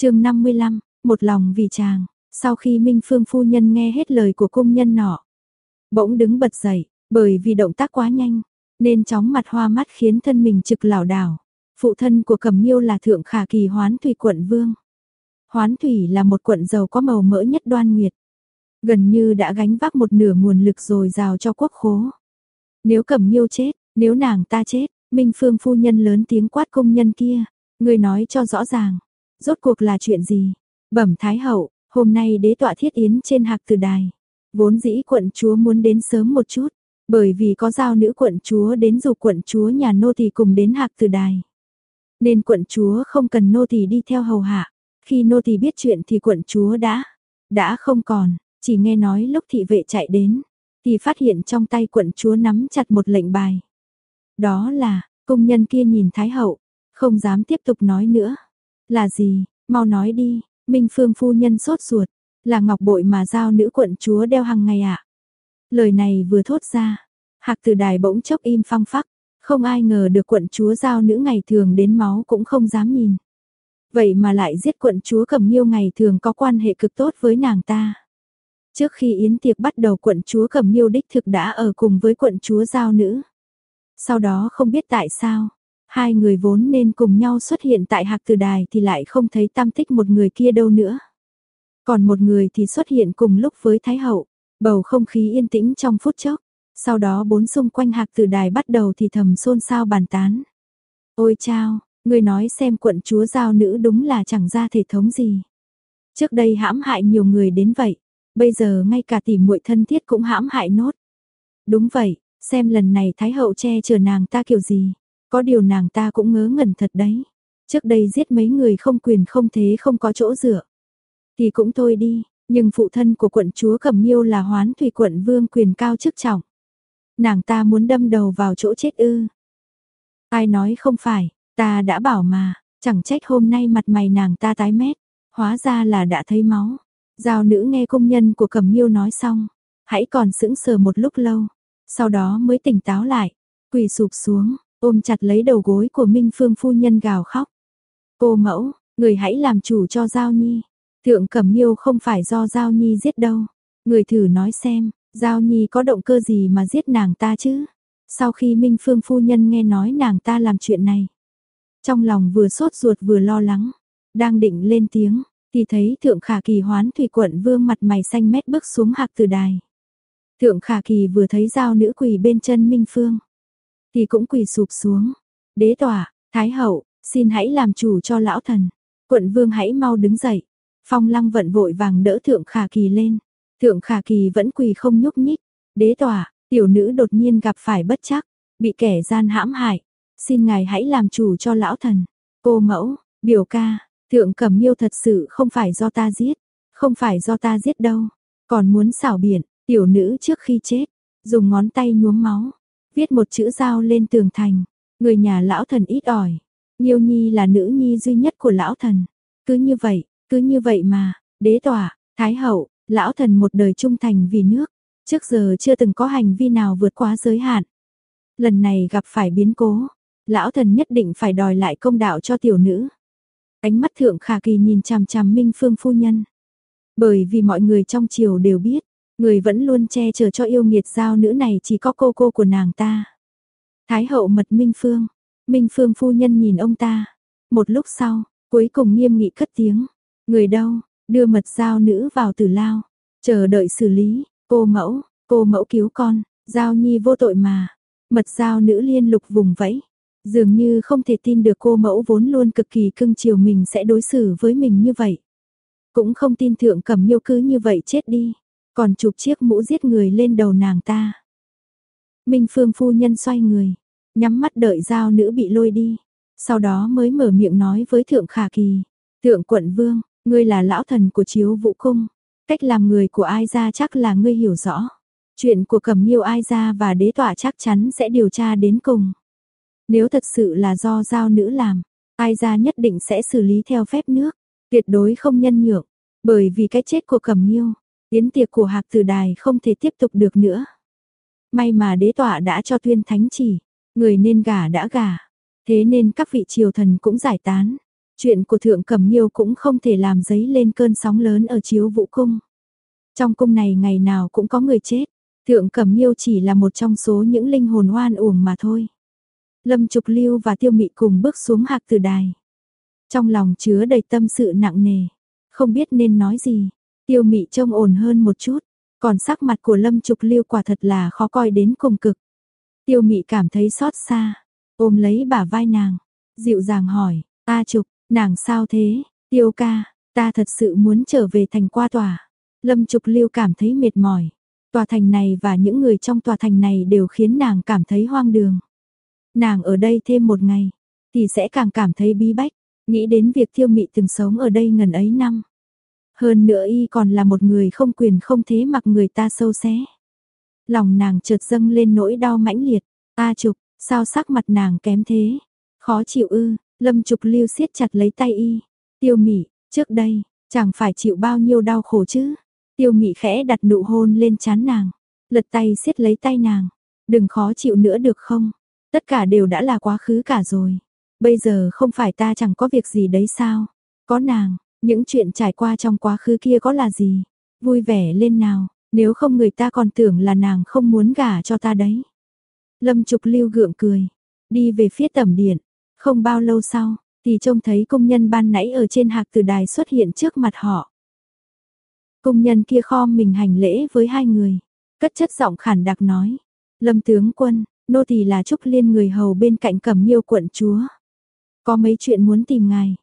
chương 55, một lòng vì chàng, sau khi Minh Phương phu nhân nghe hết lời của cung nhân nọ, bỗng đứng bật dậy, bởi vì động tác quá nhanh, nên chóng mặt hoa mắt khiến thân mình trực lảo đảo. Phụ thân của Cẩm Nhiêu là thượng khả kỳ Hoán Thủy quận vương. Hoán Thủy là một quận giàu có màu mỡ nhất Đoan Nguyệt, gần như đã gánh vác một nửa nguồn lực rồi rào cho quốc khố. Nếu Cẩm Nhiêu chết, nếu nàng ta chết, Minh Phương phu nhân lớn tiếng quát công nhân kia, người nói cho rõ ràng, rốt cuộc là chuyện gì? Bẩm Thái hậu, hôm nay đế tọa thiết yến trên hạc từ đài. Vốn dĩ quận chúa muốn đến sớm một chút, bởi vì có giao nữ quận chúa đến dù quận chúa nhà nô tỳ cùng đến hạc từ đài. Nên quận chúa không cần nô tỳ đi theo hầu hạ, khi nô tỳ biết chuyện thì quận chúa đã, đã không còn, chỉ nghe nói lúc thị vệ chạy đến, thì phát hiện trong tay quận chúa nắm chặt một lệnh bài. Đó là, công nhân kia nhìn Thái Hậu, không dám tiếp tục nói nữa. Là gì, mau nói đi, Minh Phương phu nhân sốt ruột, là ngọc bội mà giao nữ quận chúa đeo hàng ngày ạ. Lời này vừa thốt ra, hạc từ đài bỗng chốc im phăng phắc, không ai ngờ được quận chúa giao nữ ngày thường đến máu cũng không dám nhìn. Vậy mà lại giết quận chúa cầm nhiêu ngày thường có quan hệ cực tốt với nàng ta. Trước khi yến tiệc bắt đầu quận chúa cầm nhiêu đích thực đã ở cùng với quận chúa giao nữ. Sau đó không biết tại sao, hai người vốn nên cùng nhau xuất hiện tại hạc từ đài thì lại không thấy tam tích một người kia đâu nữa. Còn một người thì xuất hiện cùng lúc với Thái Hậu, bầu không khí yên tĩnh trong phút chốc. Sau đó bốn xung quanh hạc từ đài bắt đầu thì thầm xôn xao bàn tán. Ôi chao, người nói xem quận chúa giao nữ đúng là chẳng ra thể thống gì. Trước đây hãm hại nhiều người đến vậy, bây giờ ngay cả tỷ muội thân thiết cũng hãm hại nốt. Đúng vậy, xem lần này Thái Hậu che chở nàng ta kiểu gì, có điều nàng ta cũng ngớ ngẩn thật đấy. Trước đây giết mấy người không quyền không thế không có chỗ dựa. Thì cũng thôi đi, nhưng phụ thân của quận chúa Cẩm Nhiêu là hoán thủy quận vương quyền cao chức trọng. Nàng ta muốn đâm đầu vào chỗ chết ư. Ai nói không phải, ta đã bảo mà, chẳng trách hôm nay mặt mày nàng ta tái mét, hóa ra là đã thấy máu. Giao nữ nghe công nhân của Cẩm Nhiêu nói xong, hãy còn sững sờ một lúc lâu, sau đó mới tỉnh táo lại, quỳ sụp xuống, ôm chặt lấy đầu gối của Minh Phương phu nhân gào khóc. Cô mẫu, người hãy làm chủ cho Giao Nhi. Thượng Cẩm Miêu không phải do Giao Nhi giết đâu. Người thử nói xem, Giao Nhi có động cơ gì mà giết nàng ta chứ? Sau khi Minh Phương phu nhân nghe nói nàng ta làm chuyện này, trong lòng vừa sốt ruột vừa lo lắng, đang định lên tiếng, thì thấy Thượng Khả Kỳ hoán thủy quận vương mặt mày xanh mét bước xuống hạc từ đài. Thượng Khả Kỳ vừa thấy giao nữ quỳ bên chân Minh Phương, thì cũng quỳ sụp xuống. Đế tỏa, Thái hậu, xin hãy làm chủ cho lão thần. Quận vương hãy mau đứng dậy. Phong lăng vận vội vàng đỡ thượng khả kỳ lên. Thượng khả kỳ vẫn quỳ không nhúc nhích. Đế tỏa, tiểu nữ đột nhiên gặp phải bất chắc, bị kẻ gian hãm hại. Xin ngài hãy làm chủ cho lão thần. Cô mẫu, biểu ca, thượng cẩm miêu thật sự không phải do ta giết. Không phải do ta giết đâu. Còn muốn xảo biển, tiểu nữ trước khi chết, dùng ngón tay nhuốm máu, viết một chữ giao lên tường thành. Người nhà lão thần ít ỏi. Nhiêu nhi là nữ nhi duy nhất của lão thần. Cứ như vậy, cứ như vậy mà, đế tỏa, thái hậu, lão thần một đời trung thành vì nước, trước giờ chưa từng có hành vi nào vượt quá giới hạn. Lần này gặp phải biến cố, lão thần nhất định phải đòi lại công đạo cho tiểu nữ. Ánh mắt thượng khả kỳ nhìn chằm chằm Minh Phương phu nhân. Bởi vì mọi người trong triều đều biết, người vẫn luôn che chở cho yêu nghiệt giao nữ này chỉ có cô cô của nàng ta. Thái hậu mật Minh Phương, Minh Phương phu nhân nhìn ông ta. Một lúc sau, cuối cùng nghiêm nghị cất tiếng. Người đâu, đưa mật giao nữ vào tử lao. Chờ đợi xử lý, cô mẫu, cô mẫu cứu con, giao nhi vô tội mà. Mật giao nữ liên lục vùng vẫy. Dường như không thể tin được cô mẫu vốn luôn cực kỳ cưng chiều mình sẽ đối xử với mình như vậy. Cũng không tin thượng cầm nhiêu cứ như vậy chết đi. Còn chụp chiếc mũ giết người lên đầu nàng ta. Minh Phương phu nhân xoay người, nhắm mắt đợi giao nữ bị lôi đi, sau đó mới mở miệng nói với Thượng Khả Kỳ, Thượng Quận Vương, ngươi là lão thần của chiếu vũ cung, cách làm người của ai ra chắc là ngươi hiểu rõ. Chuyện của Cẩm Nhiêu ai ra và đế tọa chắc chắn sẽ điều tra đến cùng. Nếu thật sự là do giao nữ làm, ai ra nhất định sẽ xử lý theo phép nước, tuyệt đối không nhân nhượng, bởi vì cái chết của Cẩm Nhiêu, tiến tiệc của Hạc Tử Đài không thể tiếp tục được nữa. May mà đế tọa đã cho tuyên thánh chỉ, Người nên gả đã gả, thế nên các vị triều thần cũng giải tán. Chuyện của Thượng Cẩm Nhiêu cũng không thể làm giấy lên cơn sóng lớn ở chiếu vũ cung. Trong cung này ngày nào cũng có người chết, Thượng Cẩm Nhiêu chỉ là một trong số những linh hồn oan uổng mà thôi. Lâm Trục Lưu và Tiêu Mị cùng bước xuống hạc từ đài. Trong lòng chứa đầy tâm sự nặng nề, không biết nên nói gì. Tiêu Mị trông ổn hơn một chút, còn sắc mặt của Lâm Trục Lưu quả thật là khó coi đến cùng cực. Tiêu Mị cảm thấy xót xa, ôm lấy bả vai nàng, dịu dàng hỏi, Ta Trục, nàng sao thế?" "Tiêu ca, ta thật sự muốn trở về thành qua tòa." Lâm Trục Lưu cảm thấy mệt mỏi. Tòa thành này và những người trong tòa thành này đều khiến nàng cảm thấy hoang đường. Nàng ở đây thêm một ngày, thì sẽ càng cảm thấy bí bách, nghĩ đến việc tiêu mị từng sống ở đây ngần ấy năm. Hơn nữa y còn là một người không quyền không thế mặc người ta sâu xé. Lòng nàng chợt dâng lên nỗi đau mãnh liệt, a trục, sao sắc mặt nàng kém thế, khó chịu ư, lâm trục lưu siết chặt lấy tay y, tiêu mị, trước đây, chẳng phải chịu bao nhiêu đau khổ chứ. Tiêu mị khẽ đặt nụ hôn lên chán nàng, lật tay siết lấy tay nàng, đừng khó chịu nữa được không, tất cả đều đã là quá khứ cả rồi. Bây giờ không phải ta chẳng có việc gì đấy sao? Có nàng, những chuyện trải qua trong quá khứ kia có là gì? Vui vẻ lên nào, nếu không người ta còn tưởng là nàng không muốn gả cho ta đấy. Lâm Trục Lưu gượng cười, đi về phía tầm điện, không bao lâu sau, thì trông thấy công nhân ban nãy ở trên hạc từ đài xuất hiện trước mặt họ. Công nhân kia kho mình hành lễ với hai người, cất chất giọng khản đặc nói, Lâm tướng quân, nô tỳ là Trúc Liên người hầu bên cạnh Cẩm Miêu quận chúa. Có mấy chuyện muốn tìm ngài,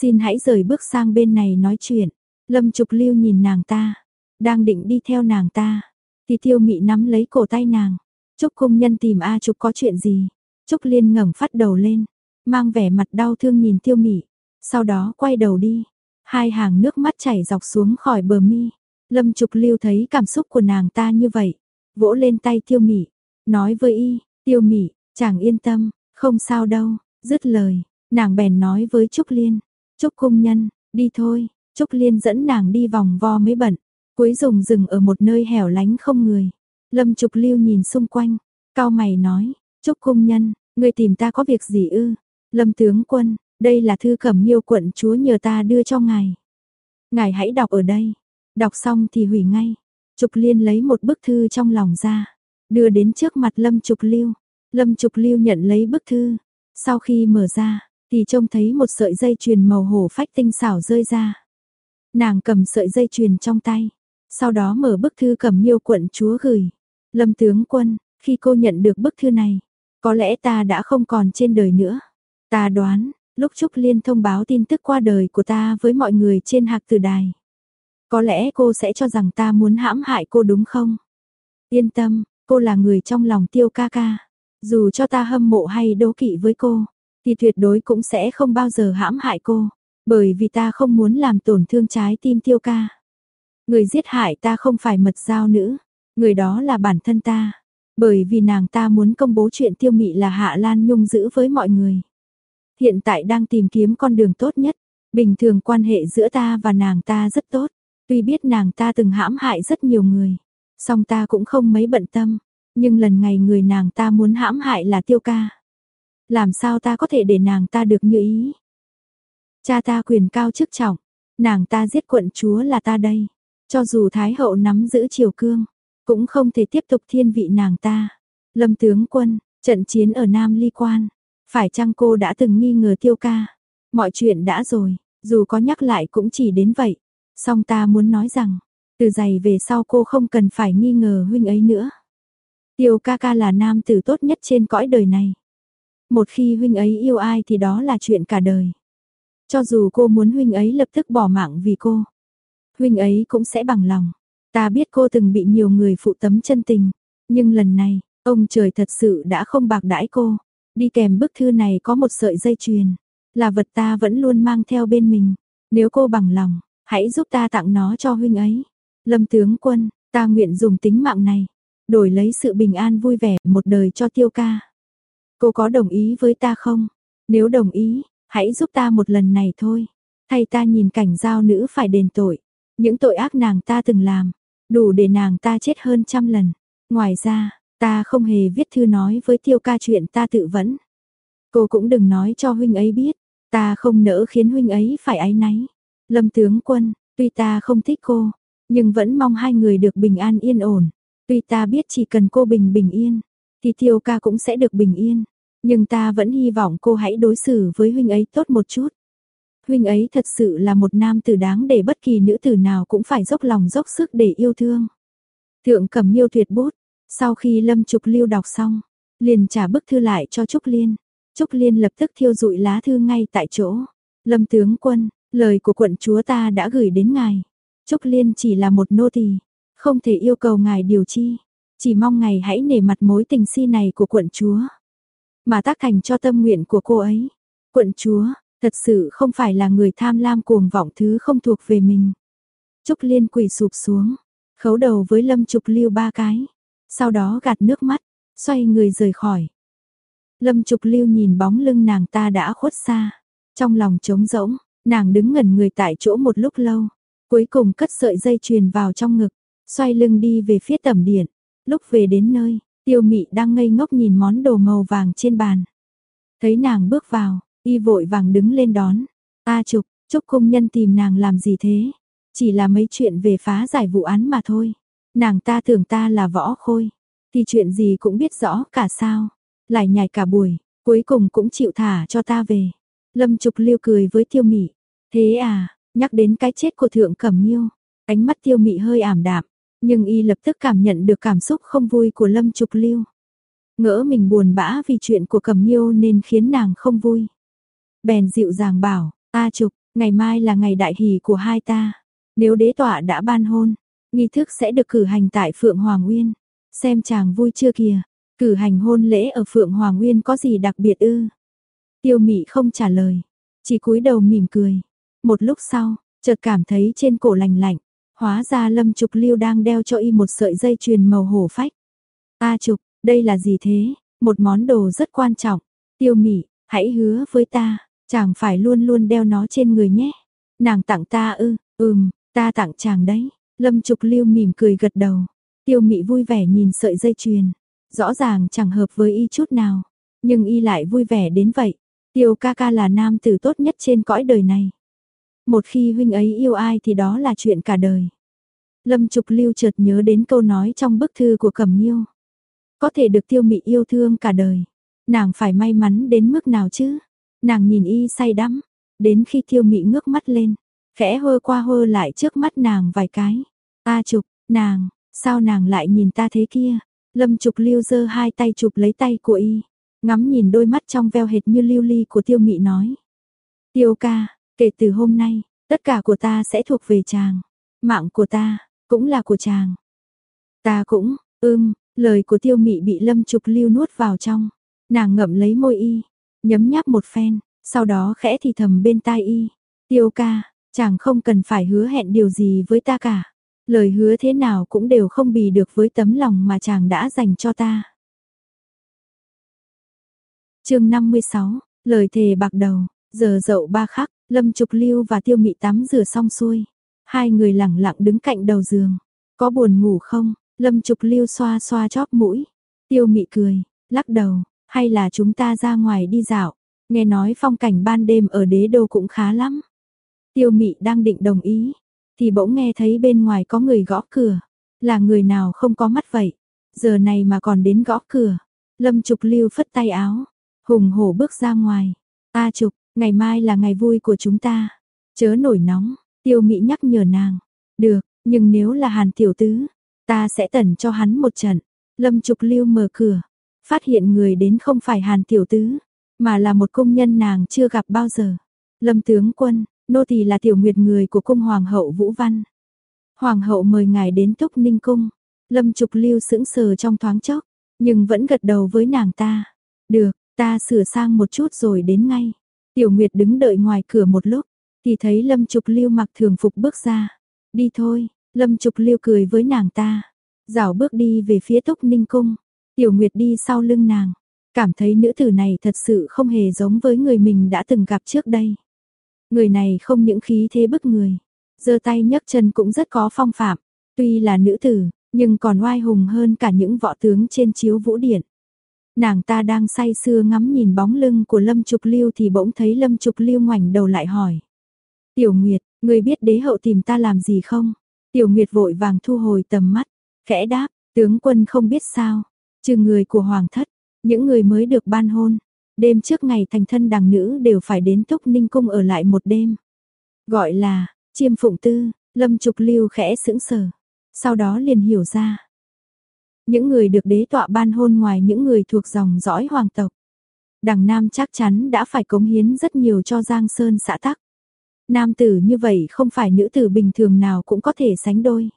xin hãy rời bước sang bên này nói chuyện. Lâm Trục Lưu nhìn nàng ta, đang định đi theo nàng ta, thì Tiêu Mị nắm lấy cổ tay nàng. Trúc công nhân tìm A Trục có chuyện gì? Trúc Liên ngẩng phát đầu lên, mang vẻ mặt đau thương nhìn Tiêu Mị, sau đó quay đầu đi. Hai hàng nước mắt chảy dọc xuống khỏi bờ mi. Lâm Trục Lưu thấy cảm xúc của nàng ta như vậy, vỗ lên tay Tiêu Mị, nói với y, "Tiêu Mị, chàng yên tâm, không sao đâu." Dứt lời, Nàng bèn nói với Trúc Liên, Trúc cung nhân, đi thôi, Trúc Liên dẫn nàng đi vòng vo mới bận, cuối dùng dừng ở một nơi hẻo lánh không người. Lâm Trục Lưu nhìn xung quanh, cao mày nói, Trúc cung nhân, người tìm ta có việc gì ư? Lâm tướng quân, đây là thư cẩm nhiêu quận chúa nhờ ta đưa cho ngài. Ngài hãy đọc ở đây, đọc xong thì hủy ngay. Trục Liên lấy một bức thư trong lòng ra, đưa đến trước mặt Lâm Trục Lưu. Lâm Trục Lưu nhận lấy bức thư, sau khi mở ra, thì trông thấy một sợi dây chuyền màu hổ phách tinh xảo rơi ra. Nàng cầm sợi dây chuyền trong tay, sau đó mở bức thư cầm miêu quận chúa gửi. Lâm tướng quân, khi cô nhận được bức thư này, có lẽ ta đã không còn trên đời nữa. Ta đoán, lúc Trúc Liên thông báo tin tức qua đời của ta với mọi người trên hạc tử đài. Có lẽ cô sẽ cho rằng ta muốn hãm hại cô đúng không? Yên tâm, cô là người trong lòng tiêu ca ca. Dù cho ta hâm mộ hay đố kỵ với cô, thì tuyệt đối cũng sẽ không bao giờ hãm hại cô, bởi vì ta không muốn làm tổn thương trái tim tiêu ca. Người giết hại ta không phải mật giao nữ, người đó là bản thân ta, bởi vì nàng ta muốn công bố chuyện tiêu mị là Hạ Lan Nhung giữ với mọi người. Hiện tại đang tìm kiếm con đường tốt nhất, bình thường quan hệ giữa ta và nàng ta rất tốt, tuy biết nàng ta từng hãm hại rất nhiều người, song ta cũng không mấy bận tâm, nhưng lần ngày người nàng ta muốn hãm hại là tiêu ca làm sao ta có thể để nàng ta được như ý. Cha ta quyền cao chức trọng, nàng ta giết quận chúa là ta đây, cho dù Thái hậu nắm giữ triều cương, cũng không thể tiếp tục thiên vị nàng ta. Lâm tướng quân, trận chiến ở Nam Ly Quan, phải chăng cô đã từng nghi ngờ tiêu ca? Mọi chuyện đã rồi, dù có nhắc lại cũng chỉ đến vậy. Song ta muốn nói rằng, từ giày về sau cô không cần phải nghi ngờ huynh ấy nữa. Tiêu ca ca là nam tử tốt nhất trên cõi đời này. Một khi huynh ấy yêu ai thì đó là chuyện cả đời. Cho dù cô muốn huynh ấy lập tức bỏ mạng vì cô, huynh ấy cũng sẽ bằng lòng. Ta biết cô từng bị nhiều người phụ tấm chân tình, nhưng lần này, ông trời thật sự đã không bạc đãi cô. Đi kèm bức thư này có một sợi dây chuyền, là vật ta vẫn luôn mang theo bên mình. Nếu cô bằng lòng, hãy giúp ta tặng nó cho huynh ấy. Lâm tướng quân, ta nguyện dùng tính mạng này, đổi lấy sự bình an vui vẻ một đời cho tiêu ca. Cô có đồng ý với ta không? Nếu đồng ý, hãy giúp ta một lần này thôi. Thay ta nhìn cảnh giao nữ phải đền tội. Những tội ác nàng ta từng làm, đủ để nàng ta chết hơn trăm lần. Ngoài ra, ta không hề viết thư nói với tiêu ca chuyện ta tự vẫn. Cô cũng đừng nói cho huynh ấy biết, Ta không nỡ khiến huynh ấy phải áy náy. Lâm tướng quân, tuy ta không thích cô, nhưng vẫn mong hai người được bình an yên ổn. Tuy ta biết chỉ cần cô bình bình yên, thì tiêu ca cũng sẽ được bình yên. Nhưng ta vẫn hy vọng cô hãy đối xử với huynh ấy tốt một chút. Huynh ấy thật sự là một nam tử đáng để bất kỳ nữ tử nào cũng phải dốc lòng dốc sức để yêu thương. Thượng cầm yêu tuyệt bút, sau khi Lâm Trục Lưu đọc xong, liền trả bức thư lại cho Trúc Liên. Trúc Liên lập tức thiêu dụi lá thư ngay tại chỗ. Lâm tướng quân, lời của quận chúa ta đã gửi đến ngài. Trúc Liên chỉ là một nô tỳ, không thể yêu cầu ngài điều chi, chỉ mong ngài hãy nể mặt mối tình si này của quận chúa, mà tác thành cho tâm nguyện của cô ấy. Quận chúa, thật sự không phải là người tham lam cuồng vọng thứ không thuộc về mình. Trúc Liên quỳ sụp xuống, khấu đầu với Lâm Trục Lưu ba cái, sau đó gạt nước mắt, xoay người rời khỏi. Lâm Trục Lưu nhìn bóng lưng nàng ta đã khuất xa, trong lòng trống rỗng, nàng đứng ngẩn người tại chỗ một lúc lâu, cuối cùng cất sợi dây chuyền vào trong ngực, xoay lưng đi về phía tầm điện. Lúc về đến nơi, Tiêu Mị đang ngây ngốc nhìn món đồ màu vàng trên bàn. Thấy nàng bước vào, y vội vàng đứng lên đón. "A Trục, Trúc công nhân tìm nàng làm gì thế? Chỉ là mấy chuyện về phá giải vụ án mà thôi. Nàng ta tưởng ta là võ khôi, thì chuyện gì cũng biết rõ cả sao?" Lại nhảy cả buổi, cuối cùng cũng chịu thả cho ta về. Lâm Trục Liêu cười với Tiêu Mị, "Thế à?" Nhắc đến cái chết của Thượng Cẩm Nhiêu, ánh mắt Tiêu Mị hơi ảm đạm, nhưng y lập tức cảm nhận được cảm xúc không vui của Lâm Trục Lưu. Ngỡ mình buồn bã vì chuyện của Cẩm Nhiêu nên khiến nàng không vui. Bèn dịu dàng bảo, ta Trục, ngày mai là ngày đại hỷ của hai ta. Nếu đế tọa đã ban hôn, nghi thức sẽ được cử hành tại Phượng Hoàng Nguyên. Xem chàng vui chưa kìa, cử hành hôn lễ ở Phượng Hoàng Nguyên có gì đặc biệt ư?" Tiêu Mị không trả lời, chỉ cúi đầu mỉm cười. Một lúc sau, chợt cảm thấy trên cổ lành lạnh, hóa ra Lâm Trục Lưu đang đeo cho y một sợi dây chuyền màu hổ phách. A Trục, đây là gì thế? Một món đồ rất quan trọng. Tiêu Mị, hãy hứa với ta, chàng phải luôn luôn đeo nó trên người nhé. Nàng tặng ta ư? Ừm, ta tặng chàng đấy. Lâm Trục Lưu mỉm cười gật đầu. Tiêu Mị vui vẻ nhìn sợi dây chuyền, rõ ràng chẳng hợp với y chút nào, nhưng y lại vui vẻ đến vậy. Tiêu ca ca là nam tử tốt nhất trên cõi đời này. Một khi huynh ấy yêu ai thì đó là chuyện cả đời. Lâm Trục Lưu chợt nhớ đến câu nói trong bức thư của Cẩm Nhiêu. Có thể được tiêu mị yêu thương cả đời. Nàng phải may mắn đến mức nào chứ? Nàng nhìn y say đắm. Đến khi tiêu mị ngước mắt lên. Khẽ hơ qua hơ lại trước mắt nàng vài cái. Ta Trục, nàng, sao nàng lại nhìn ta thế kia? Lâm Trục Lưu giơ hai tay chụp lấy tay của y. Ngắm nhìn đôi mắt trong veo hệt như lưu ly của tiêu mị nói. Tiêu ca, Kể từ hôm nay, tất cả của ta sẽ thuộc về chàng. Mạng của ta, cũng là của chàng. Ta cũng, ưm, lời của tiêu mị bị lâm trục lưu nuốt vào trong. Nàng ngậm lấy môi y, nhấm nháp một phen, sau đó khẽ thì thầm bên tai y. Tiêu ca, chàng không cần phải hứa hẹn điều gì với ta cả. Lời hứa thế nào cũng đều không bì được với tấm lòng mà chàng đã dành cho ta. chương 56, lời thề bạc đầu, giờ dậu ba khắc, Lâm Trục Lưu và Tiêu Mị tắm rửa xong xuôi, hai người lặng lặng đứng cạnh đầu giường. Có buồn ngủ không? Lâm Trục Lưu xoa xoa chóp mũi. Tiêu Mị cười, lắc đầu, hay là chúng ta ra ngoài đi dạo? Nghe nói phong cảnh ban đêm ở đế đô cũng khá lắm. Tiêu Mị đang định đồng ý, thì bỗng nghe thấy bên ngoài có người gõ cửa. Là người nào không có mắt vậy? Giờ này mà còn đến gõ cửa. Lâm Trục Lưu phất tay áo, hùng hổ bước ra ngoài. A Trục, Ngày mai là ngày vui của chúng ta. Chớ nổi nóng, tiêu mỹ nhắc nhở nàng. Được, nhưng nếu là hàn tiểu tứ, ta sẽ tẩn cho hắn một trận. Lâm Trục Lưu mở cửa, phát hiện người đến không phải hàn tiểu tứ, mà là một công nhân nàng chưa gặp bao giờ. Lâm tướng quân, nô tỳ là tiểu nguyệt người của cung hoàng hậu Vũ Văn. Hoàng hậu mời ngài đến Túc Ninh cung. Lâm Trục Lưu sững sờ trong thoáng chốc, nhưng vẫn gật đầu với nàng ta. Được, ta sửa sang một chút rồi đến ngay. Tiểu Nguyệt đứng đợi ngoài cửa một lúc, thì thấy Lâm Trục Lưu mặc thường phục bước ra. Đi thôi, Lâm Trục Lưu cười với nàng ta. Dạo bước đi về phía Túc Ninh Cung. Tiểu Nguyệt đi sau lưng nàng. Cảm thấy nữ tử này thật sự không hề giống với người mình đã từng gặp trước đây. Người này không những khí thế bức người. giơ tay nhấc chân cũng rất có phong phạm. Tuy là nữ tử, nhưng còn oai hùng hơn cả những võ tướng trên chiếu vũ điện. Nàng ta đang say sưa ngắm nhìn bóng lưng của Lâm Trục Lưu thì bỗng thấy Lâm Trục Lưu ngoảnh đầu lại hỏi. Tiểu Nguyệt, người biết đế hậu tìm ta làm gì không? Tiểu Nguyệt vội vàng thu hồi tầm mắt, khẽ đáp, tướng quân không biết sao, trừ người của hoàng thất, những người mới được ban hôn, đêm trước ngày thành thân đằng nữ đều phải đến Túc Ninh cung ở lại một đêm. Gọi là Chiêm Phụng Tư, Lâm Trục Lưu khẽ sững sờ, sau đó liền hiểu ra. Những người được đế tọa ban hôn ngoài những người thuộc dòng dõi hoàng tộc. Đằng Nam chắc chắn đã phải cống hiến rất nhiều cho Giang Sơn xã tắc. Nam tử như vậy không phải nữ tử bình thường nào cũng có thể sánh đôi.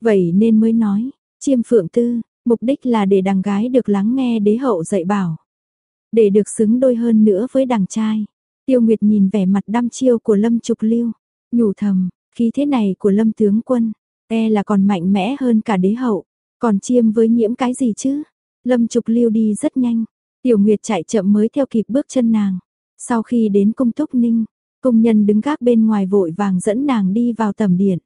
Vậy nên mới nói, chiêm phượng tư, mục đích là để đằng gái được lắng nghe đế hậu dạy bảo. Để được xứng đôi hơn nữa với đằng trai. Tiêu Nguyệt nhìn vẻ mặt đăm chiêu của Lâm Trục Lưu, nhủ thầm, khí thế này của Lâm tướng quân, e là còn mạnh mẽ hơn cả đế hậu. Còn chiêm với nhiễm cái gì chứ? Lâm Trục Lưu đi rất nhanh, Tiểu Nguyệt chạy chậm mới theo kịp bước chân nàng. Sau khi đến cung Túc Ninh, công nhân đứng gác bên ngoài vội vàng dẫn nàng đi vào tầm điện.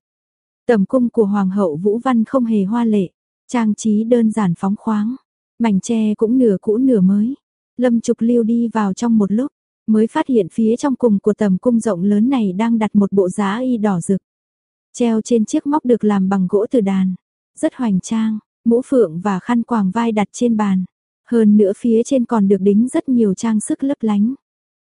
Tầm cung của Hoàng hậu Vũ Văn không hề hoa lệ, trang trí đơn giản phóng khoáng, mảnh tre cũng nửa cũ nửa mới. Lâm Trục Lưu đi vào trong một lúc, mới phát hiện phía trong cùng của tầm cung rộng lớn này đang đặt một bộ giá y đỏ rực. Treo trên chiếc móc được làm bằng gỗ từ đàn, rất hoành trang, mũ phượng và khăn quàng vai đặt trên bàn. Hơn nữa phía trên còn được đính rất nhiều trang sức lấp lánh.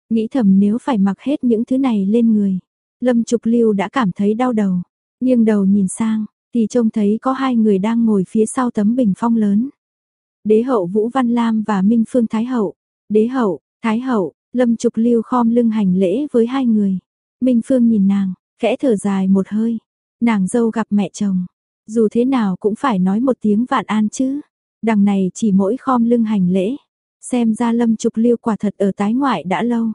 Nghĩ thầm nếu phải mặc hết những thứ này lên người, Lâm Trục Lưu đã cảm thấy đau đầu. Nghiêng đầu nhìn sang, thì trông thấy có hai người đang ngồi phía sau tấm bình phong lớn. Đế hậu Vũ Văn Lam và Minh Phương Thái hậu. Đế hậu, Thái hậu, Lâm Trục Lưu khom lưng hành lễ với hai người. Minh Phương nhìn nàng, khẽ thở dài một hơi. Nàng dâu gặp mẹ chồng, dù thế nào cũng phải nói một tiếng vạn an chứ. Đằng này chỉ mỗi khom lưng hành lễ. Xem ra Lâm Trục Lưu quả thật ở tái ngoại đã lâu.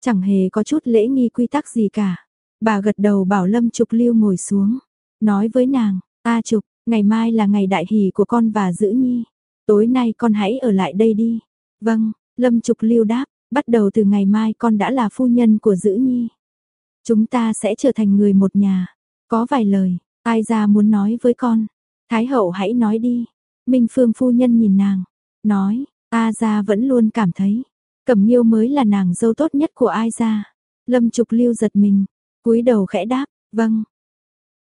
Chẳng hề có chút lễ nghi quy tắc gì cả. Bà gật đầu bảo Lâm Trục Lưu ngồi xuống. Nói với nàng, A Trục, ngày mai là ngày đại hỷ của con và Dữ Nhi. Tối nay con hãy ở lại đây đi. Vâng, Lâm Trục Lưu đáp, bắt đầu từ ngày mai con đã là phu nhân của Dữ Nhi. Chúng ta sẽ trở thành người một nhà. Có vài lời, ai ra muốn nói với con. Thái hậu hãy nói đi. Minh Phương phu nhân nhìn nàng, nói, A gia vẫn luôn cảm thấy, Cẩm Nhiêu mới là nàng dâu tốt nhất của ai gia. Lâm Trục Lưu giật mình, cúi đầu khẽ đáp, vâng.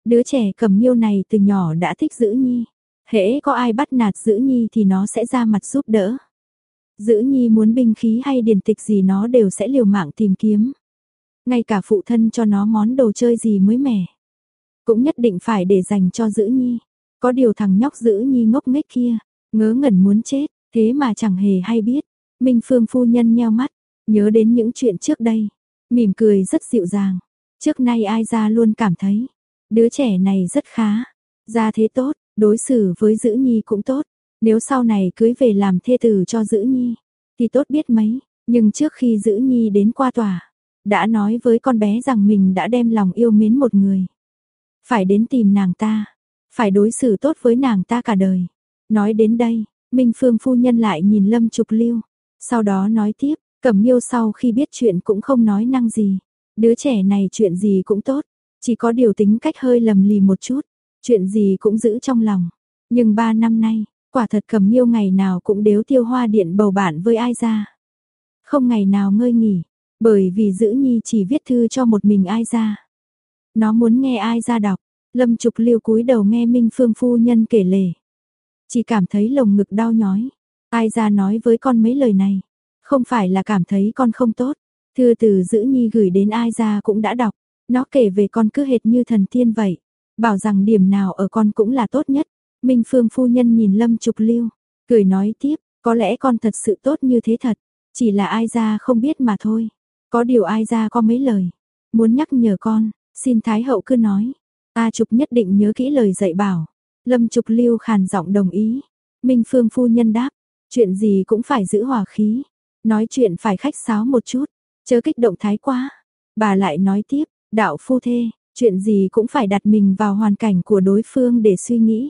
Đứa trẻ Cẩm Nhiêu này từ nhỏ đã thích giữ nhi. Hễ có ai bắt nạt giữ nhi thì nó sẽ ra mặt giúp đỡ. Giữ nhi muốn binh khí hay điển tịch gì nó đều sẽ liều mạng tìm kiếm. Ngay cả phụ thân cho nó món đồ chơi gì mới mẻ. Cũng nhất định phải để dành cho giữ nhi. Có điều thằng nhóc giữ nhi ngốc nghếch kia, ngớ ngẩn muốn chết, thế mà chẳng hề hay biết. Minh Phương phu nhân nheo mắt, nhớ đến những chuyện trước đây, mỉm cười rất dịu dàng. Trước nay ai ra luôn cảm thấy, đứa trẻ này rất khá, ra thế tốt, đối xử với Dữ Nhi cũng tốt. Nếu sau này cưới về làm thê tử cho Dữ Nhi, thì tốt biết mấy. Nhưng trước khi Dữ Nhi đến qua tòa, đã nói với con bé rằng mình đã đem lòng yêu mến một người. Phải đến tìm nàng ta, phải đối xử tốt với nàng ta cả đời. Nói đến đây, Minh Phương phu nhân lại nhìn Lâm Trục Lưu, sau đó nói tiếp, Cẩm Nghiêu sau khi biết chuyện cũng không nói năng gì. Đứa trẻ này chuyện gì cũng tốt, chỉ có điều tính cách hơi lầm lì một chút, chuyện gì cũng giữ trong lòng. Nhưng ba năm nay, quả thật Cẩm Nghiêu ngày nào cũng đếu tiêu hoa điện bầu bạn với ai ra. Không ngày nào ngơi nghỉ, bởi vì giữ nhi chỉ viết thư cho một mình ai ra. Nó muốn nghe ai ra đọc, Lâm Trục Liêu cúi đầu nghe Minh Phương phu nhân kể lể. Chỉ cảm thấy lồng ngực đau nhói, Ai ra nói với con mấy lời này? Không phải là cảm thấy con không tốt. Thư từ giữ nhi gửi đến ai ra cũng đã đọc. Nó kể về con cứ hệt như thần tiên vậy. Bảo rằng điểm nào ở con cũng là tốt nhất. Minh Phương phu nhân nhìn Lâm Trục liêu Cười nói tiếp, có lẽ con thật sự tốt như thế thật. Chỉ là ai ra không biết mà thôi. Có điều ai ra có mấy lời. Muốn nhắc nhở con, xin Thái hậu cứ nói. A Trục nhất định nhớ kỹ lời dạy bảo. Lâm Trục Lưu khàn giọng đồng ý. Minh Phương phu nhân đáp, Chuyện gì cũng phải giữ hòa khí. Nói chuyện phải khách sáo một chút. Chớ kích động thái quá. Bà lại nói tiếp, đạo phu thê, chuyện gì cũng phải đặt mình vào hoàn cảnh của đối phương để suy nghĩ.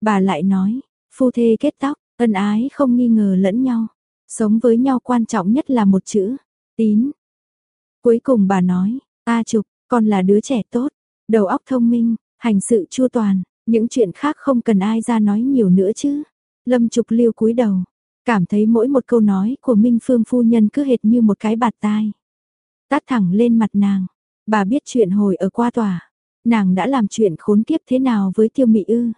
Bà lại nói, phu thê kết tóc, ân ái không nghi ngờ lẫn nhau. Sống với nhau quan trọng nhất là một chữ, tín. Cuối cùng bà nói, ta trục, con là đứa trẻ tốt, đầu óc thông minh, hành sự chu toàn, những chuyện khác không cần ai ra nói nhiều nữa chứ. Lâm Trục Lưu cúi đầu, cảm thấy mỗi một câu nói của Minh Phương phu nhân cứ hệt như một cái bạt tai. Tát thẳng lên mặt nàng, bà biết chuyện hồi ở qua tòa, nàng đã làm chuyện khốn kiếp thế nào với tiêu mị ư.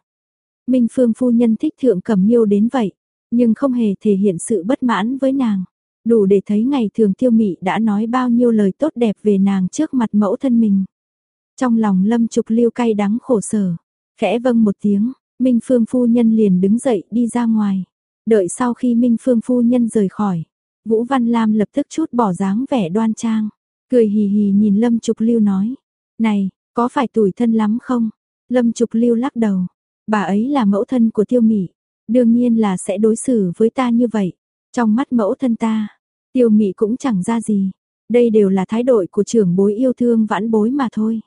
Minh Phương phu nhân thích thượng cẩm Nhiêu đến vậy, nhưng không hề thể hiện sự bất mãn với nàng. Đủ để thấy ngày thường tiêu mị đã nói bao nhiêu lời tốt đẹp về nàng trước mặt mẫu thân mình. Trong lòng lâm trục lưu cay đắng khổ sở, khẽ vâng một tiếng, Minh Phương phu nhân liền đứng dậy đi ra ngoài. Đợi sau khi Minh Phương phu nhân rời khỏi, Vũ Văn Lam lập tức chút bỏ dáng vẻ đoan trang, cười hì hì nhìn Lâm Trục Lưu nói, này, có phải tuổi thân lắm không? Lâm Trục Lưu lắc đầu, bà ấy là mẫu thân của Tiêu Mị, đương nhiên là sẽ đối xử với ta như vậy. Trong mắt mẫu thân ta, Tiêu Mị cũng chẳng ra gì, đây đều là thái độ của trưởng bối yêu thương vãn bối mà thôi.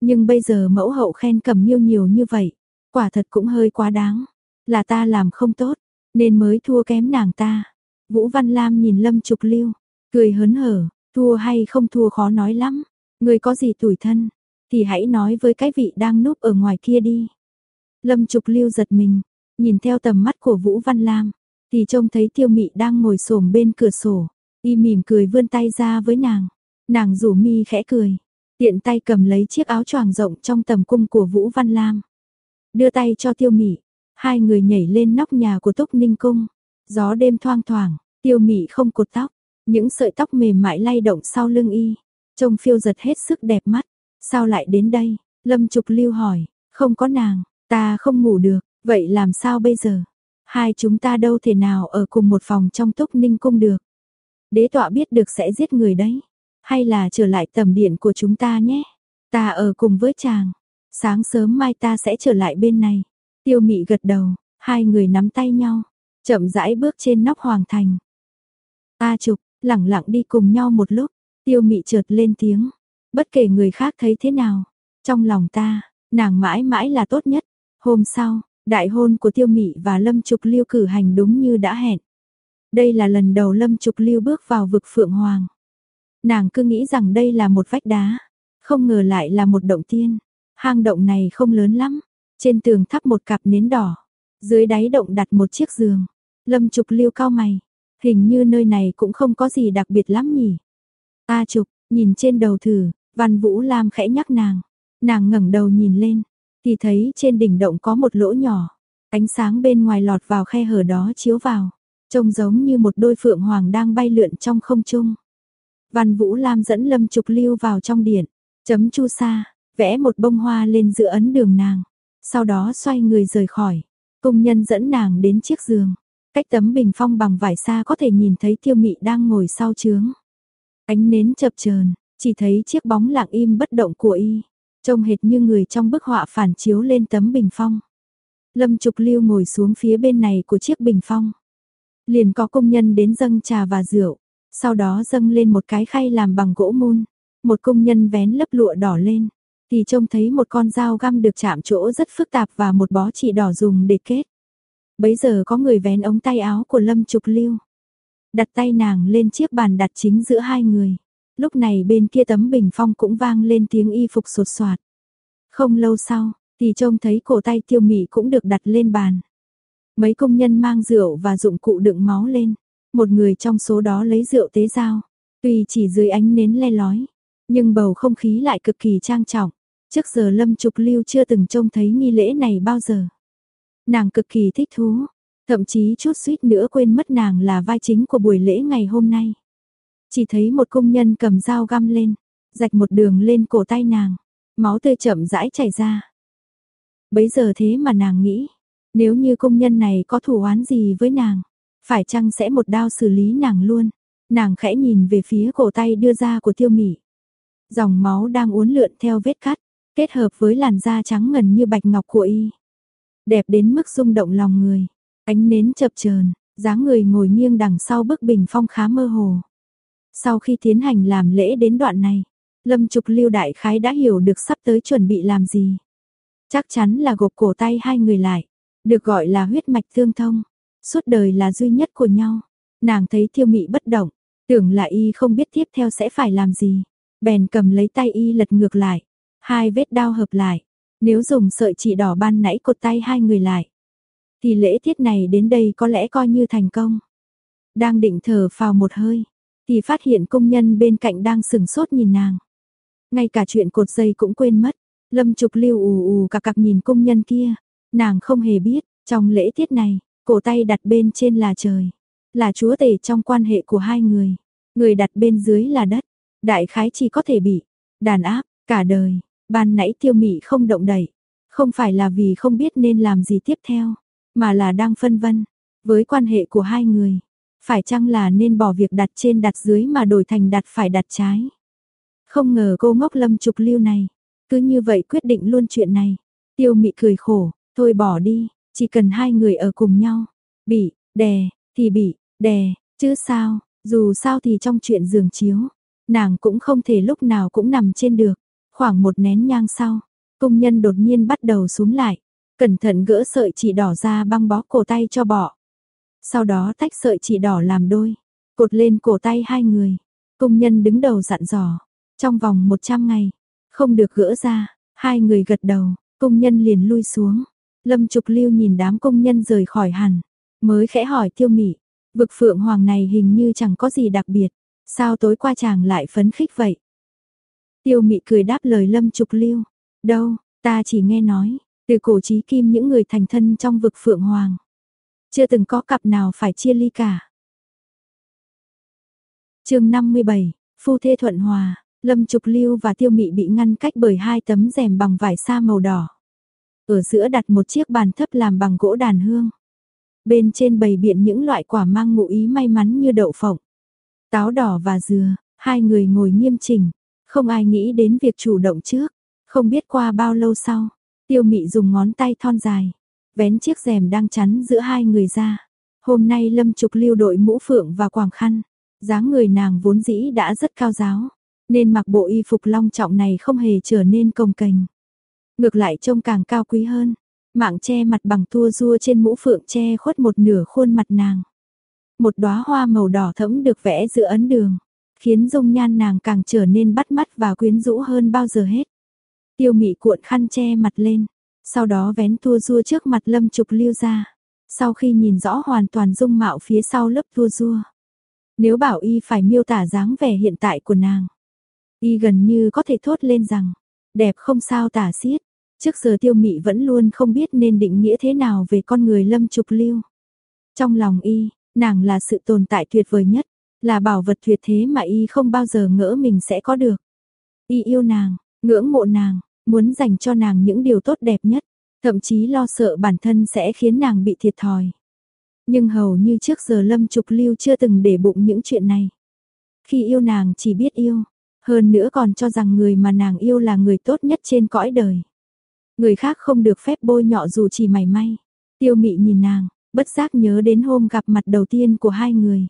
Nhưng bây giờ mẫu hậu khen cầm miêu nhiều như vậy, quả thật cũng hơi quá đáng, là ta làm không tốt, nên mới thua kém nàng ta. Vũ Văn Lam nhìn Lâm Trục Lưu, cười hớn hở, thua hay không thua khó nói lắm, người có gì tủi thân, thì hãy nói với cái vị đang núp ở ngoài kia đi. Lâm Trục Lưu giật mình, nhìn theo tầm mắt của Vũ Văn Lam, thì trông thấy Tiêu Mị đang ngồi xổm bên cửa sổ, y mỉm cười vươn tay ra với nàng. Nàng rủ mi khẽ cười, tiện tay cầm lấy chiếc áo choàng rộng trong tầm cung của Vũ Văn Lam. Đưa tay cho Tiêu Mị, hai người nhảy lên nóc nhà của Túc Ninh cung. Gió đêm thoang thoảng, Tiêu Mị không cột tóc, những sợi tóc mềm mại lay động sau lưng y, trông phiêu giật hết sức đẹp mắt. Sao lại đến đây? Lâm Trục Lưu hỏi, không có nàng, ta không ngủ được, vậy làm sao bây giờ? Hai chúng ta đâu thể nào ở cùng một phòng trong túc ninh cung được. Đế tọa biết được sẽ giết người đấy. Hay là trở lại tầm điện của chúng ta nhé. Ta ở cùng với chàng. Sáng sớm mai ta sẽ trở lại bên này. Tiêu mị gật đầu, hai người nắm tay nhau. Chậm rãi bước trên nóc hoàng thành. Ta trục, lẳng lặng đi cùng nhau một lúc. Tiêu mị trượt lên tiếng. Bất kể người khác thấy thế nào. Trong lòng ta, nàng mãi mãi là tốt nhất. Hôm sau, đại hôn của Tiêu Mị và Lâm Trục Lưu cử hành đúng như đã hẹn. Đây là lần đầu Lâm Trục Lưu bước vào vực Phượng Hoàng. Nàng cứ nghĩ rằng đây là một vách đá, không ngờ lại là một động tiên. Hang động này không lớn lắm, trên tường thắp một cặp nến đỏ, dưới đáy động đặt một chiếc giường. Lâm Trục Lưu cao mày, hình như nơi này cũng không có gì đặc biệt lắm nhỉ. A Trục, nhìn trên đầu thử, Văn Vũ Lam khẽ nhắc nàng. Nàng ngẩng đầu nhìn lên, thì thấy trên đỉnh động có một lỗ nhỏ, ánh sáng bên ngoài lọt vào khe hở đó chiếu vào, trông giống như một đôi phượng hoàng đang bay lượn trong không trung. Văn Vũ Lam dẫn Lâm Trục Lưu vào trong điện, chấm chu sa, vẽ một bông hoa lên giữa ấn đường nàng, sau đó xoay người rời khỏi. Công nhân dẫn nàng đến chiếc giường, cách tấm bình phong bằng vải xa có thể nhìn thấy Tiêu Mị đang ngồi sau trướng. Ánh nến chập chờn, chỉ thấy chiếc bóng lặng im bất động của y, trông hệt như người trong bức họa phản chiếu lên tấm bình phong. Lâm Trục Lưu ngồi xuống phía bên này của chiếc bình phong. Liền có công nhân đến dâng trà và rượu, sau đó dâng lên một cái khay làm bằng gỗ mun. Một công nhân vén lớp lụa đỏ lên, thì trông thấy một con dao găm được chạm chỗ rất phức tạp và một bó chỉ đỏ dùng để kết. Bấy giờ có người vén ống tay áo của Lâm Trục Lưu. Đặt tay nàng lên chiếc bàn đặt chính giữa hai người. Lúc này bên kia tấm bình phong cũng vang lên tiếng y phục sột soạt. Không lâu sau, thì trông thấy cổ tay tiêu mị cũng được đặt lên bàn. Mấy công nhân mang rượu và dụng cụ đựng máu lên. Một người trong số đó lấy rượu tế dao. Tuy chỉ dưới ánh nến le lói, nhưng bầu không khí lại cực kỳ trang trọng. Trước giờ Lâm Trục Lưu chưa từng trông thấy nghi lễ này bao giờ. Nàng cực kỳ thích thú, thậm chí chút suýt nữa quên mất nàng là vai chính của buổi lễ ngày hôm nay. Chỉ thấy một công nhân cầm dao găm lên, rạch một đường lên cổ tay nàng, máu tươi chậm rãi chảy ra. Bấy giờ thế mà nàng nghĩ, nếu như công nhân này có thù oán gì với nàng, phải chăng sẽ một đao xử lý nàng luôn. Nàng khẽ nhìn về phía cổ tay đưa ra của tiêu mỉ. Dòng máu đang uốn lượn theo vết cắt, kết hợp với làn da trắng ngần như bạch ngọc của y. Đẹp đến mức rung động lòng người, ánh nến chập chờn, dáng người ngồi nghiêng đằng sau bức bình phong khá mơ hồ. Sau khi tiến hành làm lễ đến đoạn này, Lâm Trục Lưu Đại Khái đã hiểu được sắp tới chuẩn bị làm gì. Chắc chắn là gộp cổ tay hai người lại, được gọi là huyết mạch tương thông, suốt đời là duy nhất của nhau. Nàng thấy thiêu mị bất động, tưởng là y không biết tiếp theo sẽ phải làm gì. Bèn cầm lấy tay y lật ngược lại, hai vết đao hợp lại, nếu dùng sợi chỉ đỏ ban nãy cột tay hai người lại. thì lễ tiết này đến đây có lẽ coi như thành công. Đang định thở phào một hơi, thì phát hiện công nhân bên cạnh đang sừng sốt nhìn nàng. Ngay cả chuyện cột dây cũng quên mất, Lâm Trục Lưu ù ù cặc cặc nhìn công nhân kia, nàng không hề biết, trong lễ tiết này, cổ tay đặt bên trên là trời, là chúa tể trong quan hệ của hai người, người đặt bên dưới là đất, đại khái chỉ có thể bị đàn áp cả đời. Ban nãy Tiêu Mị không động đậy, không phải là vì không biết nên làm gì tiếp theo, mà là đang phân vân với quan hệ của hai người, phải chăng là nên bỏ việc đặt trên đặt dưới mà đổi thành đặt phải đặt trái. Không ngờ cô ngốc Lâm Trục Lưu này, cứ như vậy quyết định luôn chuyện này. Tiêu Mị cười khổ, thôi bỏ đi, chỉ cần hai người ở cùng nhau, bị đè thì bị đè, chứ sao, dù sao thì trong chuyện giường chiếu, nàng cũng không thể lúc nào cũng nằm trên được. Khoảng một nén nhang sau, công nhân đột nhiên bắt đầu xuống lại, cẩn thận gỡ sợi chỉ đỏ ra băng bó cổ tay cho bọ. Sau đó tách sợi chỉ đỏ làm đôi, cột lên cổ tay hai người. Công nhân đứng đầu dặn dò, trong vòng 100 ngày, không được gỡ ra, hai người gật đầu, công nhân liền lui xuống. Lâm Trục Lưu nhìn đám công nhân rời khỏi hẳn, mới khẽ hỏi Tiêu Mị, vực phượng hoàng này hình như chẳng có gì đặc biệt, sao tối qua chàng lại phấn khích vậy? Tiêu Mị cười đáp lời Lâm Trục Lưu, đâu, ta chỉ nghe nói, từ cổ chí kim những người thành thân trong vực phượng hoàng, chưa từng có cặp nào phải chia ly cả. Chương 57, phu thê thuận hòa, Lâm Trục Lưu và Tiêu Mị bị ngăn cách bởi hai tấm rèm bằng vải sa màu đỏ. Ở giữa đặt một chiếc bàn thấp làm bằng gỗ đàn hương. Bên trên bày biện những loại quả mang ngụ ý may mắn như đậu phộng, táo đỏ và dừa, hai người ngồi nghiêm chỉnh, không ai nghĩ đến việc chủ động trước. Không biết qua bao lâu sau, Tiêu Mị dùng ngón tay thon dài, vén chiếc rèm đang chắn giữa hai người ra. Hôm nay Lâm Trục Lưu đội mũ phượng và quàng khăn, dáng người nàng vốn dĩ đã rất cao giáo, nên mặc bộ y phục long trọng này không hề trở nên cồng kềnh. Ngược lại trông càng cao quý hơn, mạng che mặt bằng tua rua trên mũ phượng che khuất một nửa khuôn mặt nàng. Một đóa hoa màu đỏ thẫm được vẽ giữa ấn đường, khiến dung nhan nàng càng trở nên bắt mắt và quyến rũ hơn bao giờ hết. Tiêu mị cuộn khăn che mặt lên, sau đó vén tua rua trước mặt lâm trục lưu ra. Sau khi nhìn rõ hoàn toàn dung mạo phía sau lớp tua rua. Nếu bảo y phải miêu tả dáng vẻ hiện tại của nàng, y gần như có thể thốt lên rằng, đẹp không sao tả xiết. Trước giờ tiêu mị vẫn luôn không biết nên định nghĩa thế nào về con người lâm trục lưu. Trong lòng y, nàng là sự tồn tại tuyệt vời nhất, là bảo vật tuyệt thế mà y không bao giờ ngỡ mình sẽ có được. Y yêu nàng, ngưỡng mộ nàng, muốn dành cho nàng những điều tốt đẹp nhất, thậm chí lo sợ bản thân sẽ khiến nàng bị thiệt thòi. Nhưng hầu như trước giờ Lâm Trục Lưu chưa từng để bụng những chuyện này. Khi yêu nàng chỉ biết yêu, hơn nữa còn cho rằng người mà nàng yêu là người tốt nhất trên cõi đời. Người khác không được phép bôi nhọ dù chỉ mảy may. Tiêu mị nhìn nàng, bất giác nhớ đến hôm gặp mặt đầu tiên của hai người.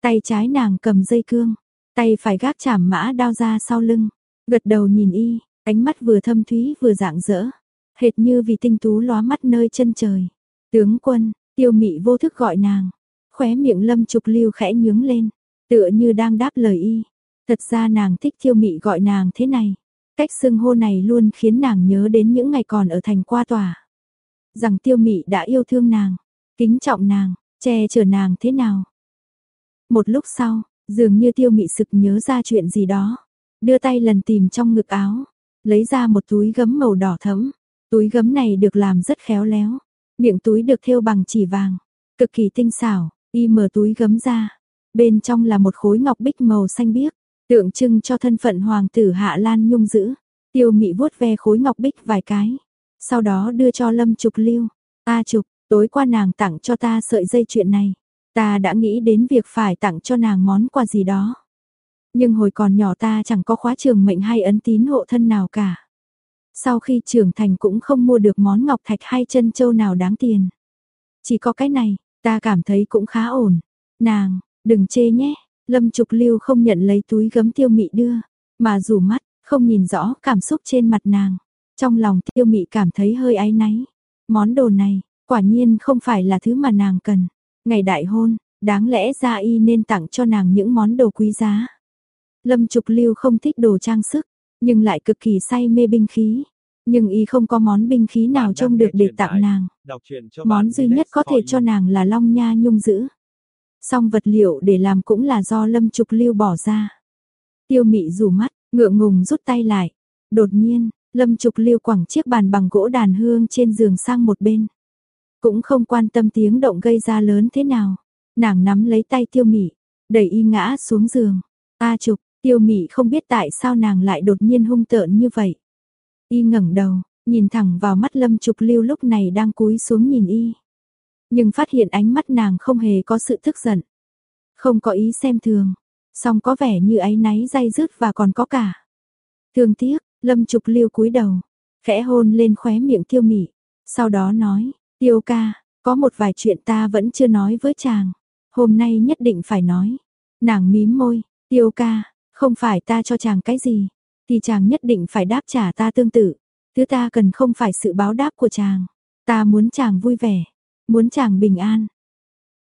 Tay trái nàng cầm dây cương, tay phải gác chảm mã đao ra sau lưng, gật đầu nhìn y, ánh mắt vừa thâm thúy vừa dạng dỡ, hệt như vì tinh tú lóa mắt nơi chân trời. Tướng quân, tiêu mị vô thức gọi nàng, khóe miệng lâm trục lưu khẽ nhướng lên, tựa như đang đáp lời y. Thật ra nàng thích tiêu mị gọi nàng thế này. Cách xưng hô này luôn khiến nàng nhớ đến những ngày còn ở thành qua tòa. Rằng tiêu mị đã yêu thương nàng, kính trọng nàng, che chở nàng thế nào. Một lúc sau, dường như tiêu mị sực nhớ ra chuyện gì đó. Đưa tay lần tìm trong ngực áo, lấy ra một túi gấm màu đỏ thẫm. Túi gấm này được làm rất khéo léo, miệng túi được thêu bằng chỉ vàng, cực kỳ tinh xảo, y mở túi gấm ra. Bên trong là một khối ngọc bích màu xanh biếc, tượng trưng cho thân phận hoàng tử Hạ Lan Nhung giữ. Tiêu Mị vuốt ve khối ngọc bích vài cái, sau đó đưa cho Lâm Trục Lưu. "A Trục, tối qua nàng tặng cho ta sợi dây chuyện này, ta đã nghĩ đến việc phải tặng cho nàng món quà gì đó." Nhưng hồi còn nhỏ ta chẳng có khóa trường mệnh hay ấn tín hộ thân nào cả. Sau khi trưởng thành cũng không mua được món ngọc thạch hay chân châu nào đáng tiền. Chỉ có cái này, ta cảm thấy cũng khá ổn. Nàng, đừng chê nhé. Lâm Trục Lưu không nhận lấy túi gấm tiêu mị đưa, mà rủ mắt, không nhìn rõ cảm xúc trên mặt nàng. Trong lòng tiêu mị cảm thấy hơi áy náy. Món đồ này, quả nhiên không phải là thứ mà nàng cần. Ngày đại hôn, đáng lẽ ra y nên tặng cho nàng những món đồ quý giá. Lâm Trục Lưu không thích đồ trang sức, nhưng lại cực kỳ say mê binh khí. Nhưng y không có món binh khí nào trông được để tặng nàng. Món duy nhất có thể cho nàng là long nha nhung giữ. Song vật liệu để làm cũng là do Lâm Trục Lưu bỏ ra. Tiêu mị rủ mắt, ngượng ngùng rút tay lại. Đột nhiên, Lâm Trục Lưu quẳng chiếc bàn bằng gỗ đàn hương trên giường sang một bên. Cũng không quan tâm tiếng động gây ra lớn thế nào. Nàng nắm lấy tay tiêu mị, đẩy y ngã xuống giường. A trục, tiêu mị không biết tại sao nàng lại đột nhiên hung tợn như vậy. Y ngẩng đầu, nhìn thẳng vào mắt Lâm Trục Lưu lúc này đang cúi xuống nhìn y. Nhưng phát hiện ánh mắt nàng không hề có sự tức giận. Không có ý xem thường, song có vẻ như áy náy day dứt và còn có cả. Thương tiếc, Lâm Trục Lưu cúi đầu, khẽ hôn lên khóe miệng tiêu mị. Sau đó nói, tiêu ca, có một vài chuyện ta vẫn chưa nói với chàng. Hôm nay nhất định phải nói. Nàng mím môi, tiêu ca, không phải ta cho chàng cái gì, thì chàng nhất định phải đáp trả ta tương tự. Thứ ta cần không phải sự báo đáp của chàng. Ta muốn chàng vui vẻ, muốn chàng bình an.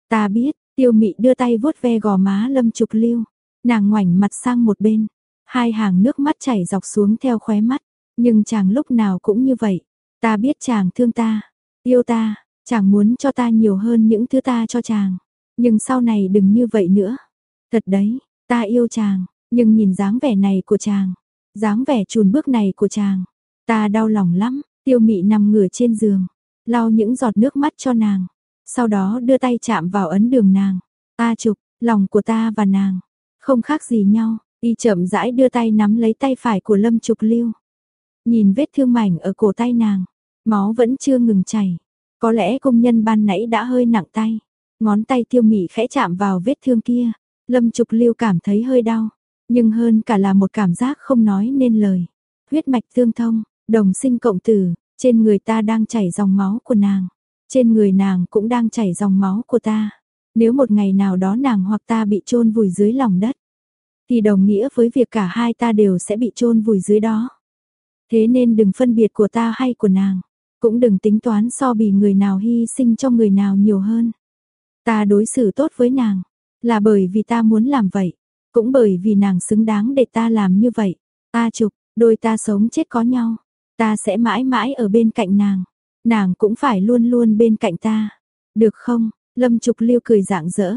Ta biết, tiêu mị đưa tay vuốt ve gò má lâm trục lưu. Nàng ngoảnh mặt sang một bên, hai hàng nước mắt chảy dọc xuống theo khóe mắt. Nhưng chàng lúc nào cũng như vậy. Ta biết chàng thương ta, yêu ta, chàng muốn cho ta nhiều hơn những thứ ta cho chàng. Nhưng sau này đừng như vậy nữa. Thật đấy, ta yêu chàng, nhưng nhìn dáng vẻ này của chàng, dáng vẻ chùn bước này của chàng, ta đau lòng lắm. Tiêu mị nằm ngửa trên giường, lau những giọt nước mắt cho nàng. Sau đó đưa tay chạm vào ấn đường nàng. Ta chụp lòng của ta và nàng, không khác gì nhau. Y chậm rãi đưa tay nắm lấy tay phải của Lâm Trục Lưu. Nhìn vết thương mảnh ở cổ tay nàng, máu vẫn chưa ngừng chảy. Có lẽ công nhân ban nãy đã hơi nặng tay. Ngón tay tiêu mị khẽ chạm vào vết thương kia. Lâm Trục Lưu cảm thấy hơi đau. Nhưng hơn cả là một cảm giác không nói nên lời. Huyết mạch tương thông, đồng sinh cộng tử, trên người ta đang chảy dòng máu của nàng. Trên người nàng cũng đang chảy dòng máu của ta. Nếu một ngày nào đó nàng hoặc ta bị chôn vùi dưới lòng đất, thì đồng nghĩa với việc cả hai ta đều sẽ bị chôn vùi dưới đó. Thế nên đừng phân biệt của ta hay của nàng, cũng đừng tính toán so bì người nào hy sinh cho người nào nhiều hơn. Ta đối xử tốt với nàng, là bởi vì ta muốn làm vậy, cũng bởi vì nàng xứng đáng để ta làm như vậy. Ta chụp, đôi ta sống chết có nhau, ta sẽ mãi mãi ở bên cạnh nàng, nàng cũng phải luôn luôn bên cạnh ta. Được không? Lâm Trục Liêu cười dạng dỡ,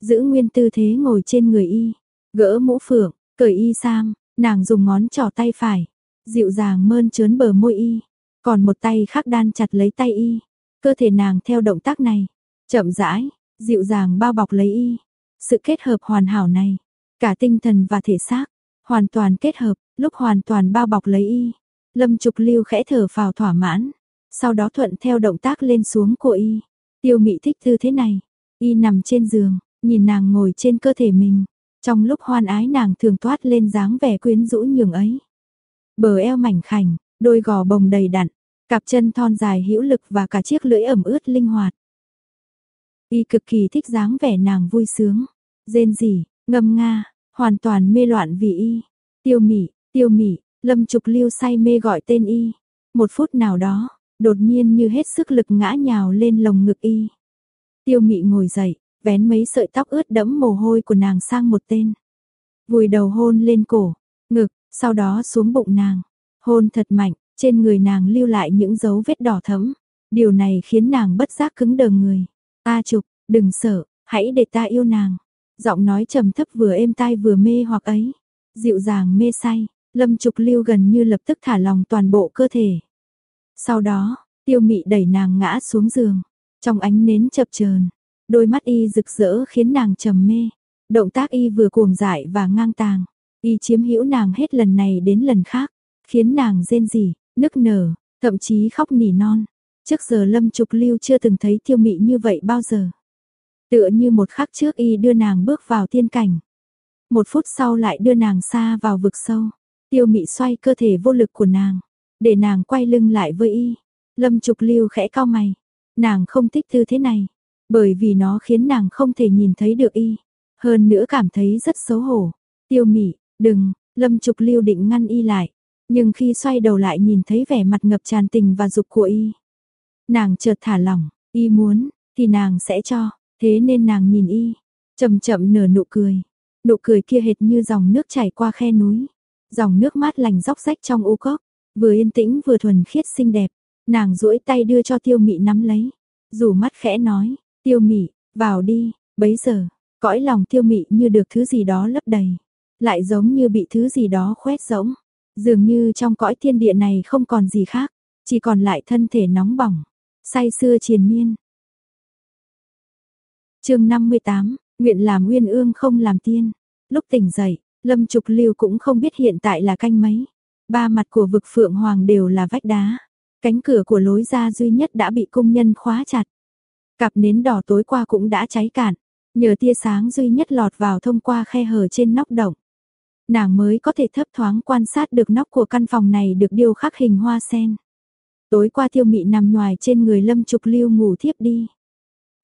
giữ nguyên tư thế ngồi trên người y, gỡ mũ phượng, cởi y sam, nàng dùng ngón trỏ tay phải, dịu dàng mơn trớn bờ môi y, còn một tay khác đan chặt lấy tay y. Cơ thể nàng theo động tác này, chậm rãi, dịu dàng bao bọc lấy y. Sự kết hợp hoàn hảo này, cả tinh thần và thể xác, hoàn toàn kết hợp, lúc hoàn toàn bao bọc lấy y. Lâm Trục Lưu khẽ thở phào thỏa mãn, sau đó thuận theo động tác lên xuống của y. Tiêu Mị thích tư thế này, y nằm trên giường, nhìn nàng ngồi trên cơ thể mình, trong lúc hoan ái nàng thường toát lên dáng vẻ quyến rũ nhường ấy. Bờ eo mảnh khảnh, đôi gò bồng đầy đặn, cặp chân thon dài hữu lực và cả chiếc lưỡi ẩm ướt linh hoạt. Y cực kỳ thích dáng vẻ nàng vui sướng, rên rỉ, ngâm nga, hoàn toàn mê loạn vì y. Tiêu Mị, Tiêu Mị, Lâm Trục Lưu say mê gọi tên y. Một phút nào đó, đột nhiên như hết sức lực ngã nhào lên lồng ngực y. Tiêu Mị ngồi dậy, vén mấy sợi tóc ướt đẫm mồ hôi của nàng sang một tên. Vùi đầu hôn lên cổ, ngực, sau đó xuống bụng nàng. Hôn thật mạnh, trên người nàng lưu lại những dấu vết đỏ thẫm. Điều này khiến nàng bất giác cứng đờ người. ta Trục, đừng sợ, hãy để ta yêu nàng. Giọng nói trầm thấp vừa êm tai vừa mê hoặc ấy. Dịu dàng mê say, Lâm Trục Lưu gần như lập tức thả lòng toàn bộ cơ thể. Sau đó, Tiêu Mị đẩy nàng ngã xuống giường, trong ánh nến chập chờn, đôi mắt y rực rỡ khiến nàng trầm mê. Động tác y vừa cuồng dại và ngang tàng, y chiếm hữu nàng hết lần này đến lần khác, khiến nàng rên rỉ, nức nở, thậm chí khóc nỉ non. Trước giờ Lâm Trục Lưu chưa từng thấy Tiêu Mị như vậy bao giờ. Tựa như một khắc trước y đưa nàng bước vào tiên cảnh. Một phút sau lại đưa nàng xa vào vực sâu. Tiêu mị xoay cơ thể vô lực của nàng. Để nàng quay lưng lại với y. Lâm trục lưu khẽ cao mày. Nàng không thích tư thế này. Bởi vì nó khiến nàng không thể nhìn thấy được y. Hơn nữa cảm thấy rất xấu hổ. Tiêu mị, đừng, lâm trục lưu định ngăn y lại. Nhưng khi xoay đầu lại nhìn thấy vẻ mặt ngập tràn tình và dục của y. Nàng chợt thả lỏng, y muốn, thì nàng sẽ cho. Thế nên nàng nhìn y, chậm chậm nở nụ cười. Nụ cười kia hệt như dòng nước chảy qua khe núi. Dòng nước mát lành róc rách trong u cốc. vừa yên tĩnh vừa thuần khiết xinh đẹp, nàng duỗi tay đưa cho tiêu mị nắm lấy, dù mắt khẽ nói, tiêu mị, vào đi, bấy giờ, cõi lòng tiêu mị như được thứ gì đó lấp đầy, lại giống như bị thứ gì đó khoét rỗng, dường như trong cõi thiên địa này không còn gì khác, chỉ còn lại thân thể nóng bỏng, say xưa triền miên chương 58, nguyện làm nguyên ương không làm tiên, lúc tỉnh dậy, Lâm Trục Lưu cũng không biết hiện tại là canh mấy. Ba mặt của vực Phượng Hoàng đều là vách đá. Cánh cửa của lối ra duy nhất đã bị công nhân khóa chặt. Cặp nến đỏ tối qua cũng đã cháy cạn. Nhờ tia sáng duy nhất lọt vào thông qua khe hở trên nóc động. Nàng mới có thể thấp thoáng quan sát được nóc của căn phòng này được điêu khắc hình hoa sen. Tối qua tiêu mị nằm ngoài trên người lâm trục lưu ngủ thiếp đi.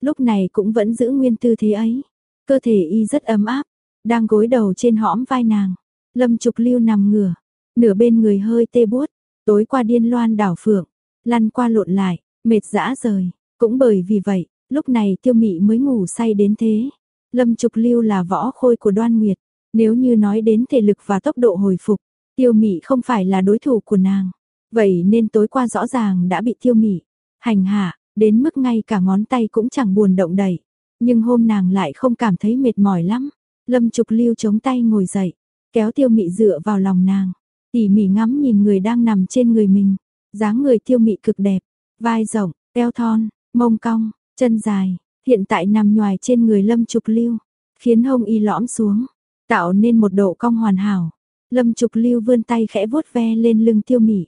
Lúc này cũng vẫn giữ nguyên tư thế ấy. Cơ thể y rất ấm áp, đang gối đầu trên hõm vai nàng. Lâm trục lưu nằm ngửa, nửa bên người hơi tê buốt, tối qua điên loan đảo phượng, lăn qua lộn lại, mệt dã rời. Cũng bởi vì vậy, lúc này tiêu mị mới ngủ say đến thế. Lâm trục lưu là võ khôi của đoan nguyệt, nếu như nói đến thể lực và tốc độ hồi phục, tiêu mị không phải là đối thủ của nàng. Vậy nên tối qua rõ ràng đã bị tiêu mị hành hạ, đến mức ngay cả ngón tay cũng chẳng buồn động đậy. Nhưng hôm nàng lại không cảm thấy mệt mỏi lắm. Lâm Trục Lưu chống tay ngồi dậy, kéo Tiêu Mị dựa vào lòng nàng, tỉ mỉ ngắm nhìn người đang nằm trên người mình, dáng người Tiêu Mị cực đẹp, vai rộng, eo thon, mông cong, chân dài, hiện tại nằm nhòi trên người Lâm Trục Lưu, khiến hông y lõm xuống, tạo nên một độ cong hoàn hảo. Lâm Trục Lưu vươn tay khẽ vuốt ve lên lưng Tiêu Mị,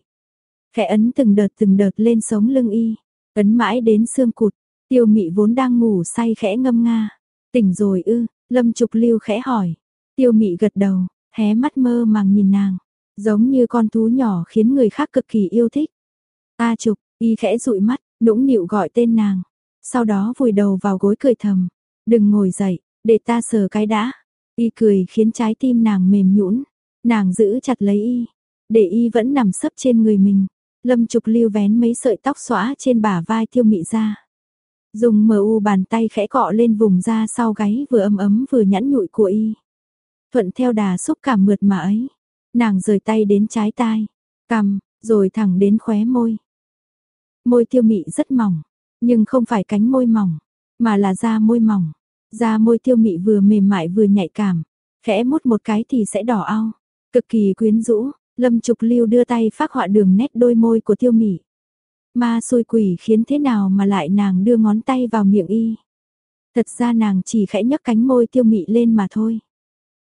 khẽ ấn từng đợt từng đợt lên sống lưng y, ấn mãi đến xương cụt. Tiêu Mị vốn đang ngủ say khẽ ngâm nga, tỉnh rồi ư? Lâm Trục Lưu khẽ hỏi. Tiêu Mị gật đầu, hé mắt mơ màng nhìn nàng, giống như con thú nhỏ khiến người khác cực kỳ yêu thích. A Trục, y khẽ dụi mắt, nũng nịu gọi tên nàng, sau đó vùi đầu vào gối cười thầm, "Đừng ngồi dậy, để ta sờ cái đã." Y cười khiến trái tim nàng mềm nhũn, nàng giữ chặt lấy y, để y vẫn nằm sấp trên người mình. Lâm Trục Lưu vén mấy sợi tóc xõa trên bả vai Tiêu Mị ra. Dùng mờ u bàn tay khẽ cọ lên vùng da sau gáy vừa ấm ấm vừa nhẵn nhụi của y. Thuận theo đà xúc cảm mượt mà ấy. Nàng rời tay đến trái tai, cằm, rồi thẳng đến khóe môi. Môi tiêu mị rất mỏng, nhưng không phải cánh môi mỏng, mà là da môi mỏng. Da môi tiêu mị vừa mềm mại vừa nhạy cảm, khẽ mút một cái thì sẽ đỏ ao, cực kỳ quyến rũ. Lâm Trục Lưu đưa tay phác họa đường nét đôi môi của tiêu mỹ Ma xôi quỷ khiến thế nào mà lại nàng đưa ngón tay vào miệng y. Thật ra nàng chỉ khẽ nhấc cánh môi tiêu mị lên mà thôi.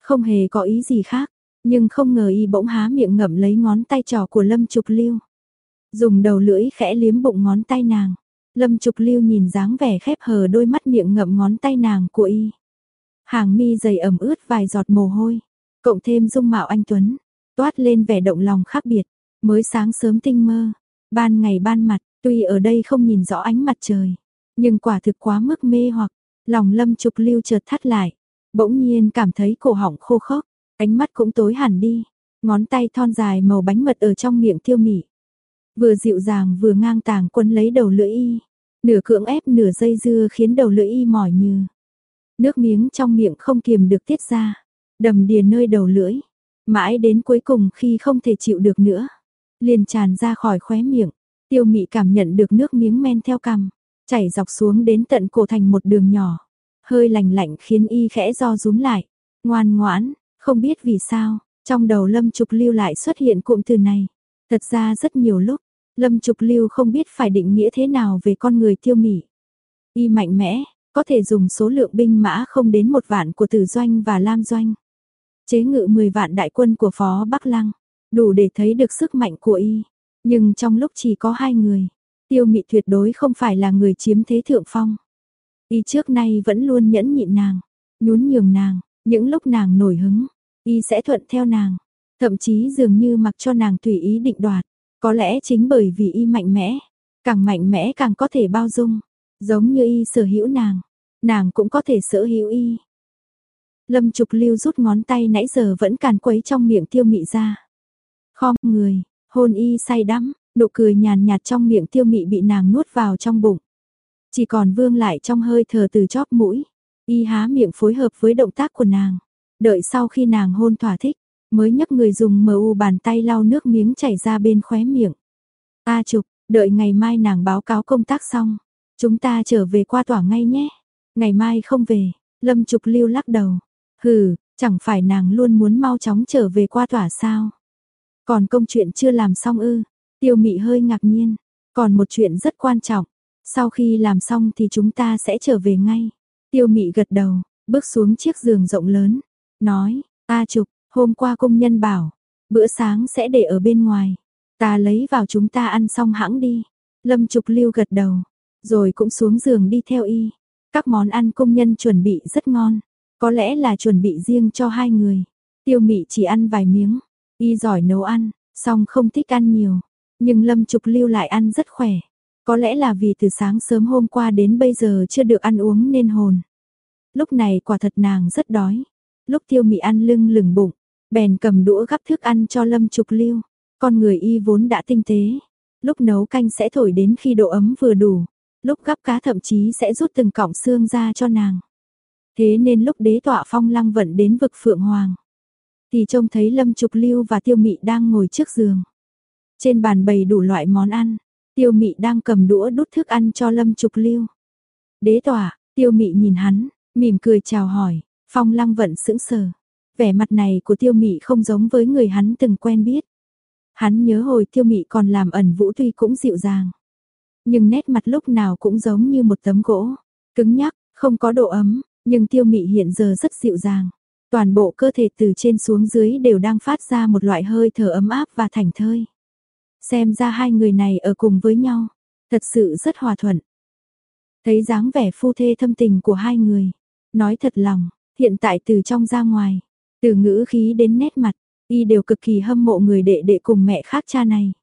Không hề có ý gì khác, nhưng không ngờ y bỗng há miệng ngậm lấy ngón tay trỏ của Lâm Trục Lưu. Dùng đầu lưỡi khẽ liếm bụng ngón tay nàng. Lâm Trục Lưu nhìn dáng vẻ khép hờ đôi mắt miệng ngậm ngón tay nàng của y. Hàng mi dày ẩm ướt vài giọt mồ hôi, cộng thêm dung mạo anh Tuấn, toát lên vẻ động lòng khác biệt, mới sáng sớm tinh mơ, Ban ngày ban mặt, tuy ở đây không nhìn rõ ánh mặt trời, nhưng quả thực quá mức mê hoặc, lòng lâm trục lưu chợt thắt lại, bỗng nhiên cảm thấy cổ họng khô khốc, ánh mắt cũng tối hẳn đi, ngón tay thon dài màu bánh mật ở trong miệng tiêu mị. Vừa dịu dàng vừa ngang tàng quân lấy đầu lưỡi y, nửa cưỡng ép nửa dây dưa khiến đầu lưỡi y mỏi như. Nước miếng trong miệng không kiềm được tiết ra, đầm đìa nơi đầu lưỡi, mãi đến cuối cùng khi không thể chịu được nữa liền tràn ra khỏi khóe miệng. Tiêu mị cảm nhận được nước miếng men theo cằm, chảy dọc xuống đến tận cổ thành một đường nhỏ. Hơi lạnh lạnh khiến y khẽ do rúm lại. Ngoan ngoãn, không biết vì sao, trong đầu Lâm Trục Lưu lại xuất hiện cụm từ này. Thật ra rất nhiều lúc, Lâm Trục Lưu không biết phải định nghĩa thế nào về con người tiêu mị. Y mạnh mẽ, có thể dùng số lượng binh mã không đến một vạn của Tử Doanh và Lam Doanh. Chế ngự 10 vạn đại quân của Phó Bắc Lăng đủ để thấy được sức mạnh của y. Nhưng trong lúc chỉ có hai người, tiêu mị tuyệt đối không phải là người chiếm thế thượng phong. Y trước nay vẫn luôn nhẫn nhịn nàng, nhún nhường nàng, những lúc nàng nổi hứng, y sẽ thuận theo nàng, thậm chí dường như mặc cho nàng tùy ý định đoạt. Có lẽ chính bởi vì y mạnh mẽ, càng mạnh mẽ càng có thể bao dung, giống như y sở hữu nàng, nàng cũng có thể sở hữu y. Lâm Trục Lưu rút ngón tay nãy giờ vẫn càn quấy trong miệng tiêu mị ra. Khom người, hôn y say đắm, nụ cười nhàn nhạt trong miệng tiêu mị bị nàng nuốt vào trong bụng. Chỉ còn vương lại trong hơi thở từ chóp mũi. Y há miệng phối hợp với động tác của nàng. Đợi sau khi nàng hôn thỏa thích, mới nhấc người dùng mờ u bàn tay lau nước miếng chảy ra bên khóe miệng. A Trục, đợi ngày mai nàng báo cáo công tác xong, chúng ta trở về qua tỏa ngay nhé. Ngày mai không về, Lâm Trục lưu lắc đầu. Hừ, chẳng phải nàng luôn muốn mau chóng trở về qua tỏa sao? Còn công chuyện chưa làm xong ư? Tiêu Mị hơi ngạc nhiên, còn một chuyện rất quan trọng, sau khi làm xong thì chúng ta sẽ trở về ngay. Tiêu Mị gật đầu, bước xuống chiếc giường rộng lớn, nói, ta chụp hôm qua công nhân bảo, bữa sáng sẽ để ở bên ngoài, ta lấy vào chúng ta ăn xong hãng đi." Lâm Trục Lưu gật đầu, rồi cũng xuống giường đi theo y. Các món ăn công nhân chuẩn bị rất ngon, có lẽ là chuẩn bị riêng cho hai người. Tiêu Mị chỉ ăn vài miếng, y giỏi nấu ăn, song không thích ăn nhiều, nhưng Lâm Trục Lưu lại ăn rất khỏe. Có lẽ là vì từ sáng sớm hôm qua đến bây giờ chưa được ăn uống nên hồn. Lúc này quả thật nàng rất đói. Lúc tiêu mị ăn lưng lửng bụng, bèn cầm đũa gắp thức ăn cho Lâm Trục Lưu. Con người y vốn đã tinh tế. Lúc nấu canh sẽ thổi đến khi độ ấm vừa đủ. Lúc gắp cá thậm chí sẽ rút từng cọng xương ra cho nàng. Thế nên lúc đế tọa phong lăng vận đến vực Phượng Hoàng. Thì trông thấy Lâm Trục Lưu và Tiêu Mị đang ngồi trước giường. Trên bàn bày đủ loại món ăn. Tiêu Mị đang cầm đũa đút thức ăn cho Lâm Trục Lưu. Đế tọa, Tiêu Mị nhìn hắn, mỉm cười chào hỏi, Phong Lăng Vận sững sờ. Vẻ mặt này của Tiêu Mị không giống với người hắn từng quen biết. Hắn nhớ hồi Tiêu Mị còn làm ẩn vũ tuy cũng dịu dàng, nhưng nét mặt lúc nào cũng giống như một tấm gỗ, cứng nhắc, không có độ ấm, nhưng Tiêu Mị hiện giờ rất dịu dàng. Toàn bộ cơ thể từ trên xuống dưới đều đang phát ra một loại hơi thở ấm áp và thảnh thơi. Xem ra hai người này ở cùng với nhau, thật sự rất hòa thuận. Thấy dáng vẻ phu thê thâm tình của hai người, nói thật lòng, hiện tại từ trong ra ngoài, từ ngữ khí đến nét mặt, y đều cực kỳ hâm mộ người đệ đệ cùng mẹ khác cha này.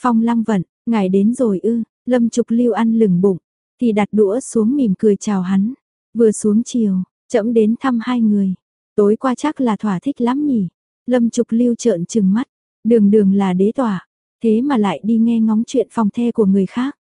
Phong lăng vận, ngài đến rồi ư, lâm trục lưu ăn lửng bụng, thì đặt đũa xuống mỉm cười chào hắn, vừa xuống chiều, chậm đến thăm hai người, tối qua chắc là thỏa thích lắm nhỉ, lâm trục lưu trợn trừng mắt, đường đường là đế tỏa, thế mà lại đi nghe ngóng chuyện phòng the của người khác.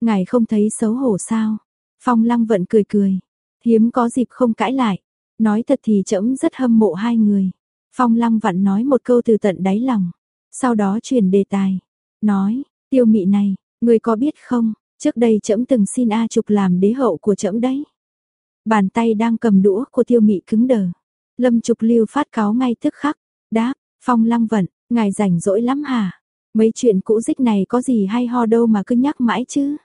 Ngài không thấy xấu hổ sao? Phong lăng vận cười cười, hiếm có dịp không cãi lại. Nói thật thì trẫm rất hâm mộ hai người. Phong lăng vặn nói một câu từ tận đáy lòng. Sau đó chuyển đề tài. Nói, tiêu mị này, người có biết không, trước đây trẫm từng xin A Trục làm đế hậu của trẫm đấy. Bàn tay đang cầm đũa của tiêu mị cứng đờ. Lâm Trục lưu phát cáo ngay tức khắc. Đáp, phong lăng vận, ngài rảnh rỗi lắm hả? Mấy chuyện cũ dích này có gì hay ho đâu mà cứ nhắc mãi chứ.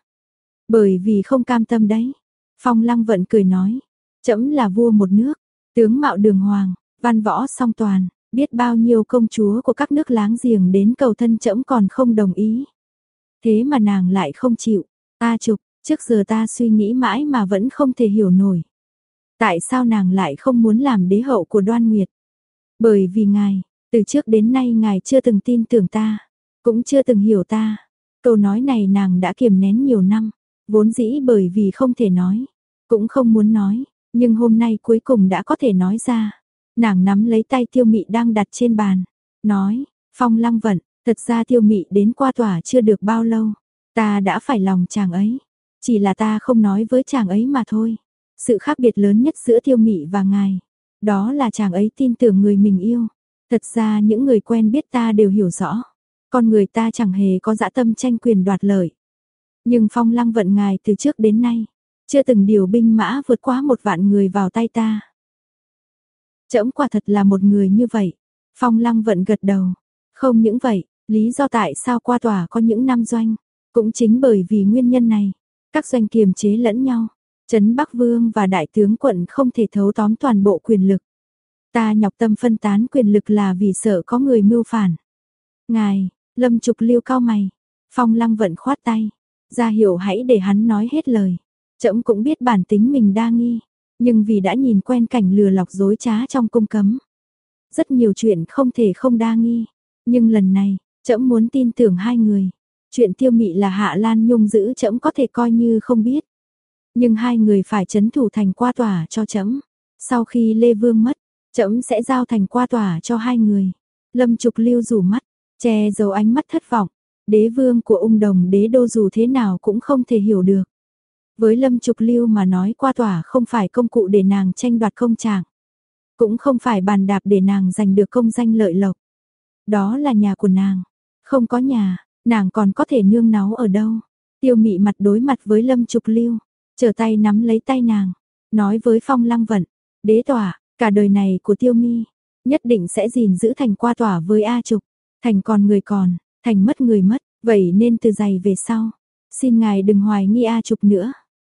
Bởi vì không cam tâm đấy. Phong lăng vận cười nói. Chấm là vua một nước, tướng mạo đường hoàng, văn võ song toàn, biết bao nhiêu công chúa của các nước láng giềng đến cầu thân chấm còn không đồng ý. Thế mà nàng lại không chịu. Ta trục, trước giờ ta suy nghĩ mãi mà vẫn không thể hiểu nổi. Tại sao nàng lại không muốn làm đế hậu của đoan nguyệt? Bởi vì ngài, từ trước đến nay ngài chưa từng tin tưởng ta. Cũng chưa từng hiểu ta. Câu nói này nàng đã kiềm nén nhiều năm, vốn dĩ bởi vì không thể nói, cũng không muốn nói, nhưng hôm nay cuối cùng đã có thể nói ra. Nàng nắm lấy tay tiêu mị đang đặt trên bàn, nói, phong lăng vận, thật ra tiêu mị đến qua tòa chưa được bao lâu, ta đã phải lòng chàng ấy, chỉ là ta không nói với chàng ấy mà thôi. Sự khác biệt lớn nhất giữa tiêu mị và ngài, đó là chàng ấy tin tưởng người mình yêu. Thật ra những người quen biết ta đều hiểu rõ. Con người ta chẳng hề có dã tâm tranh quyền đoạt lợi. Nhưng phong lăng vận ngài từ trước đến nay, chưa từng điều binh mã vượt quá một vạn người vào tay ta. Trẫm quả thật là một người như vậy. Phong lăng vận gật đầu. Không những vậy, lý do tại sao qua tòa có những năm doanh, cũng chính bởi vì nguyên nhân này. Các doanh kiềm chế lẫn nhau. Trấn Bắc Vương và Đại tướng quận không thể thấu tóm toàn bộ quyền lực. Ta nhọc tâm phân tán quyền lực là vì sợ có người mưu phản. Ngài, Lâm Trục Liêu cao mày, Phong Lăng vận khoát tay, ra hiểu hãy để hắn nói hết lời. Trẫm cũng biết bản tính mình đa nghi, nhưng vì đã nhìn quen cảnh lừa lọc dối trá trong cung cấm, rất nhiều chuyện không thể không đa nghi, nhưng lần này, trẫm muốn tin tưởng hai người. Chuyện tiêu mị là Hạ Lan Nhung giữ trẫm có thể coi như không biết. Nhưng hai người phải chấn thủ thành qua tòa cho trẫm. Sau khi Lê Vương mất, trẫm sẽ giao thành qua tòa cho hai người. Lâm Trục Lưu rủ mắt, che giấu ánh mắt thất vọng. Đế vương của ung đồng đế đô dù thế nào cũng không thể hiểu được. Với Lâm Trục Lưu mà nói qua tòa không phải công cụ để nàng tranh đoạt công trạng. cũng không phải bàn đạp để nàng giành được công danh lợi lộc. Đó là nhà của nàng, không có nhà, nàng còn có thể nương náu ở đâu. Tiêu mị mặt đối mặt với Lâm Trục Lưu, trở tay nắm lấy tay nàng, nói với Phong Lăng Vận, đế tỏa, cả đời này của Tiêu Mi, nhất định sẽ gìn giữ thành qua tỏa với A Trục, thành còn người còn, thành mất người mất, vậy nên từ giày về sau, xin ngài đừng hoài nghi A Trục nữa.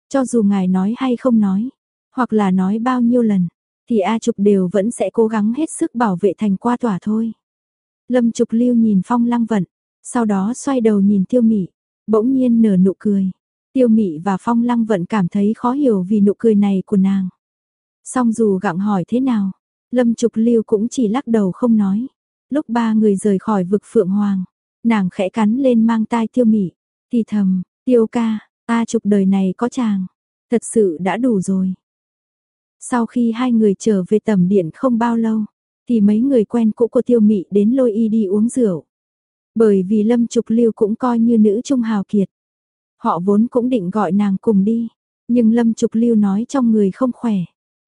Cho dù ngài nói hay không nói, hoặc là nói bao nhiêu lần, thì A Trục đều vẫn sẽ cố gắng hết sức bảo vệ thành qua tỏa thôi. Lâm Trục Lưu nhìn Phong Lăng Vận, sau đó xoay đầu nhìn Tiêu Mị, bỗng nhiên nở nụ cười. Tiêu Mị và Phong Lăng Vận cảm thấy khó hiểu vì nụ cười này của nàng. Song dù gặng hỏi thế nào, Lâm Trục Lưu cũng chỉ lắc đầu không nói. Lúc ba người rời khỏi vực Phượng Hoàng, nàng khẽ cắn lên mang tai Tiêu Mị, thì thầm, "Tiêu ca, ta Trục đời này có chàng, thật sự đã đủ rồi." Sau khi hai người trở về tầm điện không bao lâu, thì mấy người quen cũ của Tiêu Mị đến lôi y đi uống rượu. Bởi vì Lâm Trục Lưu cũng coi như nữ trung hào kiệt. Họ vốn cũng định gọi nàng cùng đi, nhưng Lâm Trục Lưu nói trong người không khỏe,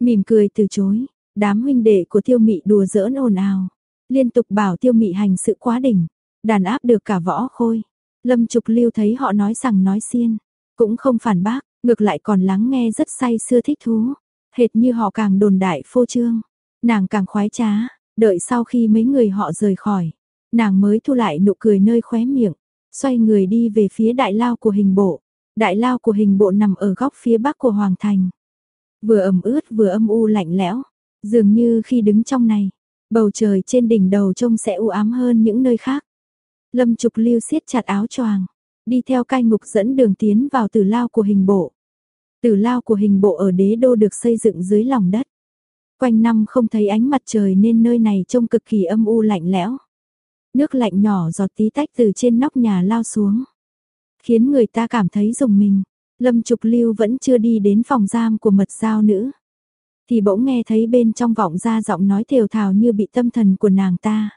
mỉm cười từ chối. Đám huynh đệ của Tiêu Mị đùa giỡn ồn ào, liên tục bảo Tiêu Mị hành sự quá đỉnh, đàn áp được cả võ khôi. Lâm Trục Lưu thấy họ nói rằng nói xiên, cũng không phản bác, ngược lại còn lắng nghe rất say sưa thích thú, hệt như họ càng đồn đại phô trương, nàng càng khoái trá, đợi sau khi mấy người họ rời khỏi, nàng mới thu lại nụ cười nơi khóe miệng, xoay người đi về phía đại lao của hình bộ. Đại lao của hình bộ nằm ở góc phía bắc của Hoàng Thành. Vừa ẩm ướt vừa âm u lạnh lẽo, dường như khi đứng trong này, bầu trời trên đỉnh đầu trông sẽ u ám hơn những nơi khác. Lâm Trục Lưu siết chặt áo choàng, đi theo cai ngục dẫn đường tiến vào tử lao của hình bộ. Tử lao của hình bộ ở đế đô được xây dựng dưới lòng đất. Quanh năm không thấy ánh mặt trời nên nơi này trông cực kỳ âm u lạnh lẽo. Nước lạnh nhỏ giọt tí tách từ trên nóc nhà lao xuống. Khiến người ta cảm thấy rùng mình. Lâm Trục Lưu vẫn chưa đi đến phòng giam của mật giao nữ. Thì bỗng nghe thấy bên trong vọng ra giọng nói thều thào như bị tâm thần của nàng ta.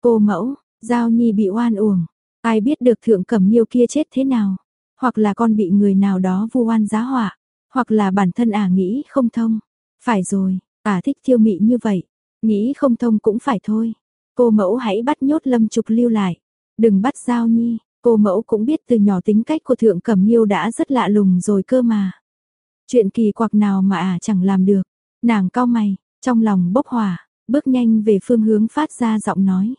Cô mẫu, Giao Nhi bị oan uổng. Ai biết được thượng cẩm nhiêu kia chết thế nào. Hoặc là con bị người nào đó vu oan giá họa. Hoặc là bản thân ả nghĩ không thông. Phải rồi, ả thích thiêu mị như vậy. Nghĩ không thông cũng phải thôi. Cô mẫu hãy bắt nhốt Lâm Trục Lưu lại. Đừng bắt Giao Nhi, cô mẫu cũng biết từ nhỏ tính cách của Thượng Cẩm yêu đã rất lạ lùng rồi cơ mà. Chuyện kỳ quặc nào mà à chẳng làm được. Nàng cao mày, trong lòng bốc hỏa, bước nhanh về phương hướng phát ra giọng nói.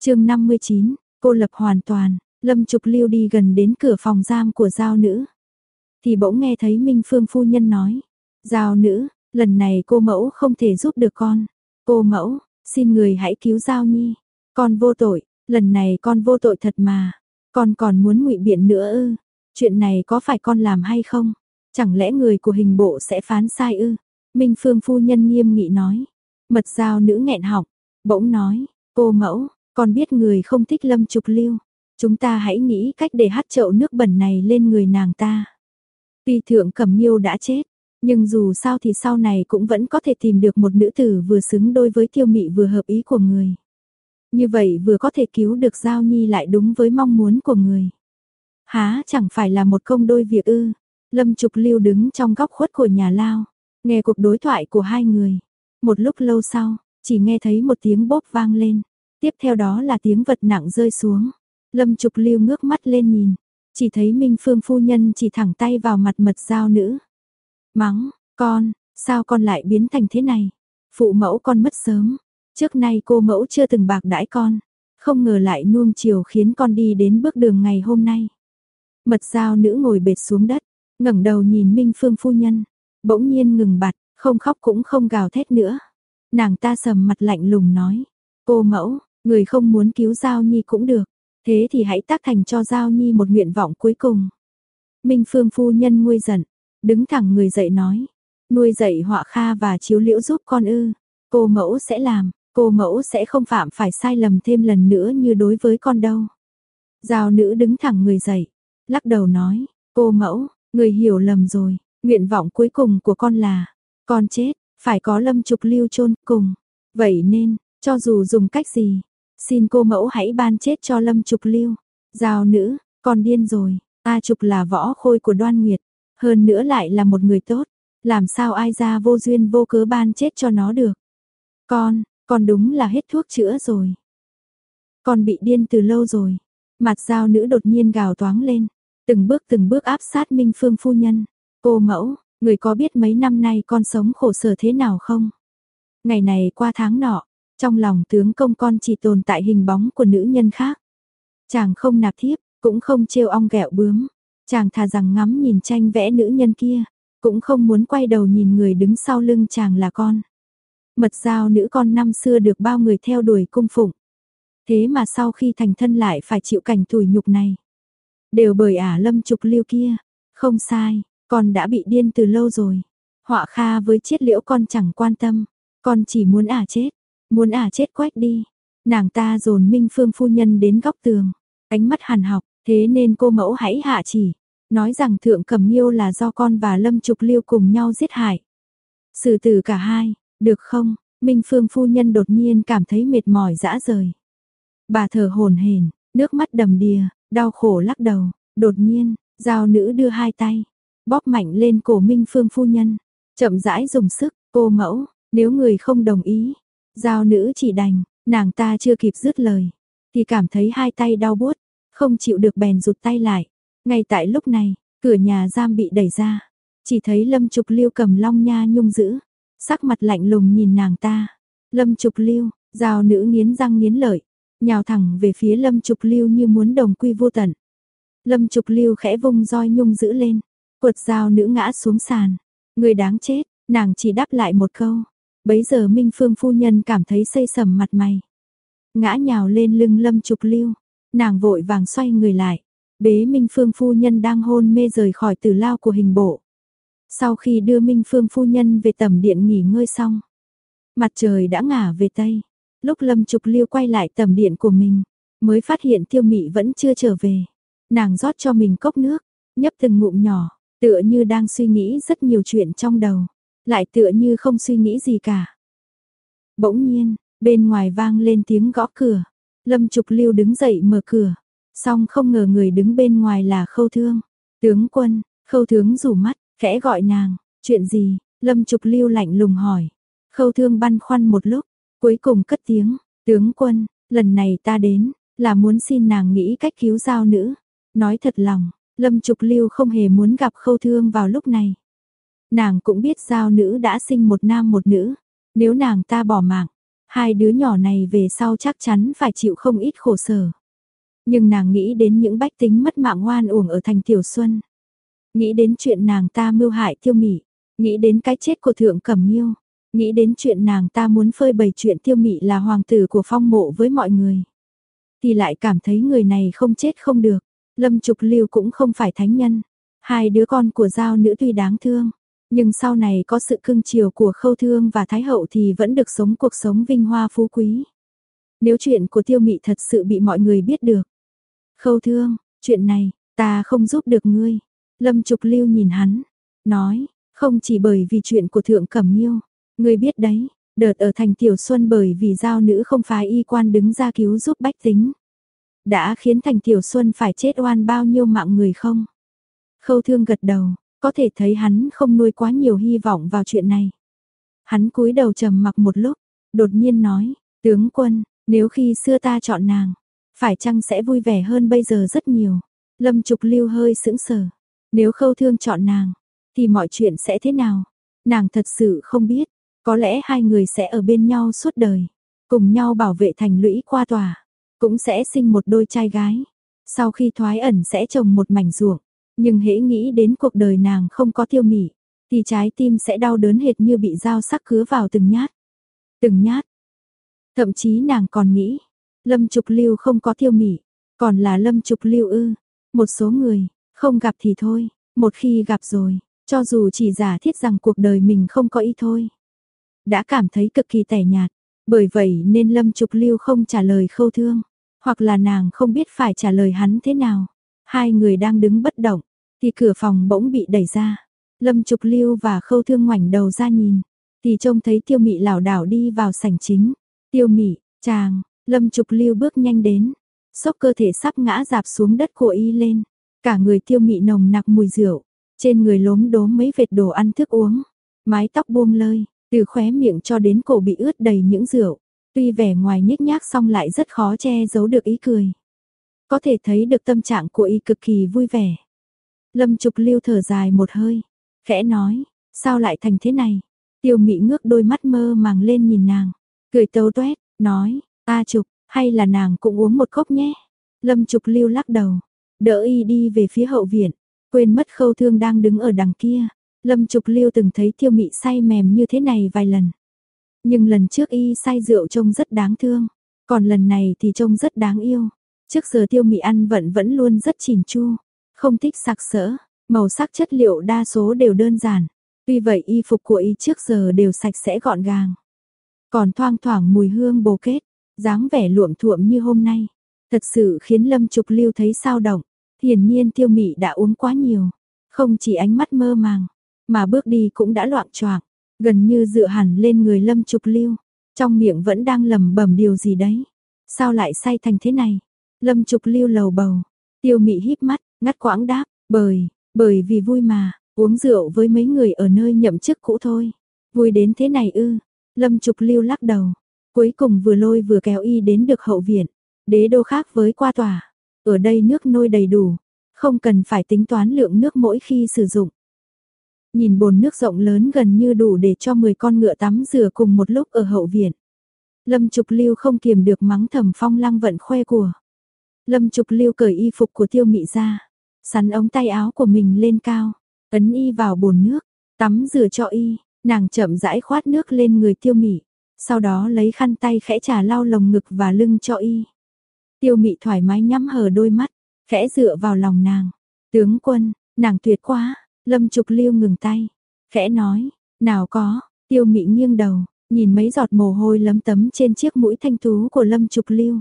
chương 59, cô lập hoàn toàn, Lâm Trục Lưu đi gần đến cửa phòng giam của giao nữ. Thì bỗng nghe thấy Minh Phương Phu Nhân nói. Giao nữ, lần này cô mẫu không thể giúp được con. Cô mẫu, xin người hãy cứu Giao Nhi. Con vô tội, lần này con vô tội thật mà. Con còn muốn ngụy biện nữa ư? Chuyện này có phải con làm hay không? Chẳng lẽ người của hình bộ sẽ phán sai ư? Minh Phương phu nhân nghiêm nghị nói. Mật giao nữ nghẹn học bỗng nói, cô mẫu, con biết người không thích lâm trục lưu. Chúng ta hãy nghĩ cách để hát chậu nước bẩn này lên người nàng ta. Tuy thượng cẩm nhiêu đã chết, nhưng dù sao thì sau này cũng vẫn có thể tìm được một nữ tử vừa xứng đôi với tiêu mị vừa hợp ý của người. Như vậy vừa có thể cứu được Giao Nhi lại đúng với mong muốn của người. Há chẳng phải là một công đôi việc ư. Lâm Trục Lưu đứng trong góc khuất của nhà lao, nghe cuộc đối thoại của hai người. Một lúc lâu sau, chỉ nghe thấy một tiếng bốp vang lên. Tiếp theo đó là tiếng vật nặng rơi xuống. Lâm Trục Lưu ngước mắt lên nhìn, chỉ thấy Minh Phương phu nhân chỉ thẳng tay vào mặt mật giao nữ. Mắng, con, sao con lại biến thành thế này? Phụ mẫu con mất sớm, trước nay cô mẫu chưa từng bạc đãi con, không ngờ lại nuông chiều khiến con đi đến bước đường ngày hôm nay. Mật giao nữ ngồi bệt xuống đất, ngẩng đầu nhìn Minh Phương phu nhân, bỗng nhiên ngừng bặt, không khóc cũng không gào thét nữa. Nàng ta sầm mặt lạnh lùng nói, cô mẫu, người không muốn cứu Giao Nhi cũng được, thế thì hãy tác thành cho Giao Nhi một nguyện vọng cuối cùng. Minh Phương phu nhân nguôi giận, Đứng thẳng người dậy nói, nuôi dạy họa kha và chiếu liễu giúp con ư, cô mẫu sẽ làm, cô mẫu sẽ không phạm phải sai lầm thêm lần nữa như đối với con đâu. Giao nữ đứng thẳng người dậy, lắc đầu nói, cô mẫu, người hiểu lầm rồi, nguyện vọng cuối cùng của con là, con chết, phải có lâm trục lưu chôn cùng. Vậy nên, cho dù dùng cách gì, xin cô mẫu hãy ban chết cho lâm trục lưu. Giao nữ, con điên rồi, A trục là võ khôi của đoan nguyệt, hơn nữa lại là một người tốt, Làm sao ai ra vô duyên vô cớ ban chết cho nó được. Con, con đúng là hết thuốc chữa rồi. Con bị điên từ lâu rồi. Mặt giao nữ đột nhiên gào toáng lên. Từng bước từng bước áp sát Minh Phương phu nhân. Cô mẫu, người có biết mấy năm nay con sống khổ sở thế nào không? Ngày này qua tháng nọ, trong lòng tướng công con chỉ tồn tại hình bóng của nữ nhân khác. Chàng không nạp thiếp, cũng không trêu ong ghẹo bướm. Chàng thà rằng ngắm nhìn tranh vẽ nữ nhân kia, cũng không muốn quay đầu nhìn người đứng sau lưng chàng là con. Mật giao nữ con năm xưa được bao người theo đuổi cung phụng. Thế mà sau khi thành thân lại phải chịu cảnh tủi nhục này. Đều bởi ả lâm trục lưu kia. Không sai, con đã bị điên từ lâu rồi. Họa kha với chiết liễu con chẳng quan tâm. Con chỉ muốn ả chết. Muốn ả chết quách đi. Nàng ta dồn minh phương phu nhân đến góc tường. Ánh mắt hàn học, thế nên cô mẫu hãy hạ chỉ. Nói rằng thượng cầm nghiêu là do con và lâm trục liêu cùng nhau giết hại. Xử tử cả hai, được không? Minh Phương phu nhân đột nhiên cảm thấy mệt mỏi dã rời. Bà thở hổn hển, nước mắt đầm đìa, đau khổ lắc đầu, đột nhiên, giao nữ đưa hai tay, bóp mạnh lên cổ Minh Phương phu nhân, chậm rãi dùng sức, cô mẫu, nếu người không đồng ý, giao nữ chỉ đành, nàng ta chưa kịp dứt lời, thì cảm thấy hai tay đau buốt, không chịu được bèn rụt tay lại. Ngay tại lúc này, cửa nhà giam bị đẩy ra, chỉ thấy Lâm Trục Liêu cầm long nha nhung giữ, sắc mặt lạnh lùng nhìn nàng ta. Lâm Trục Liêu, giao nữ nghiến răng nghiến lợi, nhào thẳng về phía Lâm Trục Lưu như muốn đồng quy vô tận. Lâm Trục Lưu khẽ vung roi nhung giữ lên, quật dao nữ ngã xuống sàn. Người đáng chết, nàng chỉ đáp lại một câu. Bấy giờ Minh Phương phu nhân cảm thấy xây sầm mặt mày. Ngã nhào lên lưng Lâm Trục Lưu, nàng vội vàng xoay người lại. Bế Minh Phương phu nhân đang hôn mê rời khỏi tử lao của hình bộ. Sau khi đưa Minh Phương phu nhân về tầm điện nghỉ ngơi xong, mặt trời đã ngả về tây. Lúc Lâm Trục Liêu quay lại tầm điện của mình, mới phát hiện Tiêu Mị vẫn chưa trở về. Nàng rót cho mình cốc nước, nhấp từng ngụm nhỏ, tựa như đang suy nghĩ rất nhiều chuyện trong đầu, lại tựa như không suy nghĩ gì cả. Bỗng nhiên, bên ngoài vang lên tiếng gõ cửa. Lâm Trục Liêu đứng dậy mở cửa, song không ngờ người đứng bên ngoài là Khâu Thương. Tướng quân, Khâu Tướng rủ mắt, khẽ gọi nàng, chuyện gì? Lâm Trục lưu lạnh lùng hỏi. Khâu Thương băn khoăn một lúc, Cuối cùng cất tiếng, tướng quân, lần này ta đến, là muốn xin nàng nghĩ cách cứu giao nữ. Nói thật lòng, Lâm Trục Lưu không hề muốn gặp khâu thương vào lúc này. Nàng cũng biết giao nữ đã sinh một nam một nữ, nếu nàng ta bỏ mạng, hai đứa nhỏ này về sau chắc chắn phải chịu không ít khổ sở. Nhưng nàng nghĩ đến những bách tính mất mạng oan uổng ở thành Tiểu Xuân. Nghĩ đến chuyện nàng ta mưu hại tiêu mị, nghĩ đến cái chết của thượng cẩm miêu, Nghĩ đến chuyện nàng ta muốn phơi bày chuyện tiêu mị là hoàng tử của phong mộ với mọi người. Thì lại cảm thấy người này không chết không được. Lâm Trục Lưu cũng không phải thánh nhân. Hai đứa con của giao nữ tuy đáng thương. Nhưng sau này có sự cưng chiều của khâu thương và thái hậu thì vẫn được sống cuộc sống vinh hoa phú quý. Nếu chuyện của tiêu mị thật sự bị mọi người biết được. Khâu thương, chuyện này, ta không giúp được ngươi. Lâm Trục Lưu nhìn hắn, nói, không chỉ bởi vì chuyện của Thượng Cẩm Nhiêu, Ngươi biết đấy, đợt ở thành Tiểu Xuân bởi vì giao nữ không phái y quan đứng ra cứu giúp bách tính. Đã khiến thành Tiểu Xuân phải chết oan bao nhiêu mạng người không? Khâu thương gật đầu, có thể thấy hắn không nuôi quá nhiều hy vọng vào chuyện này. Hắn cúi đầu trầm mặc một lúc, đột nhiên nói, tướng quân, nếu khi xưa ta chọn nàng, phải chăng sẽ vui vẻ hơn bây giờ rất nhiều. Lâm Trục Lưu hơi sững sờ, nếu khâu thương chọn nàng, thì mọi chuyện sẽ thế nào? Nàng thật sự không biết, có lẽ hai người sẽ ở bên nhau suốt đời, cùng nhau bảo vệ thành lũy qua tòa, cũng sẽ sinh một đôi trai gái. Sau khi thoái ẩn sẽ trồng một mảnh ruộng, nhưng hễ nghĩ đến cuộc đời nàng không có tiêu mỉ, thì trái tim sẽ đau đớn hệt như bị dao sắc cứa vào từng nhát. Từng nhát. Thậm chí nàng còn nghĩ, Lâm Trục Lưu không có tiêu mỉ, còn là Lâm Trục Lưu ư. Một số người, không gặp thì thôi, một khi gặp rồi, cho dù chỉ giả thiết rằng cuộc đời mình không có ý thôi đã cảm thấy cực kỳ tẻ nhạt, bởi vậy nên Lâm Trục Lưu không trả lời khâu thương, hoặc là nàng không biết phải trả lời hắn thế nào. Hai người đang đứng bất động, thì cửa phòng bỗng bị đẩy ra. Lâm Trục Lưu và khâu thương ngoảnh đầu ra nhìn, thì trông thấy tiêu mị lảo đảo đi vào sảnh chính. Tiêu mị, chàng, Lâm Trục Lưu bước nhanh đến, sốc cơ thể sắp ngã dạp xuống đất của y lên. Cả người tiêu mị nồng nặc mùi rượu, trên người lốm đốm mấy vệt đồ ăn thức uống. mái tóc buông lơi, từ khóe miệng cho đến cổ bị ướt đầy những rượu. Tuy vẻ ngoài nhếch nhác xong lại rất khó che giấu được ý cười. Có thể thấy được tâm trạng của y cực kỳ vui vẻ. Lâm Trục Lưu thở dài một hơi, khẽ nói, sao lại thành thế này? Tiêu Mị ngước đôi mắt mơ màng lên nhìn nàng, cười tâu toét, nói, "A Trục, hay là nàng cũng uống một cốc nhé?" Lâm Trục Lưu lắc đầu, đỡ y đi về phía hậu viện, quên mất Khâu Thương đang đứng ở đằng kia. Lâm Trục Lưu từng thấy Tiêu Mị say mềm như thế này vài lần. Nhưng lần trước y say rượu trông rất đáng thương, còn lần này thì trông rất đáng yêu. Trước giờ Tiêu Mị ăn vận vẫn luôn rất chỉn chu, không thích sặc sỡ, màu sắc chất liệu đa số đều đơn giản. Tuy vậy y phục của y trước giờ đều sạch sẽ gọn gàng. Còn thoang thoảng mùi hương bồ kết, dáng vẻ luộm thuộm như hôm nay. Thật sự khiến Lâm Trục Lưu thấy sao động. Hiển nhiên tiêu mị đã uống quá nhiều. Không chỉ ánh mắt mơ màng, mà bước đi cũng đã loạn choạng gần như dựa hẳn lên người Lâm Trục Lưu. Trong miệng vẫn đang lầm bẩm điều gì đấy. Sao lại say thành thế này? Lâm Trục Lưu lầu bầu. Tiêu mị híp mắt, ngắt quãng đáp, bởi, bởi vì vui mà, uống rượu với mấy người ở nơi nhậm chức cũ thôi. Vui đến thế này ư, lâm trục lưu lắc đầu. Cuối cùng vừa lôi vừa kéo y đến được hậu viện, đế đô khác với qua tòa. Ở đây nước nôi đầy đủ, không cần phải tính toán lượng nước mỗi khi sử dụng. Nhìn bồn nước rộng lớn gần như đủ để cho 10 con ngựa tắm rửa cùng một lúc ở hậu viện. Lâm Trục Lưu không kiềm được mắng thầm phong lăng vận khoe của. Lâm Trục Lưu cởi y phục của tiêu mị ra, sắn ống tay áo của mình lên cao, ấn y vào bồn nước, tắm rửa cho y, nàng chậm rãi khoát nước lên người tiêu mị, sau đó lấy khăn tay khẽ trà lau lồng ngực và lưng cho y. Tiêu mị thoải mái nhắm hờ đôi mắt, khẽ dựa vào lòng nàng. Tướng quân, nàng tuyệt quá, lâm trục lưu ngừng tay, khẽ nói, nào có, tiêu mị nghiêng đầu, nhìn mấy giọt mồ hôi lấm tấm trên chiếc mũi thanh tú của lâm trục lưu.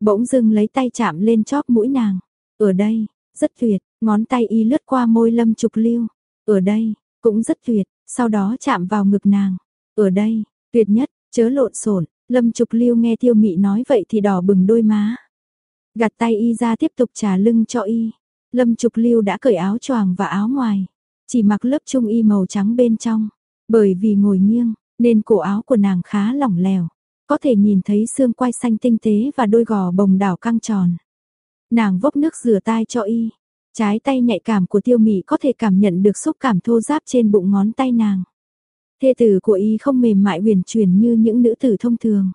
Bỗng dưng lấy tay chạm lên chóp mũi nàng. Ở đây, rất tuyệt, ngón tay y lướt qua môi lâm trục lưu. Ở đây, cũng rất tuyệt, sau đó chạm vào ngực nàng. Ở đây, tuyệt nhất, chớ lộn xộn. Lâm Trục Lưu nghe Tiêu Mị nói vậy thì đỏ bừng đôi má. Gạt tay y ra tiếp tục trả lưng cho y. Lâm Trục Lưu đã cởi áo choàng và áo ngoài, chỉ mặc lớp trung y màu trắng bên trong. Bởi vì ngồi nghiêng, nên cổ áo của nàng khá lỏng lẻo. Có thể nhìn thấy xương quai xanh tinh tế và đôi gò bồng đảo căng tròn. Nàng vốc nước rửa tay cho y. Trái tay nhạy cảm của tiêu mị có thể cảm nhận được xúc cảm thô giáp trên bụng ngón tay nàng. Thê tử của y không mềm mại huyền chuyển như những nữ tử thông thường.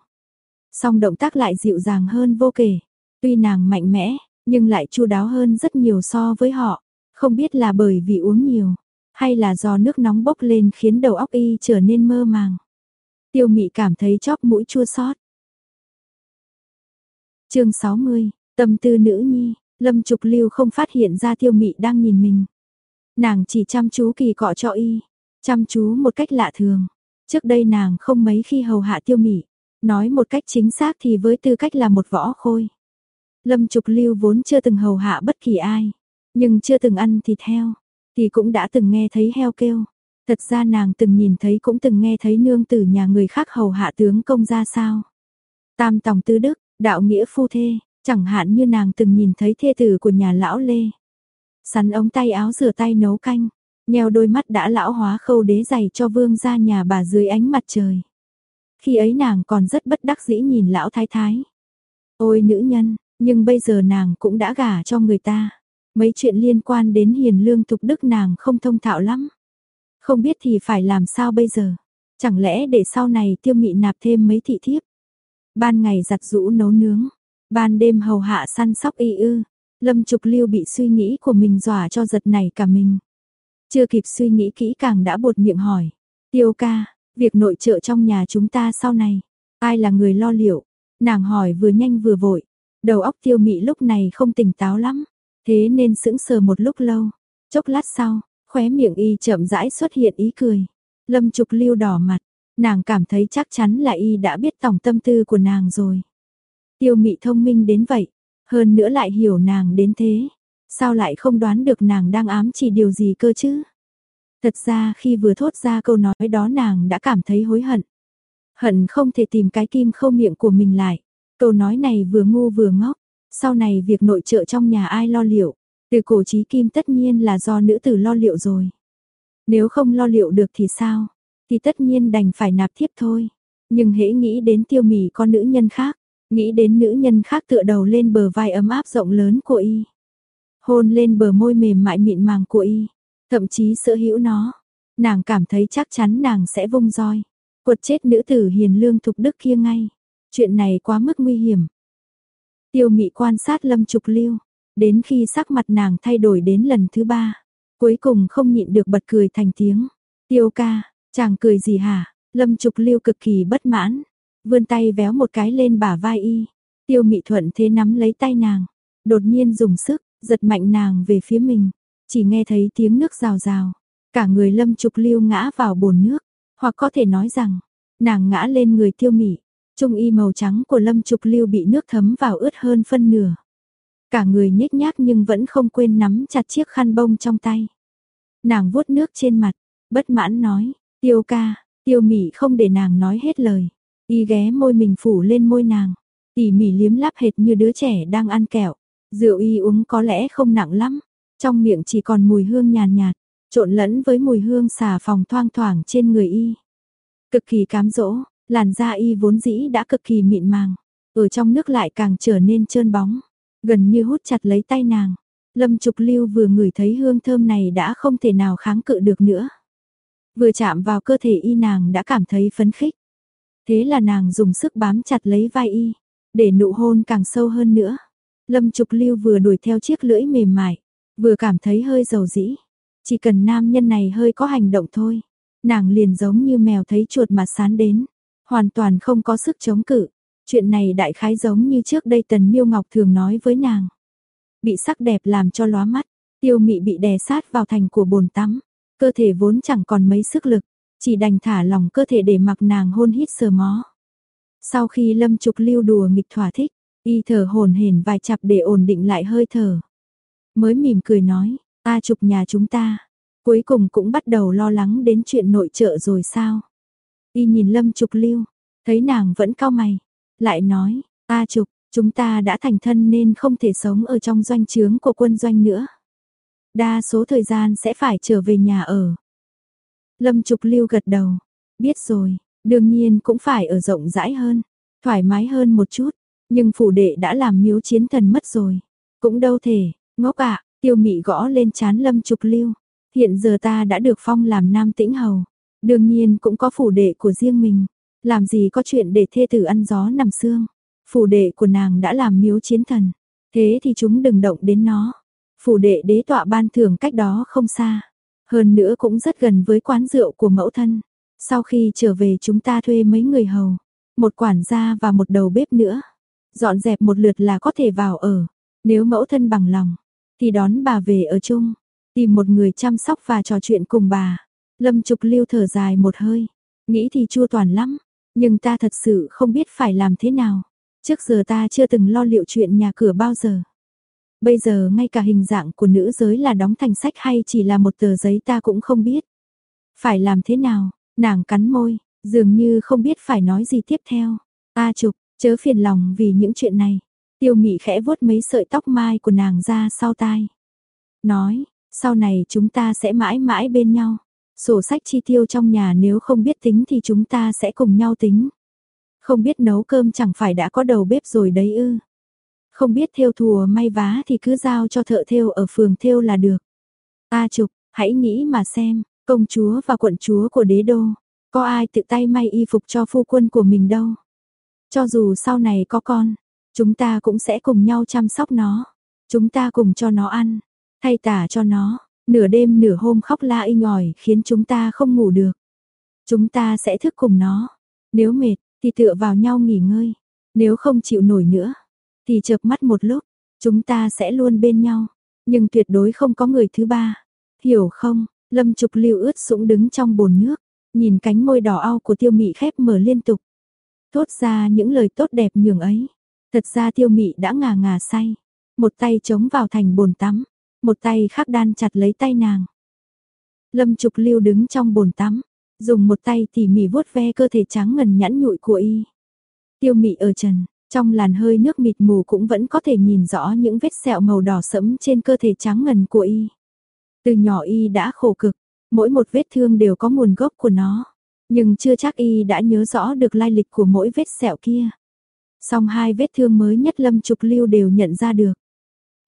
Song động tác lại dịu dàng hơn vô kể. Tuy nàng mạnh mẽ, nhưng lại chu đáo hơn rất nhiều so với họ. Không biết là bởi vì uống nhiều, hay là do nước nóng bốc lên khiến đầu óc y trở nên mơ màng. Tiêu mị cảm thấy chóp mũi chua xót. chương 60, tâm tư nữ nhi, lâm trục lưu không phát hiện ra tiêu mị đang nhìn mình. Nàng chỉ chăm chú kỳ cọ cho y, chăm chú một cách lạ thường. Trước đây nàng không mấy khi hầu hạ tiêu mị, nói một cách chính xác thì với tư cách là một võ khôi. Lâm trục lưu vốn chưa từng hầu hạ bất kỳ ai, nhưng chưa từng ăn thịt heo, thì cũng đã từng nghe thấy heo kêu. Thật ra nàng từng nhìn thấy cũng từng nghe thấy nương tử nhà người khác hầu hạ tướng công ra sao. Tam tòng tư đức, đạo nghĩa phu thê, chẳng hạn như nàng từng nhìn thấy thê tử của nhà lão Lê. Sắn ống tay áo rửa tay nấu canh, nheo đôi mắt đã lão hóa khâu đế giày cho vương ra nhà bà dưới ánh mặt trời. Khi ấy nàng còn rất bất đắc dĩ nhìn lão thái thái. Ôi nữ nhân, nhưng bây giờ nàng cũng đã gả cho người ta. Mấy chuyện liên quan đến hiền lương tục đức nàng không thông thạo lắm. Không biết thì phải làm sao bây giờ? Chẳng lẽ để sau này tiêu mị nạp thêm mấy thị thiếp? Ban ngày giặt rũ nấu nướng, ban đêm hầu hạ săn sóc y ư. Lâm Trục Lưu bị suy nghĩ của mình dọa cho giật nảy cả mình. Chưa kịp suy nghĩ kỹ càng đã buột miệng hỏi. Tiêu ca, việc nội trợ trong nhà chúng ta sau này, ai là người lo liệu? Nàng hỏi vừa nhanh vừa vội. Đầu óc tiêu mị lúc này không tỉnh táo lắm. Thế nên sững sờ một lúc lâu. Chốc lát sau, Khóe miệng y chậm rãi xuất hiện ý cười. Lâm Trục Lưu đỏ mặt, nàng cảm thấy chắc chắn là y đã biết tổng tâm tư của nàng rồi. Tiêu Mị thông minh đến vậy, hơn nữa lại hiểu nàng đến thế, sao lại không đoán được nàng đang ám chỉ điều gì cơ chứ? Thật ra khi vừa thốt ra câu nói đó nàng đã cảm thấy hối hận. Hận không thể tìm cái kim khâu miệng của mình lại. Câu nói này vừa ngu vừa ngốc. Sau này việc nội trợ trong nhà ai lo liệu. Từ cổ chí kim tất nhiên là do nữ tử lo liệu rồi. Nếu không lo liệu được thì sao? Thì tất nhiên đành phải nạp thiếp thôi. Nhưng hễ nghĩ đến tiêu mỉ con nữ nhân khác, nghĩ đến nữ nhân khác tựa đầu lên bờ vai ấm áp rộng lớn của y. Hôn lên bờ môi mềm mại mịn màng của y, thậm chí sở hữu nó. Nàng cảm thấy chắc chắn nàng sẽ vung roi, quật chết nữ tử hiền lương thục đức kia ngay. Chuyện này quá mức nguy hiểm. Tiêu mị quan sát lâm trục lưu, đến khi sắc mặt nàng thay đổi đến lần thứ ba, cuối cùng không nhịn được bật cười thành tiếng. Tiêu ca, chàng cười gì hả? Lâm trục lưu cực kỳ bất mãn, vươn tay véo một cái lên bả vai y. Tiêu mị thuận thế nắm lấy tay nàng, đột nhiên dùng sức, giật mạnh nàng về phía mình. Chỉ nghe thấy tiếng nước rào rào, cả người lâm trục lưu ngã vào bồn nước, hoặc có thể nói rằng, nàng ngã lên người tiêu mị. Trung y màu trắng của lâm trục lưu bị nước thấm vào ướt hơn phân nửa. Cả người nhếch nhác nhưng vẫn không quên nắm chặt chiếc khăn bông trong tay. Nàng vuốt nước trên mặt, bất mãn nói, tiêu ca, tiêu mị không để nàng nói hết lời. Y ghé môi mình phủ lên môi nàng, tỉ mỉ liếm láp hệt như đứa trẻ đang ăn kẹo. Rượu y uống có lẽ không nặng lắm, trong miệng chỉ còn mùi hương nhàn nhạt, trộn lẫn với mùi hương xà phòng thoang thoảng trên người y. Cực kỳ cám dỗ, làn da y vốn dĩ đã cực kỳ mịn màng, ở trong nước lại càng trở nên trơn bóng, gần như hút chặt lấy tay nàng. Lâm Trục Lưu vừa ngửi thấy hương thơm này đã không thể nào kháng cự được nữa. Vừa chạm vào cơ thể y nàng đã cảm thấy phấn khích. Thế là nàng dùng sức bám chặt lấy vai y, để nụ hôn càng sâu hơn nữa. Lâm Trục Lưu vừa đuổi theo chiếc lưỡi mềm mại, vừa cảm thấy hơi dầu dĩ. Chỉ cần nam nhân này hơi có hành động thôi, nàng liền giống như mèo thấy chuột mà sán đến, hoàn toàn không có sức chống cự. Chuyện này đại khái giống như trước đây Tần Miêu Ngọc thường nói với nàng. Bị sắc đẹp làm cho lóa mắt, tiêu mị bị đè sát vào thành của bồn tắm, cơ thể vốn chẳng còn mấy sức lực, chỉ đành thả lòng cơ thể để mặc nàng hôn hít sờ mó. Sau khi Lâm Trục lưu đùa nghịch thỏa thích, y thở hồn hển vài chặp để ổn định lại hơi thở. Mới mỉm cười nói, ta trục nhà chúng ta, cuối cùng cũng bắt đầu lo lắng đến chuyện nội trợ rồi sao. Y nhìn Lâm Trục lưu, thấy nàng vẫn cao mày, lại nói, ta trục, chúng ta đã thành thân nên không thể sống ở trong doanh trướng của quân doanh nữa. Đa số thời gian sẽ phải trở về nhà ở. Lâm Trục Lưu gật đầu, biết rồi, đương nhiên cũng phải ở rộng rãi hơn, thoải mái hơn một chút, nhưng phủ đệ đã làm miếu chiến thần mất rồi, cũng đâu thể, ngốc ạ, tiêu mị gõ lên chán Lâm Trục Lưu, hiện giờ ta đã được phong làm nam tĩnh hầu, đương nhiên cũng có phủ đệ của riêng mình, làm gì có chuyện để thê tử ăn gió nằm xương, phủ đệ của nàng đã làm miếu chiến thần, thế thì chúng đừng động đến nó, phủ đệ đế tọa ban thưởng cách đó không xa. Hơn nữa cũng rất gần với quán rượu của mẫu thân. Sau khi trở về chúng ta thuê mấy người hầu, một quản gia và một đầu bếp nữa. Dọn dẹp một lượt là có thể vào ở. Nếu mẫu thân bằng lòng, thì đón bà về ở chung. Tìm một người chăm sóc và trò chuyện cùng bà. Lâm Trục Lưu thở dài một hơi. Nghĩ thì chua toàn lắm. Nhưng ta thật sự không biết phải làm thế nào. Trước giờ ta chưa từng lo liệu chuyện nhà cửa bao giờ. Bây giờ ngay cả hình dạng của nữ giới là đóng thành sách hay chỉ là một tờ giấy ta cũng không biết. Phải làm thế nào? Nàng cắn môi, dường như không biết phải nói gì tiếp theo. A trục, chớ phiền lòng vì những chuyện này. Tiêu mị khẽ vuốt mấy sợi tóc mai của nàng ra sau tai. Nói, sau này chúng ta sẽ mãi mãi bên nhau. Sổ sách chi tiêu trong nhà nếu không biết tính thì chúng ta sẽ cùng nhau tính. Không biết nấu cơm chẳng phải đã có đầu bếp rồi đấy ư. Không biết thêu thùa may vá thì cứ giao cho thợ thêu ở phường thêu là được. A Trục, hãy nghĩ mà xem, công chúa và quận chúa của đế đô, có ai tự tay may y phục cho phu quân của mình đâu. Cho dù sau này có con, chúng ta cũng sẽ cùng nhau chăm sóc nó. Chúng ta cùng cho nó ăn, thay tả cho nó, nửa đêm nửa hôm khóc la inh ỏi khiến chúng ta không ngủ được. Chúng ta sẽ thức cùng nó. Nếu mệt thì tựa vào nhau nghỉ ngơi. Nếu không chịu nổi nữa thì chợp mắt một lúc, chúng ta sẽ luôn bên nhau, nhưng tuyệt đối không có người thứ ba. Hiểu không? Lâm Trục Lưu ướt sũng đứng trong bồn nước, nhìn cánh môi đỏ au của Tiêu Mị khép mở liên tục. Thốt ra những lời tốt đẹp nhường ấy. Thật ra Tiêu Mị đã ngà ngà say, một tay chống vào thành bồn tắm, một tay khác đan chặt lấy tay nàng. Lâm Trục Lưu đứng trong bồn tắm, dùng một tay tỉ mỉ vuốt ve cơ thể trắng ngần nhẵn nhụi của y. Tiêu Mị ở trần, trong làn hơi nước mịt mù cũng vẫn có thể nhìn rõ những vết sẹo màu đỏ sẫm trên cơ thể trắng ngần của y. Từ nhỏ y đã khổ cực, Mỗi một vết thương đều có nguồn gốc của nó, nhưng chưa chắc y đã nhớ rõ được lai lịch của mỗi vết sẹo kia. Song hai vết thương mới nhất Lâm Trục Lưu đều nhận ra được.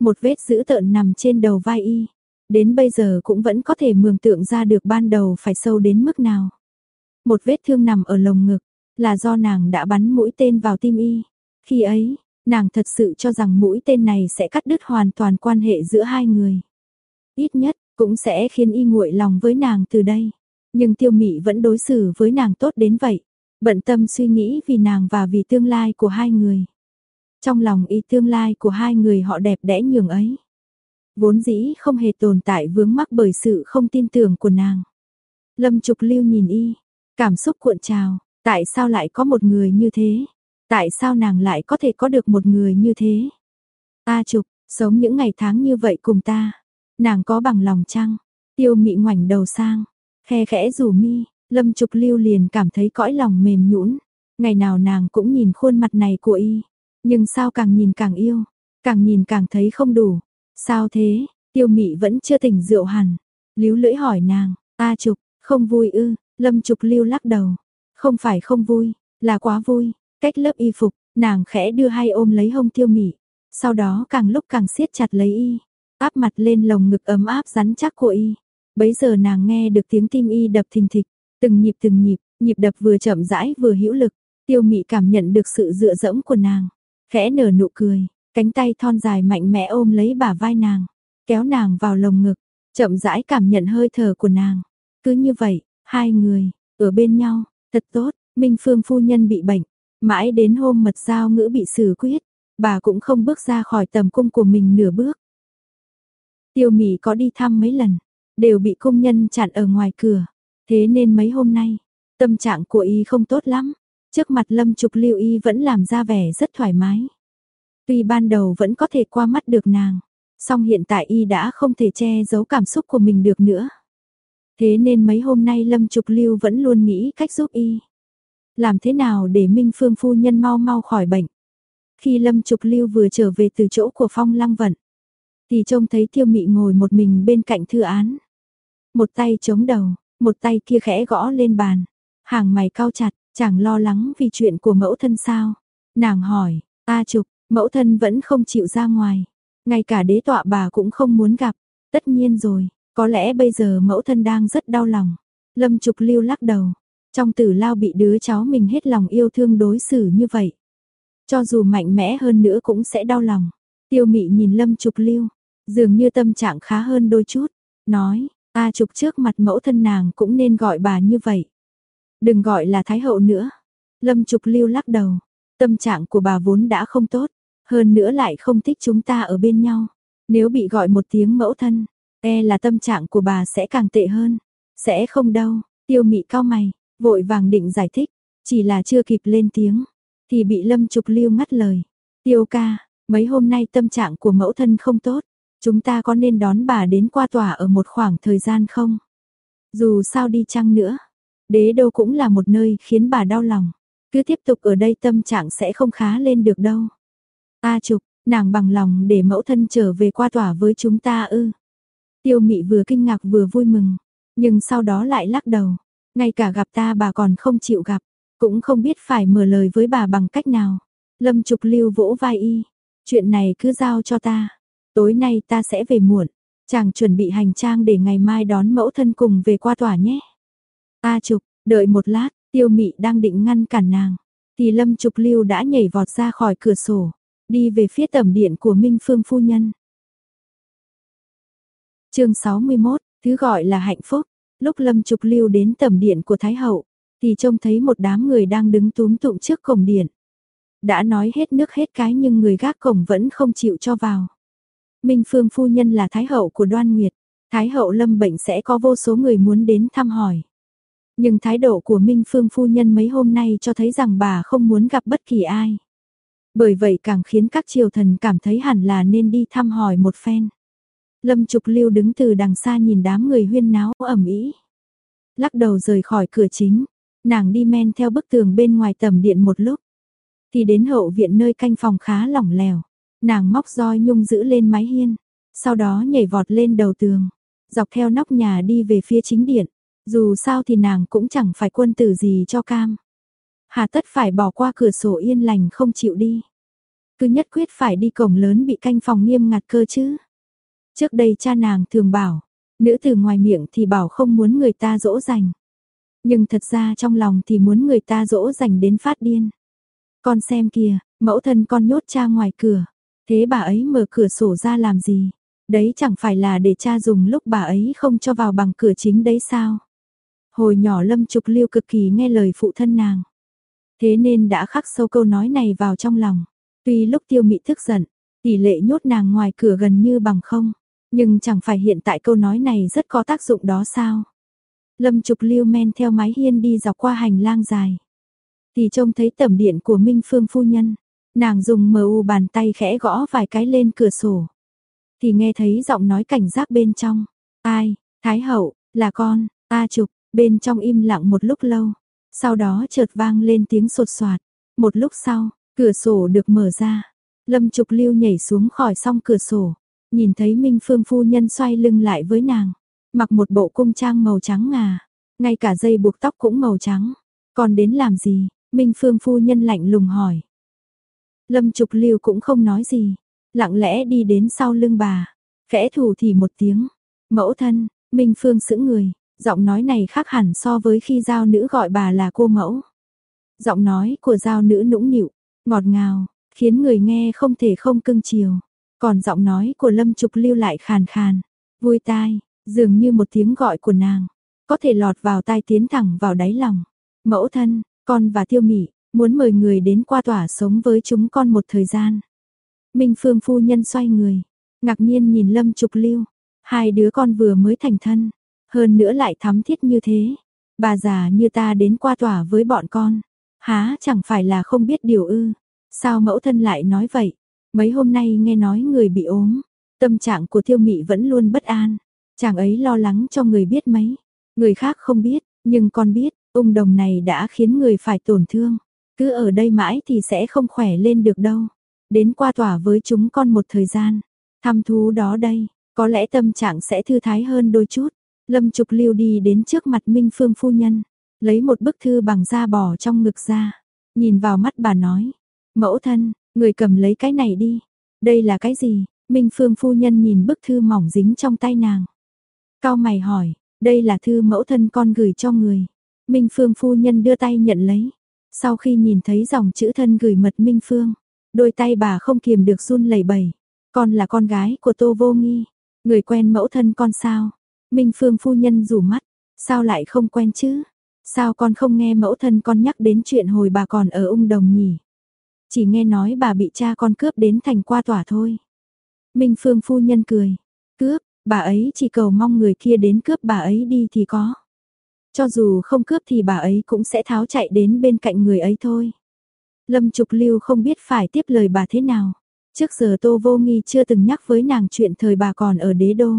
Một vết dữ tợn nằm trên đầu vai y, đến bây giờ cũng vẫn có thể mường tượng ra được ban đầu phải sâu đến mức nào. Một vết thương nằm ở lồng ngực, là do nàng đã bắn mũi tên vào tim y. Khi ấy, nàng thật sự cho rằng mũi tên này sẽ cắt đứt hoàn toàn quan hệ giữa hai người. Ít nhất, cũng sẽ khiến y nguội lòng với nàng từ đây. Nhưng tiêu mị vẫn đối xử với nàng tốt đến vậy. Bận tâm suy nghĩ vì nàng và vì tương lai của hai người. Trong lòng y tương lai của hai người họ đẹp đẽ nhường ấy. Vốn dĩ không hề tồn tại vướng mắc bởi sự không tin tưởng của nàng. Lâm Trục Lưu nhìn y, cảm xúc cuộn trào, tại sao lại có một người như thế? Tại sao nàng lại có thể có được một người như thế? Ta Trục, sống những ngày tháng như vậy cùng ta, nàng có bằng lòng chăng? Tiêu Mị ngoảnh đầu sang, khe khẽ rủ mi, Lâm Trục Lưu liền cảm thấy cõi lòng mềm nhũn. Ngày nào nàng cũng nhìn khuôn mặt này của y, nhưng sao càng nhìn càng yêu, càng nhìn càng thấy không đủ. Sao thế? Tiêu Mị vẫn chưa tỉnh rượu hẳn. Líu lưỡi hỏi nàng, "A Trục, không vui ư?" Lâm Trục Lưu lắc đầu, "Không phải không vui, là quá vui." Cách lớp y phục, nàng khẽ đưa hai ôm lấy hông Tiêu Mị, sau đó càng lúc càng siết chặt lấy y, áp mặt lên lồng ngực ấm áp rắn chắc của y. Bấy giờ nàng nghe được tiếng tim y đập thình thịch, từng nhịp từng nhịp, nhịp đập vừa chậm rãi vừa hữu lực, Tiêu Mị cảm nhận được sự dựa dẫm của nàng, khẽ nở nụ cười, cánh tay thon dài mạnh mẽ ôm lấy bả vai nàng, kéo nàng vào lồng ngực, chậm rãi cảm nhận hơi thở của nàng. Cứ như vậy, hai người ở bên nhau, thật tốt. Minh Phương phu nhân bị bệnh, mãi đến hôm mật giao ngữ bị xử quyết, bà cũng không bước ra khỏi tầm cung của mình nửa bước. Tiêu Mị có đi thăm mấy lần, đều bị công nhân chặn ở ngoài cửa. Thế nên mấy hôm nay, tâm trạng của y không tốt lắm. Trước mặt Lâm Trục Lưu y vẫn làm ra vẻ rất thoải mái. Tuy ban đầu vẫn có thể qua mắt được nàng, song hiện tại y đã không thể che giấu cảm xúc của mình được nữa. Thế nên mấy hôm nay Lâm Trục Lưu vẫn luôn nghĩ cách giúp y. Làm thế nào để Minh Phương phu nhân mau mau khỏi bệnh. Khi Lâm Trục Lưu vừa trở về từ chỗ của Phong Lăng Vận, thì trông thấy Tiêu Mị ngồi một mình bên cạnh thư án. Một tay chống đầu, một tay kia khẽ gõ lên bàn. Hàng mày cao chặt, chẳng lo lắng vì chuyện của mẫu thân sao. Nàng hỏi, ta Trục, mẫu thân vẫn không chịu ra ngoài. Ngay cả đế tọa bà cũng không muốn gặp. Tất nhiên rồi, có lẽ bây giờ mẫu thân đang rất đau lòng. Lâm Trục Lưu lắc đầu. Trong tử lao bị đứa cháu mình hết lòng yêu thương đối xử như vậy. Cho dù mạnh mẽ hơn nữa cũng sẽ đau lòng. Tiêu mị nhìn Lâm Trục Lưu, dường như tâm trạng khá hơn đôi chút. Nói, A Trục trước mặt mẫu thân nàng cũng nên gọi bà như vậy. Đừng gọi là Thái Hậu nữa. Lâm Trục Lưu lắc đầu. Tâm trạng của bà vốn đã không tốt. Hơn nữa lại không thích chúng ta ở bên nhau. Nếu bị gọi một tiếng mẫu thân, e là tâm trạng của bà sẽ càng tệ hơn. Sẽ không đâu. Tiêu mị cao mày, vội vàng định giải thích. Chỉ là chưa kịp lên tiếng. Thì bị Lâm Trục Lưu ngắt lời. Tiêu ca, mấy hôm nay tâm trạng của mẫu thân không tốt. Chúng ta có nên đón bà đến qua tòa ở một khoảng thời gian không? Dù sao đi chăng nữa, đế đâu cũng là một nơi khiến bà đau lòng. Cứ tiếp tục ở đây tâm trạng sẽ không khá lên được đâu. ta trục, nàng bằng lòng để mẫu thân trở về qua tòa với chúng ta ư. Tiêu mị vừa kinh ngạc vừa vui mừng, nhưng sau đó lại lắc đầu. Ngay cả gặp ta bà còn không chịu gặp, cũng không biết phải mở lời với bà bằng cách nào. Lâm trục lưu vỗ vai y, chuyện này cứ giao cho ta. Tối nay ta sẽ về muộn, chàng chuẩn bị hành trang để ngày mai đón mẫu thân cùng về qua tòa nhé. A Trục, đợi một lát, Tiêu Mị đang định ngăn cản nàng, thì Lâm Trục Lưu đã nhảy vọt ra khỏi cửa sổ, đi về phía tầm điện của Minh Phương phu nhân. Chương 61, thứ gọi là hạnh phúc. Lúc Lâm Trục Lưu đến tầm điện của Thái hậu, thì trông thấy một đám người đang đứng túm tụm trước cổng điện. Đã nói hết nước hết cái nhưng người gác cổng vẫn không chịu cho vào. Minh Phương phu nhân là thái hậu của Đoan Nguyệt, thái hậu lâm bệnh sẽ có vô số người muốn đến thăm hỏi. Nhưng thái độ của Minh Phương phu nhân mấy hôm nay cho thấy rằng bà không muốn gặp bất kỳ ai. Bởi vậy càng khiến các triều thần cảm thấy hẳn là nên đi thăm hỏi một phen. Lâm Trục Lưu đứng từ đằng xa nhìn đám người huyên náo ẩm ý. Lắc đầu rời khỏi cửa chính, nàng đi men theo bức tường bên ngoài tầm điện một lúc. Thì đến hậu viện nơi canh phòng khá lỏng lẻo. Nàng móc roi nhung giữ lên mái hiên, sau đó nhảy vọt lên đầu tường, dọc theo nóc nhà đi về phía chính điện. Dù sao thì nàng cũng chẳng phải quân tử gì cho cam. Hà tất phải bỏ qua cửa sổ yên lành không chịu đi. Cứ nhất quyết phải đi cổng lớn bị canh phòng nghiêm ngặt cơ chứ. Trước đây cha nàng thường bảo, nữ từ ngoài miệng thì bảo không muốn người ta dỗ dành. Nhưng thật ra trong lòng thì muốn người ta dỗ dành đến phát điên. Con xem kìa, mẫu thân con nhốt cha ngoài cửa. Thế bà ấy mở cửa sổ ra làm gì? Đấy chẳng phải là để cha dùng lúc bà ấy không cho vào bằng cửa chính đấy sao? Hồi nhỏ Lâm Trục Liêu cực kỳ nghe lời phụ thân nàng. Thế nên đã khắc sâu câu nói này vào trong lòng. Tuy lúc tiêu mị thức giận, tỷ lệ nhốt nàng ngoài cửa gần như bằng không. Nhưng chẳng phải hiện tại câu nói này rất có tác dụng đó sao? Lâm Trục Liêu men theo mái hiên đi dọc qua hành lang dài. Thì trông thấy tầm điện của Minh Phương phu nhân. Nàng dùng mờ u bàn tay khẽ gõ vài cái lên cửa sổ. Thì nghe thấy giọng nói cảnh giác bên trong. Ai, Thái hậu, là con, ta trục, bên trong im lặng một lúc lâu. Sau đó chợt vang lên tiếng sột soạt. Một lúc sau, cửa sổ được mở ra. Lâm Trục Lưu nhảy xuống khỏi song cửa sổ. Nhìn thấy Minh Phương phu nhân xoay lưng lại với nàng. Mặc một bộ cung trang màu trắng ngà. Ngay cả dây buộc tóc cũng màu trắng. Còn đến làm gì? Minh Phương phu nhân lạnh lùng hỏi. Lâm Trục Lưu cũng không nói gì, lặng lẽ đi đến sau lưng bà, khẽ thủ thì một tiếng. Mẫu thân, Minh Phương sững người, giọng nói này khác hẳn so với khi giao nữ gọi bà là cô mẫu. Giọng nói của giao nữ nũng nịu, ngọt ngào, khiến người nghe không thể không cưng chiều. Còn giọng nói của Lâm Trục Lưu lại khàn khàn, vui tai, dường như một tiếng gọi của nàng, có thể lọt vào tai tiến thẳng vào đáy lòng. Mẫu thân, con và Tiêu Mị, muốn mời người đến qua tỏa sống với chúng con một thời gian. Minh Phương phu nhân xoay người, ngạc nhiên nhìn Lâm Trục Lưu, hai đứa con vừa mới thành thân, hơn nữa lại thắm thiết như thế. Bà già như ta đến qua tỏa với bọn con, há chẳng phải là không biết điều ư? Sao mẫu thân lại nói vậy? Mấy hôm nay nghe nói người bị ốm, tâm trạng của Tiêu Mị vẫn luôn bất an, chàng ấy lo lắng cho người biết mấy, người khác không biết, nhưng con biết, ung đồng này đã khiến người phải tổn thương. Cứ ở đây mãi thì sẽ không khỏe lên được đâu. Đến qua tỏa với chúng con một thời gian. Thăm thú đó đây, có lẽ tâm trạng sẽ thư thái hơn đôi chút. Lâm Trục Lưu đi đến trước mặt Minh Phương phu nhân, lấy một bức thư bằng da bò trong ngực ra, nhìn vào mắt bà nói: "Mẫu thân, người cầm lấy cái này đi. Đây là cái gì?" Minh Phương phu nhân nhìn bức thư mỏng dính trong tay nàng. Cao mày hỏi: "Đây là thư mẫu thân con gửi cho người." Minh Phương phu nhân đưa tay nhận lấy. Sau khi nhìn thấy dòng chữ thân gửi mật Minh Phương, đôi tay bà không kiềm được run lẩy bẩy. Con là con gái của Tô Vô Nghi, người quen mẫu thân con sao? Minh Phương phu nhân rủ mắt, sao lại không quen chứ? Sao con không nghe mẫu thân con nhắc đến chuyện hồi bà còn ở ung đồng nhỉ? Chỉ nghe nói bà bị cha con cướp đến thành qua tỏa thôi. Minh Phương phu nhân cười, cướp, bà ấy chỉ cầu mong người kia đến cướp bà ấy đi thì có. Cho dù không cướp thì bà ấy cũng sẽ tháo chạy đến bên cạnh người ấy thôi. Lâm Trục Lưu không biết phải tiếp lời bà thế nào. Trước giờ Tô Vô Nghi chưa từng nhắc với nàng chuyện thời bà còn ở đế đô.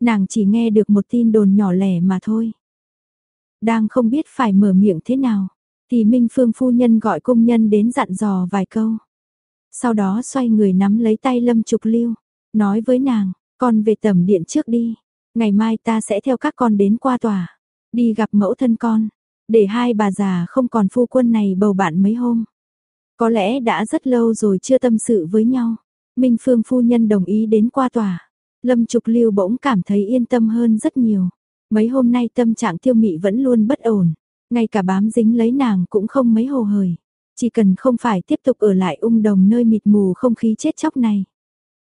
Nàng chỉ nghe được một tin đồn nhỏ lẻ mà thôi. Đang không biết phải mở miệng thế nào, thì Minh Phương phu nhân gọi công nhân đến dặn dò vài câu. Sau đó xoay người nắm lấy tay Lâm Trục Lưu, nói với nàng, con về tầm điện trước đi, ngày mai ta sẽ theo các con đến qua tòa đi gặp mẫu thân con, để hai bà già không còn phu quân này bầu bạn mấy hôm. Có lẽ đã rất lâu rồi chưa tâm sự với nhau. Minh Phương phu nhân đồng ý đến qua tòa. Lâm Trục Lưu bỗng cảm thấy yên tâm hơn rất nhiều. Mấy hôm nay tâm trạng tiêu mị vẫn luôn bất ổn. Ngay cả bám dính lấy nàng cũng không mấy hồ hời. Chỉ cần không phải tiếp tục ở lại ung đồng nơi mịt mù không khí chết chóc này.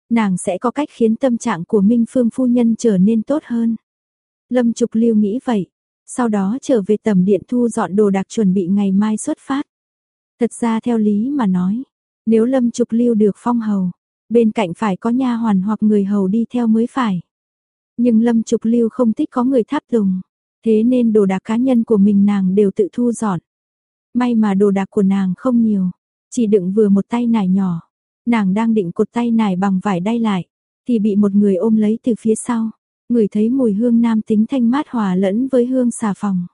Nàng sẽ có cách khiến tâm trạng của Minh Phương phu nhân trở nên tốt hơn. Lâm Trục Lưu nghĩ vậy, sau đó trở về tầm điện thu dọn đồ đạc chuẩn bị ngày mai xuất phát. Thật ra theo lý mà nói, nếu Lâm Trục Lưu được phong hầu, bên cạnh phải có nha hoàn hoặc người hầu đi theo mới phải. Nhưng Lâm Trục Lưu không thích có người tháp tùng, thế nên đồ đạc cá nhân của mình nàng đều tự thu dọn. May mà đồ đạc của nàng không nhiều, chỉ đựng vừa một tay nải nhỏ. Nàng đang định cột tay nải bằng vải đay lại, thì bị một người ôm lấy từ phía sau. Người thấy mùi hương nam tính thanh mát hòa lẫn với hương xà phòng.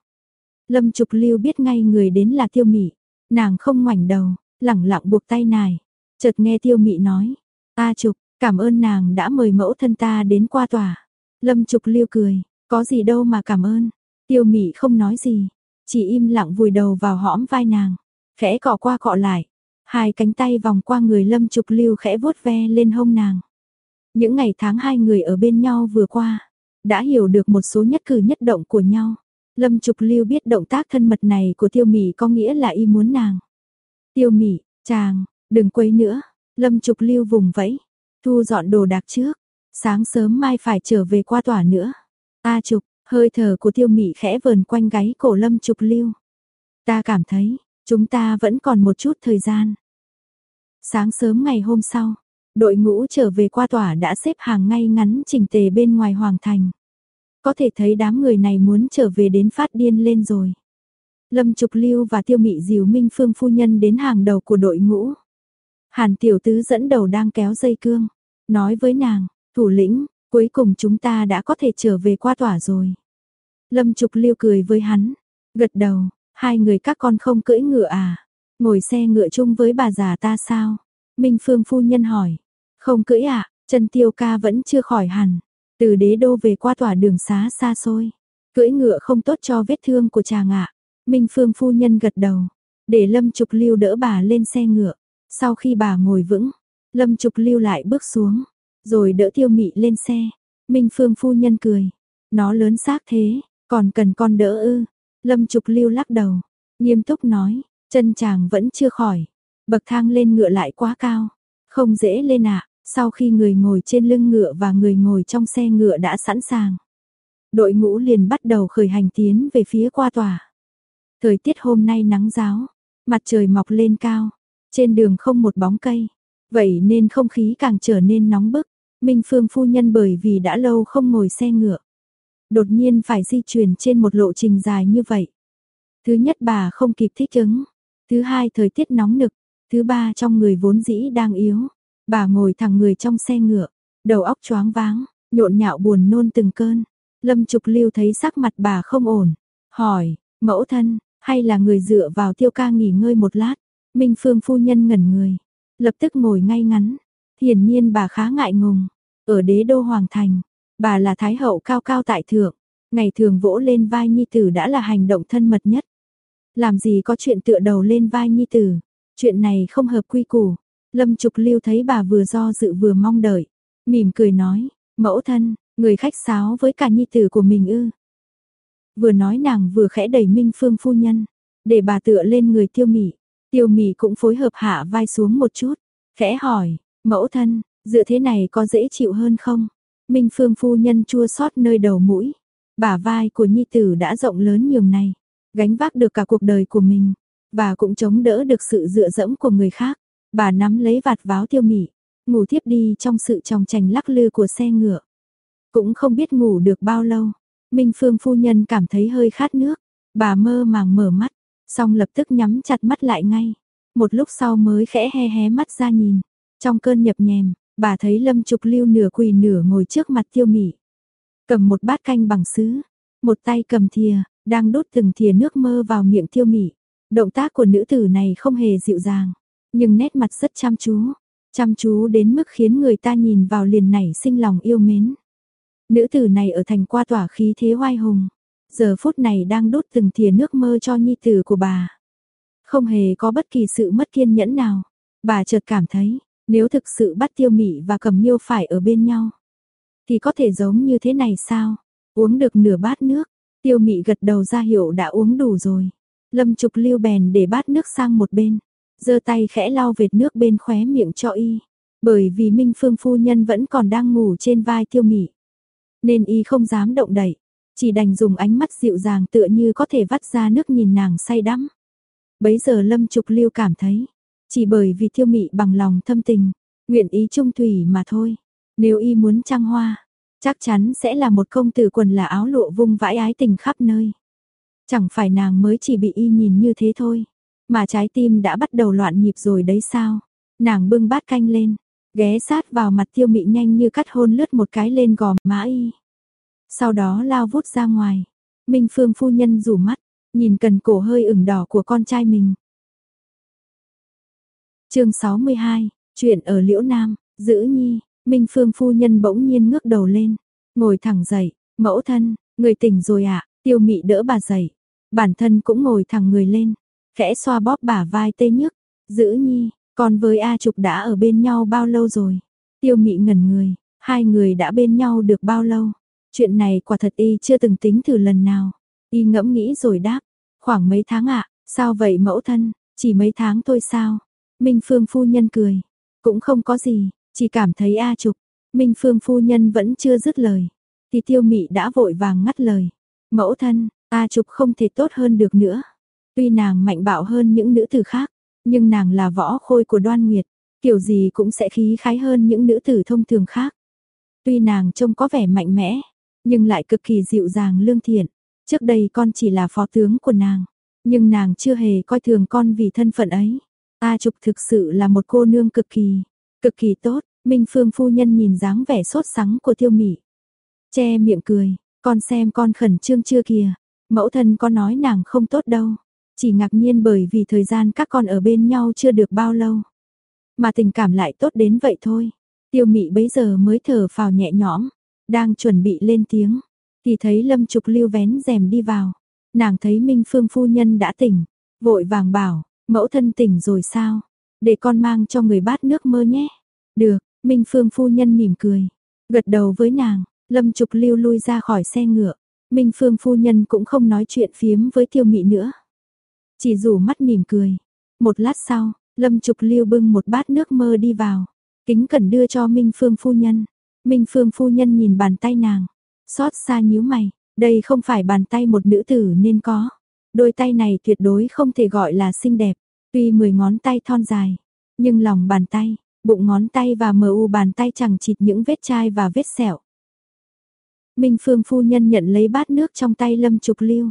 Lâm Trục Lưu biết ngay người đến là Tiêu Mị, nàng không ngoảnh đầu, lẳng lặng buộc tay nài. Chợt nghe Tiêu Mị nói, "A Trục, cảm ơn nàng đã mời mẫu thân ta đến qua tòa." Lâm Trục Lưu cười, có gì đâu mà cảm ơn. Tiêu Mị không nói gì, chỉ im lặng vùi đầu vào hõm vai nàng, khẽ cọ qua cọ lại, hai cánh tay vòng qua người Lâm Trục Lưu khẽ vuốt ve lên hông nàng. Những ngày tháng hai người ở bên nhau vừa qua, đã hiểu được một số nhất cử nhất động của nhau. Lâm Trục Lưu biết động tác thân mật này của Tiêu Mị có nghĩa là y muốn nàng. Tiêu Mị, chàng, đừng quấy nữa. Lâm Trục Lưu vùng vẫy, thu dọn đồ đạc trước, sáng sớm mai phải trở về qua tòa nữa. Ta Trục, hơi thở của Tiêu Mị khẽ vờn quanh gáy cổ Lâm Trục Lưu. Ta cảm thấy, chúng ta vẫn còn một chút thời gian. Sáng sớm ngày hôm sau, đội ngũ trở về qua tòa đã xếp hàng ngay ngắn chỉnh tề bên ngoài hoàng thành. Có thể thấy đám người này muốn trở về đến phát điên lên rồi. Lâm Trục Lưu và Tiêu Mị dìu Minh Phương phu nhân đến hàng đầu của đội ngũ. Hàn tiểu tứ dẫn đầu đang kéo dây cương, nói với nàng, thủ lĩnh, cuối cùng chúng ta đã có thể trở về qua tỏa rồi. Lâm Trục Lưu cười với hắn, gật đầu, hai người các con không cưỡi ngựa à, ngồi xe ngựa chung với bà già ta sao? Minh Phương phu nhân hỏi, không cưỡi à, chân tiêu ca vẫn chưa khỏi hẳn, từ đế đô về qua tỏa đường xá xa xôi, cưỡi ngựa không tốt cho vết thương của chàng ạ. Minh Phương phu nhân gật đầu, để Lâm Trục Lưu đỡ bà lên xe ngựa. Sau khi bà ngồi vững, Lâm Trục Lưu lại bước xuống, rồi đỡ Tiêu Mị lên xe. Minh Phương phu nhân cười, nó lớn xác thế, còn cần con đỡ ư? Lâm Trục Lưu lắc đầu, nghiêm túc nói, chân chàng vẫn chưa khỏi, bậc thang lên ngựa lại quá cao, không dễ lên ạ. Sau khi người ngồi trên lưng ngựa và người ngồi trong xe ngựa đã sẵn sàng, đội ngũ liền bắt đầu khởi hành tiến về phía qua tòa. Thời tiết hôm nay nắng giáo, mặt trời mọc lên cao, trên đường không một bóng cây, vậy nên không khí càng trở nên nóng bức. Minh Phương phu nhân bởi vì đã lâu không ngồi xe ngựa, đột nhiên phải di chuyển trên một lộ trình dài như vậy. Thứ nhất bà không kịp thích ứng, thứ hai thời tiết nóng nực, thứ ba trong người vốn dĩ đang yếu. Bà ngồi thẳng người trong xe ngựa, đầu óc choáng váng, nhộn nhạo buồn nôn từng cơn. Lâm Trục Lưu thấy sắc mặt bà không ổn, hỏi, mẫu thân, hay là người dựa vào tiêu ca nghỉ ngơi một lát? Minh Phương phu nhân ngẩn người, lập tức ngồi ngay ngắn. Hiển nhiên bà khá ngại ngùng. Ở đế đô Hoàng Thành, bà là thái hậu cao cao tại thượng. Ngày thường vỗ lên vai nhi tử đã là hành động thân mật nhất. Làm gì có chuyện tựa đầu lên vai nhi tử. Chuyện này không hợp quy củ. Lâm Trục Lưu thấy bà vừa do dự vừa mong đợi. Mỉm cười nói, mẫu thân, người khách sáo với cả nhi tử của mình ư. Vừa nói nàng vừa khẽ đẩy Minh Phương phu nhân, để bà tựa lên người tiêu mị. Tiêu mị cũng phối hợp hạ vai xuống một chút, khẽ hỏi, mẫu thân, dựa thế này có dễ chịu hơn không? Minh Phương phu nhân chua xót nơi đầu mũi, bả vai của nhi tử đã rộng lớn nhường này, gánh vác được cả cuộc đời của mình, bà cũng chống đỡ được sự dựa dẫm của người khác. Bà nắm lấy vạt váo tiêu mị, ngủ tiếp đi trong sự tròng trành lắc lư của xe ngựa. Cũng không biết ngủ được bao lâu, Minh Phương phu nhân cảm thấy hơi khát nước, bà mơ màng mở mắt, xong lập tức nhắm chặt mắt lại ngay. Một lúc sau mới khẽ hé hé mắt ra nhìn, trong cơn nhập nhèm, bà thấy Lâm Trục Lưu nửa quỳ nửa ngồi trước mặt Tiêu Mị, cầm một bát canh bằng sứ, một tay cầm thìa, đang đút từng thìa nước mơ vào miệng Tiêu Mị. Động tác của nữ tử này không hề dịu dàng, nhưng nét mặt rất chăm chú, chăm chú đến mức khiến người ta nhìn vào liền nảy sinh lòng yêu mến. Nữ tử này ở thành qua tỏa khí thế hoai hùng, giờ phút này đang đốt từng thìa nước mơ cho nhi tử của bà. Không hề có bất kỳ sự mất kiên nhẫn nào. Bà chợt cảm thấy, nếu thực sự bắt tiêu mị và cầm nhiêu phải ở bên nhau, thì có thể giống như thế này sao? Uống được nửa bát nước, tiêu mị gật đầu ra hiệu đã uống đủ rồi. Lâm trục lưu bèn để bát nước sang một bên, giơ tay khẽ lau vệt nước bên khóe miệng cho y. Bởi vì Minh Phương phu nhân vẫn còn đang ngủ trên vai tiêu mị nên y không dám động đậy, chỉ đành dùng ánh mắt dịu dàng tựa như có thể vắt ra nước nhìn nàng say đắm. Bấy giờ Lâm Trục Lưu cảm thấy, chỉ bởi vì Thiêu Mị bằng lòng thâm tình, nguyện ý trung thủy mà thôi. Nếu y muốn trăng hoa, chắc chắn sẽ là một công tử quần là áo lụa vung vãi ái tình khắp nơi. Chẳng phải nàng mới chỉ bị y nhìn như thế thôi, mà trái tim đã bắt đầu loạn nhịp rồi đấy sao? Nàng bưng bát canh lên, ghé sát vào mặt tiêu mị nhanh như cắt hôn lướt một cái lên gò má y. Sau đó lao vút ra ngoài. Minh Phương phu nhân rủ mắt, nhìn cần cổ hơi ửng đỏ của con trai mình chương 62, chuyện ở Liễu Nam, giữ nhi, Minh Phương phu nhân bỗng nhiên ngước đầu lên. ngồi thẳng dậy, mẫu thân, người tỉnh rồi ạ, tiêu mị đỡ bà dậy, bản thân cũng ngồi thẳng người lên, khẽ xoa bóp bả vai tê nhức, giữ nhi, con với A Trục đã ở bên nhau bao lâu rồi? Tiêu mị ngẩn người, hai người đã bên nhau được bao lâu? Chuyện này quả thật y chưa từng tính thử lần nào. Y ngẫm nghĩ rồi đáp, khoảng mấy tháng ạ, sao vậy mẫu thân, chỉ mấy tháng thôi sao? Minh Phương phu nhân cười, cũng không có gì, chỉ cảm thấy A Trục. Minh Phương phu nhân vẫn chưa dứt lời, thì tiêu mị đã vội vàng ngắt lời. Mẫu thân, A Trục không thể tốt hơn được nữa. Tuy nàng mạnh bạo hơn những nữ tử khác, nhưng nàng là võ khôi của đoan nguyệt, kiểu gì cũng sẽ khí khái hơn những nữ tử thông thường khác. Tuy nàng trông có vẻ mạnh mẽ, nhưng lại cực kỳ dịu dàng lương thiện. Trước đây con chỉ là phó tướng của nàng, nhưng nàng chưa hề coi thường con vì thân phận ấy. A Trục thực sự là một cô nương cực kỳ, cực kỳ tốt. Minh Phương phu nhân nhìn dáng vẻ sốt sắng của Tiêu Mị, che miệng cười, con xem con khẩn trương chưa kìa. Mẫu thân có nói nàng không tốt đâu, chỉ ngạc nhiên bởi vì thời gian các con ở bên nhau chưa được bao lâu, mà tình cảm lại tốt đến vậy thôi. Tiêu Mị bấy giờ mới thở phào nhẹ nhõm, đang chuẩn bị lên tiếng, thì thấy Lâm Trục Lưu vén rèm đi vào. Nàng thấy Minh Phương phu nhân đã tỉnh, vội vàng bảo, mẫu thân tỉnh rồi sao? Để con mang cho người bát nước mơ nhé. Được, Minh Phương phu nhân mỉm cười, gật đầu với nàng, Lâm Trục Lưu lui ra khỏi xe ngựa. Minh Phương phu nhân cũng không nói chuyện phiếm với Tiêu Mị nữa, chỉ rủ mắt mỉm cười. Một lát sau, Lâm Trục Lưu bưng một bát nước mơ đi vào, kính cẩn đưa cho Minh Phương phu nhân. Minh Phương phu nhân nhìn bàn tay nàng, xót xa nhíu mày, đây không phải bàn tay một nữ tử nên có. Đôi tay này tuyệt đối không thể gọi là xinh đẹp, tuy mười ngón tay thon dài, nhưng lòng bàn tay, bụng ngón tay và mờ u bàn tay chẳng chịt những vết chai và vết sẹo. Minh Phương phu nhân nhận lấy bát nước trong tay Lâm Trục Lưu.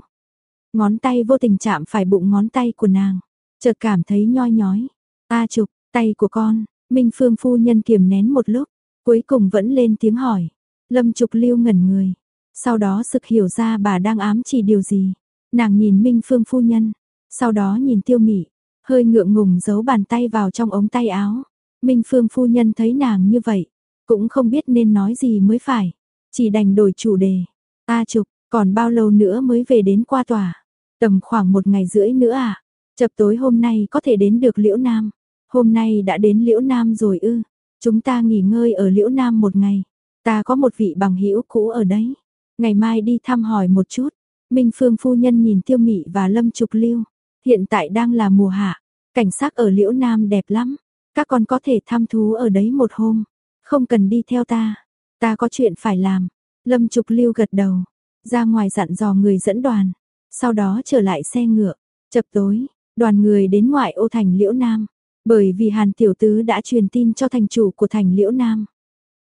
Ngón tay vô tình chạm phải bụng ngón tay của nàng, chợt cảm thấy nhoi nhói. "A Trục, tay của con." Minh Phương phu nhân kiềm nén một lúc, cuối cùng vẫn lên tiếng hỏi. Lâm Trục Lưu ngẩn người, sau đó sực hiểu ra bà đang ám chỉ điều gì. Nàng nhìn Minh Phương phu nhân, sau đó nhìn Tiêu Mị, hơi ngượng ngùng giấu bàn tay vào trong ống tay áo. Minh Phương phu nhân thấy nàng như vậy, cũng không biết nên nói gì mới phải, chỉ đành đổi chủ đề. "A Trục, còn bao lâu nữa mới về đến qua tòa?" "Tầm khoảng một ngày rưỡi nữa à? Chập tối hôm nay có thể đến được Liễu Nam." "Hôm nay đã đến Liễu Nam rồi ư? Chúng ta nghỉ ngơi ở Liễu Nam một ngày." Ta có một vị bằng hữu cũ ở đấy. Ngày mai đi thăm hỏi một chút. Minh Phương phu nhân nhìn Tiêu Mị và Lâm Trục Lưu. Hiện tại đang là mùa hạ, cảnh sắc ở Liễu Nam đẹp lắm. Các con có thể thăm thú ở đấy một hôm, không cần đi theo ta. Ta có chuyện phải làm. Lâm Trục Lưu gật đầu, ra ngoài dặn dò người dẫn đoàn, sau đó trở lại xe ngựa. Chập tối, đoàn người đến ngoại ô thành Liễu Nam, bởi vì Hàn tiểu tứ đã truyền tin cho thành chủ của thành Liễu Nam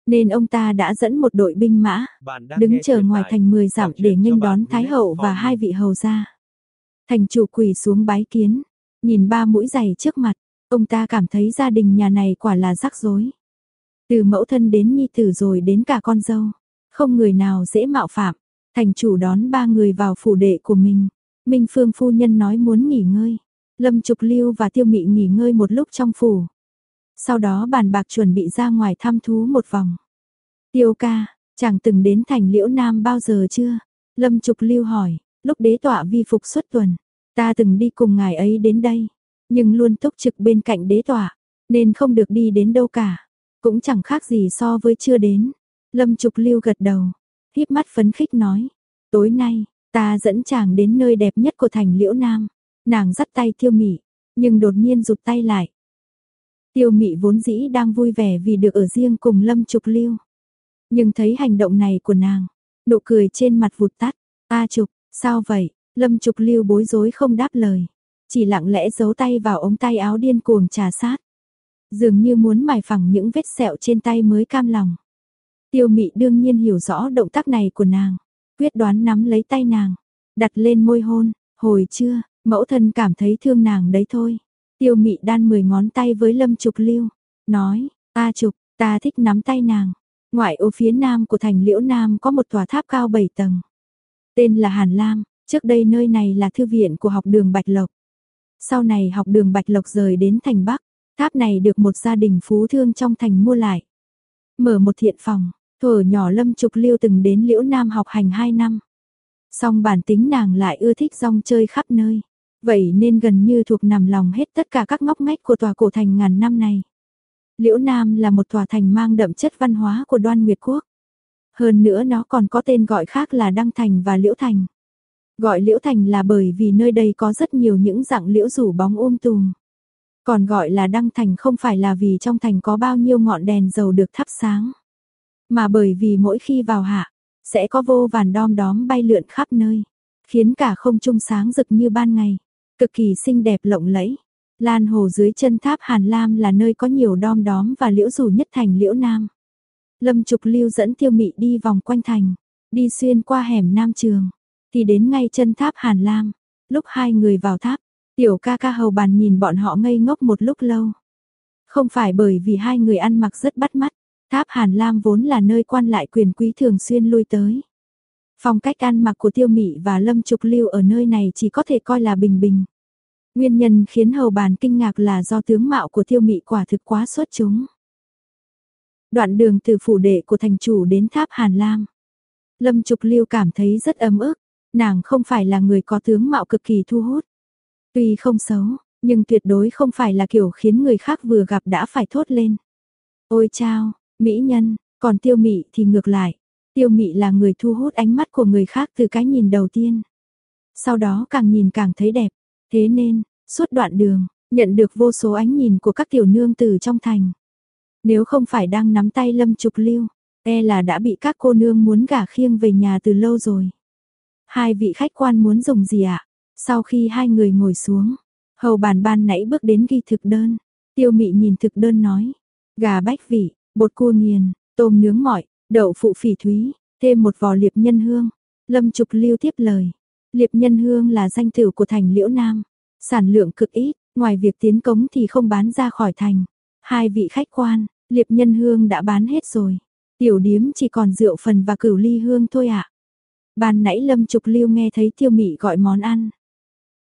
nên ông ta đã dẫn một đội binh mã, đứng chờ ngoài thành 10 dặm để nghênh đón Thái Hậu và hai vị hầu gia. Thành chủ quỳ xuống bái kiến, nhìn ba mũi giày trước mặt, ông ta cảm thấy gia đình nhà này quả là rắc rối. Từ mẫu thân đến nhi tử rồi đến cả con dâu, không người nào dễ mạo phạm. Thành chủ đón ba người vào phủ đệ của mình. Minh Phương phu nhân nói muốn nghỉ ngơi. Lâm Trục Lưu và Tiêu Mị nghỉ ngơi một lúc trong phủ sau đó bàn bạc chuẩn bị ra ngoài thăm thú một vòng. Tiêu ca, chẳng từng đến thành liễu nam bao giờ chưa? Lâm Trục Lưu hỏi, lúc đế tọa vi phục xuất tuần, ta từng đi cùng ngài ấy đến đây, nhưng luôn túc trực bên cạnh đế tọa, nên không được đi đến đâu cả, cũng chẳng khác gì so với chưa đến. Lâm Trục Lưu gật đầu, híp mắt phấn khích nói, tối nay, ta dẫn chàng đến nơi đẹp nhất của thành liễu nam. Nàng dắt tay tiêu mị, nhưng đột nhiên rụt tay lại, Tiêu mị vốn dĩ đang vui vẻ vì được ở riêng cùng Lâm Trục Lưu. Nhưng thấy hành động này của nàng, nụ cười trên mặt vụt tắt. A Trục, sao vậy? Lâm Trục Lưu bối rối không đáp lời. Chỉ lặng lẽ giấu tay vào ống tay áo điên cuồng trà sát. Dường như muốn mài phẳng những vết sẹo trên tay mới cam lòng. Tiêu mị đương nhiên hiểu rõ động tác này của nàng. Quyết đoán nắm lấy tay nàng. Đặt lên môi hôn. Hồi chưa, mẫu thân cảm thấy thương nàng đấy thôi. Tiêu mị đan mười ngón tay với Lâm Trục Lưu, nói, A Trục, ta thích nắm tay nàng. Ngoại ô phía nam của thành Liễu Nam có một tòa tháp cao 7 tầng. Tên là Hàn Lam, trước đây nơi này là thư viện của học đường Bạch Lộc. Sau này học đường Bạch Lộc rời đến thành Bắc, tháp này được một gia đình phú thương trong thành mua lại. Mở một thiện phòng, Thuở nhỏ Lâm Trục Liêu từng đến Liễu Nam học hành 2 năm. Song bản tính nàng lại ưa thích rong chơi khắp nơi. Vậy nên gần như thuộc nằm lòng hết tất cả các ngóc ngách của tòa cổ thành ngàn năm này. Liễu Nam là một tòa thành mang đậm chất văn hóa của đoan Nguyệt Quốc. Hơn nữa nó còn có tên gọi khác là Đăng Thành và Liễu Thành. Gọi Liễu Thành là bởi vì nơi đây có rất nhiều những dạng liễu rủ bóng ôm tùm. Còn gọi là Đăng Thành không phải là vì trong thành có bao nhiêu ngọn đèn dầu được thắp sáng. Mà bởi vì mỗi khi vào hạ, sẽ có vô vàn đom đóm bay lượn khắp nơi. Khiến cả không trung sáng rực như ban ngày. Cực kỳ xinh đẹp lộng lẫy. Lan hồ dưới chân tháp Hàn Lam là nơi có nhiều đom đóm và liễu rủ nhất thành liễu nam. Lâm Trục Lưu dẫn Tiêu Mị đi vòng quanh thành, đi xuyên qua hẻm Nam Trường, thì đến ngay chân tháp Hàn Lam. Lúc hai người vào tháp, tiểu ca ca hầu bàn nhìn bọn họ ngây ngốc một lúc lâu. Không phải bởi vì hai người ăn mặc rất bắt mắt, tháp Hàn Lam vốn là nơi quan lại quyền quý thường xuyên lui tới. Phong cách ăn mặc của Tiêu Mị và Lâm Trục Lưu ở nơi này chỉ có thể coi là bình bình. Nguyên nhân khiến hầu bàn kinh ngạc là do tướng mạo của Tiêu Mị quả thực quá xuất chúng. Đoạn đường từ phủ đệ của thành chủ đến tháp Hàn Lam. Lâm Trục Lưu cảm thấy rất ấm ức, nàng không phải là người có tướng mạo cực kỳ thu hút. Tuy không xấu, nhưng tuyệt đối không phải là kiểu khiến người khác vừa gặp đã phải thốt lên. Ôi chao, mỹ nhân, còn tiêu mị thì ngược lại. Tiêu mị là người thu hút ánh mắt của người khác từ cái nhìn đầu tiên. Sau đó càng nhìn càng thấy đẹp. Thế nên, suốt đoạn đường, nhận được vô số ánh nhìn của các tiểu nương từ trong thành. Nếu không phải đang nắm tay Lâm Trục Lưu, e là đã bị các cô nương muốn gả khiêng về nhà từ lâu rồi. Hai vị khách quan muốn dùng gì ạ? Sau khi hai người ngồi xuống, hầu bàn ban nãy bước đến ghi thực đơn. Tiêu mị nhìn thực đơn nói, gà bách vị, bột cua nghiền, tôm nướng mỏi, đậu phụ phỉ thúy, thêm một vò liệp nhân hương. Lâm Trục Lưu tiếp lời, liệp nhân hương là danh tử của thành Liễu Nam, sản lượng cực ít, ngoài việc tiến cống thì không bán ra khỏi thành. Hai vị khách quan, liệp nhân hương đã bán hết rồi. Tiểu điếm chỉ còn rượu phần và cửu ly hương thôi ạ. À. Ban nãy Lâm Trục Lưu nghe thấy tiêu mị gọi món ăn.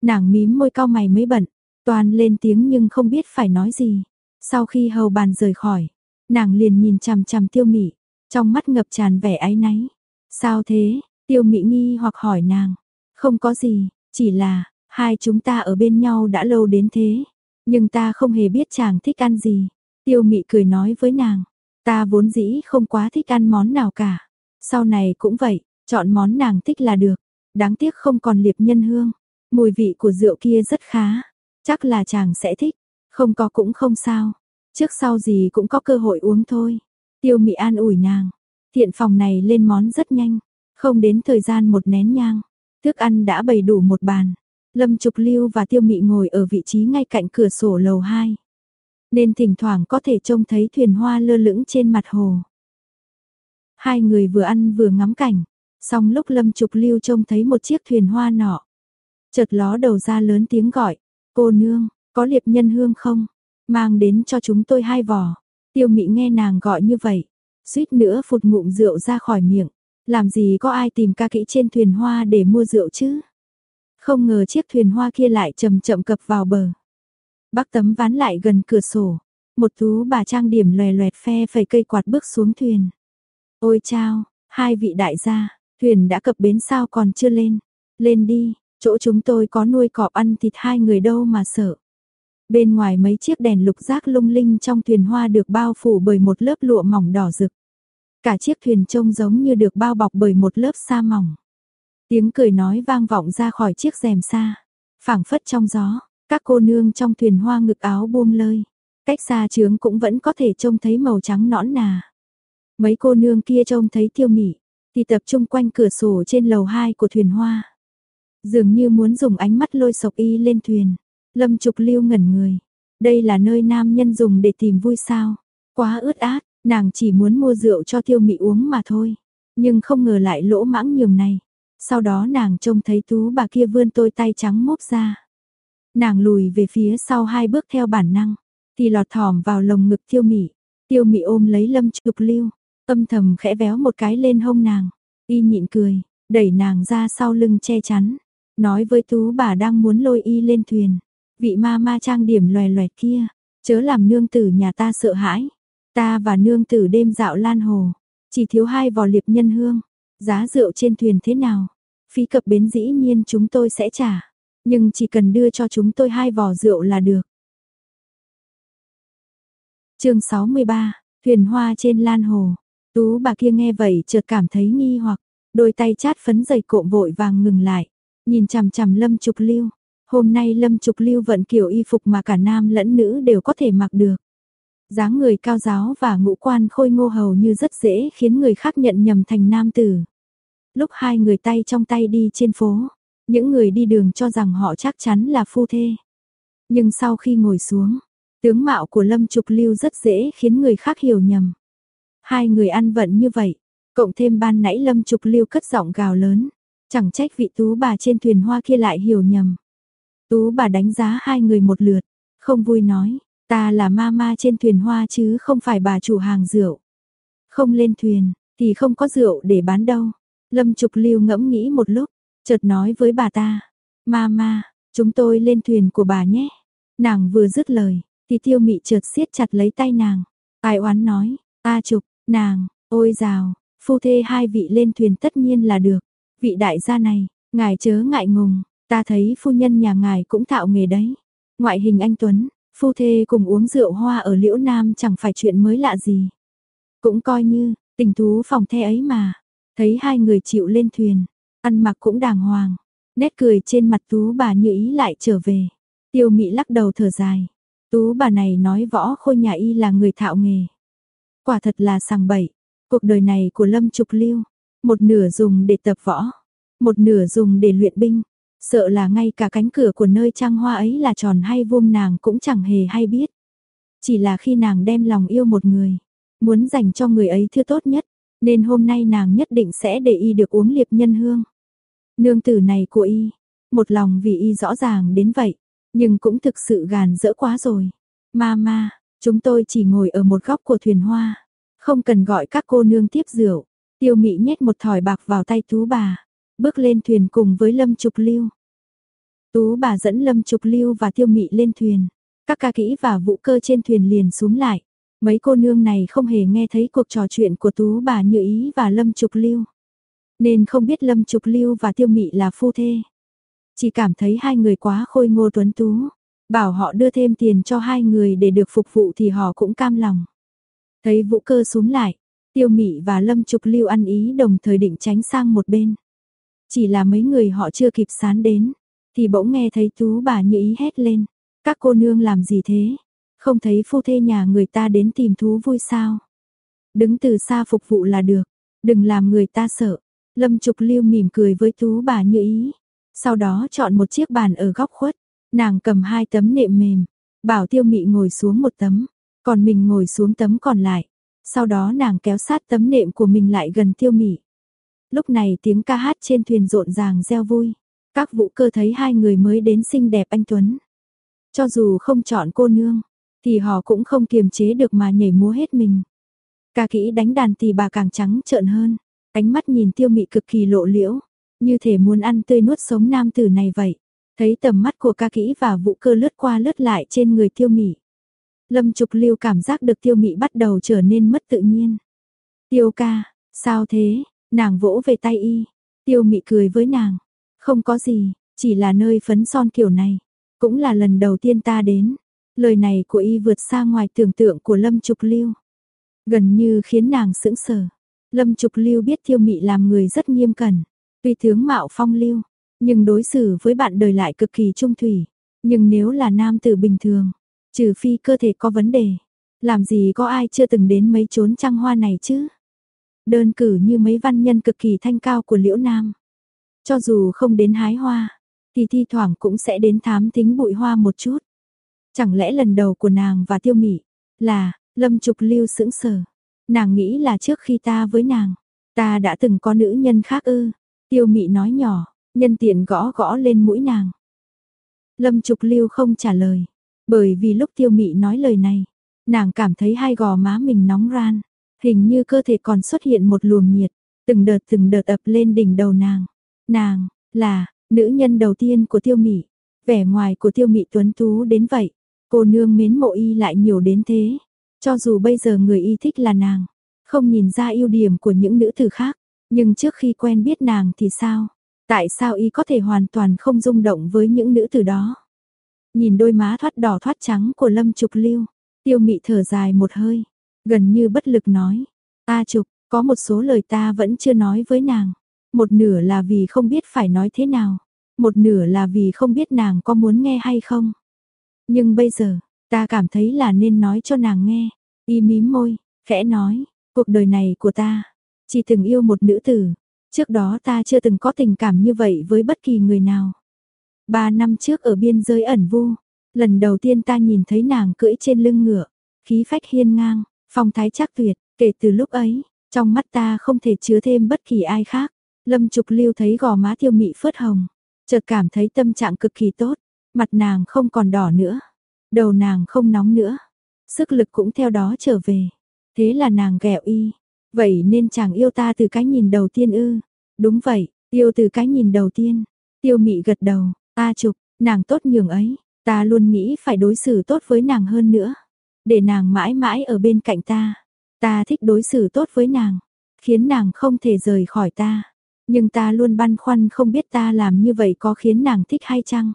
Nàng mím môi cao mày mới bận, toàn lên tiếng nhưng không biết phải nói gì. Sau khi hầu bàn rời khỏi, nàng liền nhìn chằm chằm tiêu mị, trong mắt ngập tràn vẻ áy náy. Sao thế? Tiêu mị nghi hoặc hỏi nàng. Không có gì, chỉ là, hai chúng ta ở bên nhau đã lâu đến thế. Nhưng ta không hề biết chàng thích ăn gì. Tiêu mị cười nói với nàng, ta vốn dĩ không quá thích ăn món nào cả. Sau này cũng vậy, chọn món nàng thích là được. Đáng tiếc không còn liệp nhân hương. Mùi vị của rượu kia rất khá. Chắc là chàng sẽ thích. Không có cũng không sao. Trước sau gì cũng có cơ hội uống thôi. Tiêu mị an ủi nàng. Thiện phòng này lên món rất nhanh. Không đến thời gian một nén nhang. Thức ăn đã bày đủ một bàn. Lâm Trục Lưu và Tiêu Mị ngồi ở vị trí ngay cạnh cửa sổ lầu 2 nên thỉnh thoảng có thể trông thấy thuyền hoa lơ lửng trên mặt hồ. Hai người vừa ăn vừa ngắm cảnh, xong lúc Lâm Trục Lưu trông thấy một chiếc thuyền hoa nọ. Chợt ló đầu ra lớn tiếng gọi, cô nương, có liệp nhân hương không? Mang đến cho chúng tôi hai vò. Tiêu mị nghe nàng gọi như vậy, suýt nữa phụt ngụm rượu ra khỏi miệng. Làm gì có ai tìm ca kỹ trên thuyền hoa để mua rượu chứ? Không ngờ chiếc thuyền hoa kia lại chậm chậm cập vào bờ. Bác tấm ván lại gần cửa sổ. Một tú bà trang điểm lòe loẹt phe phẩy cây quạt bước xuống thuyền. Ôi chao, hai vị đại gia, thuyền đã cập bến sao còn chưa lên. Lên đi, chỗ chúng tôi có nuôi cọp ăn thịt hai người đâu mà sợ. Bên ngoài mấy chiếc đèn lục giác lung linh trong thuyền hoa được bao phủ bởi một lớp lụa mỏng đỏ rực. Cả chiếc thuyền trông giống như được bao bọc bởi một lớp sa mỏng. Tiếng cười nói vang vọng ra khỏi chiếc rèm xa, phảng phất trong gió. Các cô nương trong thuyền hoa ngực áo buông lơi, cách xa trướng cũng vẫn có thể trông thấy màu trắng nõn nà. Mấy cô nương kia trông thấy tiêu mị, thì tập trung quanh cửa sổ trên lầu 2 của thuyền hoa. Dường như muốn dùng ánh mắt lôi sộc y lên thuyền. Lâm Trục Lưu ngẩn người. Đây là nơi nam nhân dùng để tìm vui sao? Quá ướt át, nàng chỉ muốn mua rượu cho tiêu mị uống mà thôi. Nhưng không ngờ lại lỗ mãng nhường này. Sau đó nàng trông thấy tú bà kia vươn tôi tay trắng mốc ra. Nàng lùi về phía sau hai bước theo bản năng, thì lọt thỏm vào lồng ngực tiêu mị. Tiêu mị ôm lấy lâm trục lưu, âm thầm khẽ véo một cái lên hông nàng. Y nhịn cười, đẩy nàng ra sau lưng che chắn. Nói với tú bà đang muốn lôi y lên thuyền. Vị ma ma trang điểm loè loẹt kia, chớ làm nương tử nhà ta sợ hãi. Ta và nương tử đêm dạo lan hồ, Chỉ thiếu hai vò liệp nhân hương, giá rượu trên thuyền thế nào? Phí cập bến dĩ nhiên chúng tôi sẽ trả, nhưng chỉ cần đưa cho chúng tôi hai vò rượu là được. chương 63, thuyền hoa trên lan hồ. Tú bà kia nghe vậy chợt cảm thấy nghi hoặc, đôi tay chát phấn dày cộm vội vàng ngừng lại, nhìn chằm chằm Lâm Trục Lưu. Hôm nay Lâm Trục Lưu vận kiểu y phục mà cả nam lẫn nữ đều có thể mặc được dáng người cao giáo và ngũ quan khôi ngô hầu như rất dễ khiến người khác nhận nhầm thành nam tử. Lúc hai người tay trong tay đi trên phố, những người đi đường cho rằng họ chắc chắn là phu thê. Nhưng sau khi ngồi xuống, tướng mạo của Lâm Trục Lưu rất dễ khiến người khác hiểu nhầm. Hai người ăn vận như vậy, cộng thêm ban nãy Lâm Trục Lưu cất giọng gào lớn, chẳng trách vị tú bà trên thuyền hoa kia lại hiểu nhầm. Tú bà đánh giá hai người một lượt, không vui nói, Ta là ma ma trên thuyền hoa chứ không phải bà chủ hàng rượu. Không lên thuyền, thì không có rượu để bán đâu. Lâm Trục Lưu ngẫm nghĩ một lúc, chợt nói với bà ta. Ma ma, chúng tôi lên thuyền của bà nhé. Nàng vừa dứt lời, thì tiêu mị chợt siết chặt lấy tay nàng. Ai oán nói, ta chụp, nàng, ôi rào, phu thê hai vị lên thuyền tất nhiên là được. Vị đại gia này, ngài chớ ngại ngùng, ta thấy phu nhân nhà ngài cũng thạo nghề đấy. Ngoại hình anh Tuấn, Phu thê cùng uống rượu hoa ở Liễu Nam chẳng phải chuyện mới lạ gì. Cũng coi như, tình thú phòng the ấy mà. Thấy hai người chịu lên thuyền, ăn mặc cũng đàng hoàng. Nét cười trên mặt tú bà như ý lại trở về. Tiêu mị lắc đầu thở dài. Tú bà này nói võ khôi nhà y là người thạo nghề. Quả thật là sằng bậy. Cuộc đời này của Lâm Trục Lưu, một nửa dùng để tập võ, một nửa dùng để luyện binh, Sợ là ngay cả cánh cửa của nơi trang hoa ấy là tròn hay vuông nàng cũng chẳng hề hay biết. Chỉ là khi nàng đem lòng yêu một người, muốn dành cho người ấy thứ tốt nhất, nên hôm nay nàng nhất định sẽ để y được uống liệp nhân hương. Nương tử này của y, một lòng vì y rõ ràng đến vậy, nhưng cũng thực sự gàn dỡ quá rồi. Ma ma, chúng tôi chỉ ngồi ở một góc của thuyền hoa, không cần gọi các cô nương tiếp rượu. Tiêu Mị nhét một thỏi bạc vào tay tú bà, bước lên thuyền cùng với Lâm Trục Lưu. Tú bà dẫn Lâm Trục Lưu và Tiêu Mị lên thuyền. Các ca kỹ và vũ cơ trên thuyền liền xuống lại. Mấy cô nương này không hề nghe thấy cuộc trò chuyện của Tú bà Như Ý và Lâm Trục Lưu. Nên không biết Lâm Trục Lưu và Tiêu Mị là phu thê. Chỉ cảm thấy hai người quá khôi ngô tuấn tú. Bảo họ đưa thêm tiền cho hai người để được phục vụ thì họ cũng cam lòng. Thấy vũ cơ xuống lại, Tiêu Mị và Lâm Trục Lưu ăn ý đồng thời định tránh sang một bên. Chỉ là mấy người họ chưa kịp sán đến, thì bỗng nghe thấy tú bà như ý hét lên. Các cô nương làm gì thế? Không thấy phu thê nhà người ta đến tìm thú vui sao? Đứng từ xa phục vụ là được, đừng làm người ta sợ. Lâm Trục Lưu mỉm cười với tú bà như ý. Sau đó chọn một chiếc bàn ở góc khuất, nàng cầm hai tấm nệm mềm, bảo tiêu mị ngồi xuống một tấm, còn mình ngồi xuống tấm còn lại. Sau đó nàng kéo sát tấm nệm của mình lại gần tiêu mị. Lúc này tiếng ca hát trên thuyền rộn ràng reo vui. Các vũ cơ thấy hai người mới đến xinh đẹp anh Tuấn. Cho dù không chọn cô nương, thì họ cũng không kiềm chế được mà nhảy múa hết mình. Ca kỹ đánh đàn thì bà càng trắng trợn hơn, ánh mắt nhìn tiêu mị cực kỳ lộ liễu, như thể muốn ăn tươi nuốt sống nam tử này vậy. Thấy tầm mắt của ca kỹ và vũ cơ lướt qua lướt lại trên người tiêu mị. Lâm Trục Lưu cảm giác được tiêu mị bắt đầu trở nên mất tự nhiên. Tiêu ca, sao thế? Nàng vỗ về tay y. Tiêu mị cười với nàng. Không có gì, chỉ là nơi phấn son kiểu này. Cũng là lần đầu tiên ta đến. Lời này của y vượt xa ngoài tưởng tượng của Lâm Trục Lưu. Gần như khiến nàng sững sờ. Lâm Trục Lưu biết Tiêu Mị làm người rất nghiêm cẩn, tuy tướng mạo phong lưu, nhưng đối xử với bạn đời lại cực kỳ trung thủy. Nhưng nếu là nam tử bình thường, trừ phi cơ thể có vấn đề, làm gì có ai chưa từng đến mấy chốn trăng hoa này chứ? Đơn cử như mấy văn nhân cực kỳ thanh cao của Liễu Nam. Cho dù không đến hái hoa, thì thi thoảng cũng sẽ đến thám thính bụi hoa một chút. Chẳng lẽ lần đầu của nàng và tiêu mị là lâm trục lưu sững sờ. Nàng nghĩ là trước khi ta với nàng, ta đã từng có nữ nhân khác ư. Tiêu mị nói nhỏ, nhân tiện gõ gõ lên mũi nàng. Lâm trục lưu không trả lời, bởi vì lúc tiêu mị nói lời này, nàng cảm thấy hai gò má mình nóng ran, hình như cơ thể còn xuất hiện một luồng nhiệt, từng đợt từng đợt ập lên đỉnh đầu nàng. Nàng, là, nữ nhân đầu tiên của tiêu mị. Vẻ ngoài của tiêu mị tuấn tú đến vậy. Cô nương mến mộ y lại nhiều đến thế. Cho dù bây giờ người y thích là nàng. không nhìn ra ưu điểm của những nữ tử khác, nhưng trước khi quen biết nàng thì sao? Tại sao y có thể hoàn toàn không rung động với những nữ tử đó? Nhìn đôi má thoát đỏ thoát trắng của Lâm Trục Lưu, Tiêu Mị thở dài một hơi, gần như bất lực nói: "Ta Trục, có một số lời ta vẫn chưa nói với nàng, một nửa là vì không biết phải nói thế nào, một nửa là vì không biết nàng có muốn nghe hay không. Nhưng bây giờ, ta cảm thấy là nên nói cho nàng nghe." Y mím môi, khẽ nói: "Cuộc đời này của ta, chỉ từng yêu một nữ tử, trước đó ta chưa từng có tình cảm như vậy với bất kỳ người nào." Ba năm trước ở biên giới ẩn vu, lần đầu tiên ta nhìn thấy nàng cưỡi trên lưng ngựa, khí phách hiên ngang, phong thái chắc tuyệt, kể từ lúc ấy, trong mắt ta không thể chứa thêm bất kỳ ai khác. Lâm Trục Lưu thấy gò má Tiêu Mị phớt hồng, chợt cảm thấy tâm trạng cực kỳ tốt, mặt nàng không còn đỏ nữa, đầu nàng không nóng nữa, sức lực cũng theo đó trở về. Thế là nàng ghẹo y, vậy nên chàng yêu ta từ cái nhìn đầu tiên ư? Đúng vậy, yêu từ cái nhìn đầu tiên. Tiêu Mị gật đầu, Ta chụp, nàng tốt nhường ấy, ta luôn nghĩ phải đối xử tốt với nàng hơn nữa. Để nàng mãi mãi ở bên cạnh ta. Ta thích đối xử tốt với nàng, khiến nàng không thể rời khỏi ta. Nhưng ta luôn băn khoăn không biết ta làm như vậy có khiến nàng thích hay chăng.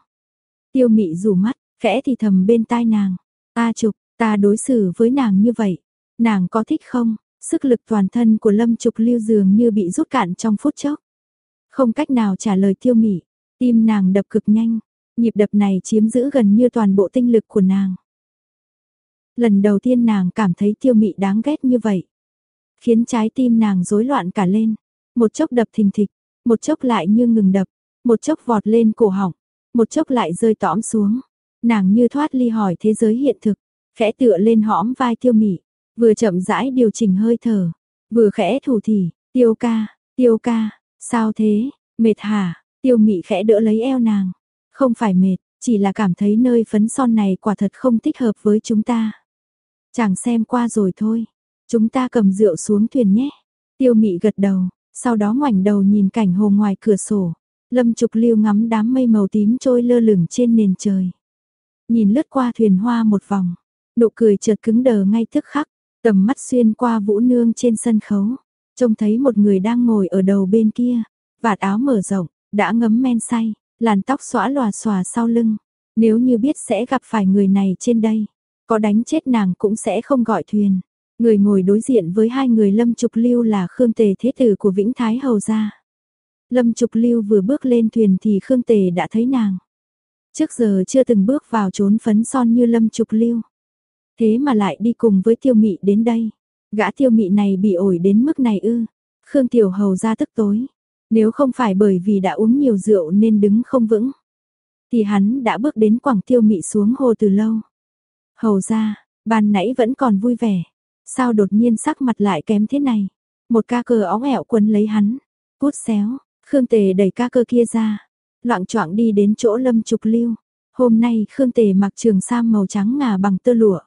Tiêu mị rủ mắt, khẽ thì thầm bên tai nàng. Ta chụp, ta đối xử với nàng như vậy. Nàng có thích không? Sức lực toàn thân của lâm trục lưu dường như bị rút cạn trong phút chốc. Không cách nào trả lời tiêu mị. Tim nàng đập cực nhanh, nhịp đập này chiếm giữ gần như toàn bộ tinh lực của nàng. Lần đầu tiên nàng cảm thấy tiêu mị đáng ghét như vậy. Khiến trái tim nàng rối loạn cả lên. Một chốc đập thình thịch, một chốc lại như ngừng đập, một chốc vọt lên cổ họng, một chốc lại rơi tõm xuống. Nàng như thoát ly hỏi thế giới hiện thực, khẽ tựa lên hõm vai tiêu mị, vừa chậm rãi điều chỉnh hơi thở, vừa khẽ thủ thì tiêu ca, tiêu ca, sao thế, mệt hả, Tiêu mị khẽ đỡ lấy eo nàng. Không phải mệt, chỉ là cảm thấy nơi phấn son này quả thật không thích hợp với chúng ta. Chàng xem qua rồi thôi. Chúng ta cầm rượu xuống thuyền nhé. Tiêu mị gật đầu, sau đó ngoảnh đầu nhìn cảnh hồ ngoài cửa sổ. Lâm Trục Lưu ngắm đám mây màu tím trôi lơ lửng trên nền trời. Nhìn lướt qua thuyền hoa một vòng, nụ cười chợt cứng đờ ngay tức khắc, tầm mắt xuyên qua Vũ Nương trên sân khấu, trông thấy một người đang ngồi ở đầu bên kia, vạt áo mở rộng, đã ngấm men say, làn tóc xõa lòa xòa sau lưng. Nếu như biết sẽ gặp phải người này trên đây, có đánh chết nàng cũng sẽ không gọi thuyền. Người ngồi đối diện với hai người Lâm Trục Lưu là Khương Tề Thế Tử của Vĩnh Thái Hầu gia. Lâm Trục Lưu vừa bước lên thuyền thì Khương Tề đã thấy nàng. Trước giờ chưa từng bước vào trốn phấn son như Lâm Trục Lưu. Thế mà lại đi cùng với tiêu mị đến đây. Gã tiêu mị này bị ổi đến mức này ư. Khương Tiểu Hầu ra tức tối. Nếu không phải bởi vì đã uống nhiều rượu nên đứng không vững, thì hắn đã bước đến quảng tiêu mị xuống hồ từ lâu. Hầu ra, ban nãy vẫn còn vui vẻ, sao đột nhiên sắc mặt lại kém thế này? Một ca cơ óng ẻo quấn lấy hắn, cút xéo, Khương Tề đẩy ca cơ kia ra, loạn choạng đi đến chỗ Lâm Trục Lưu. Hôm nay Khương Tề mặc trường sam màu trắng ngà bằng tơ lụa.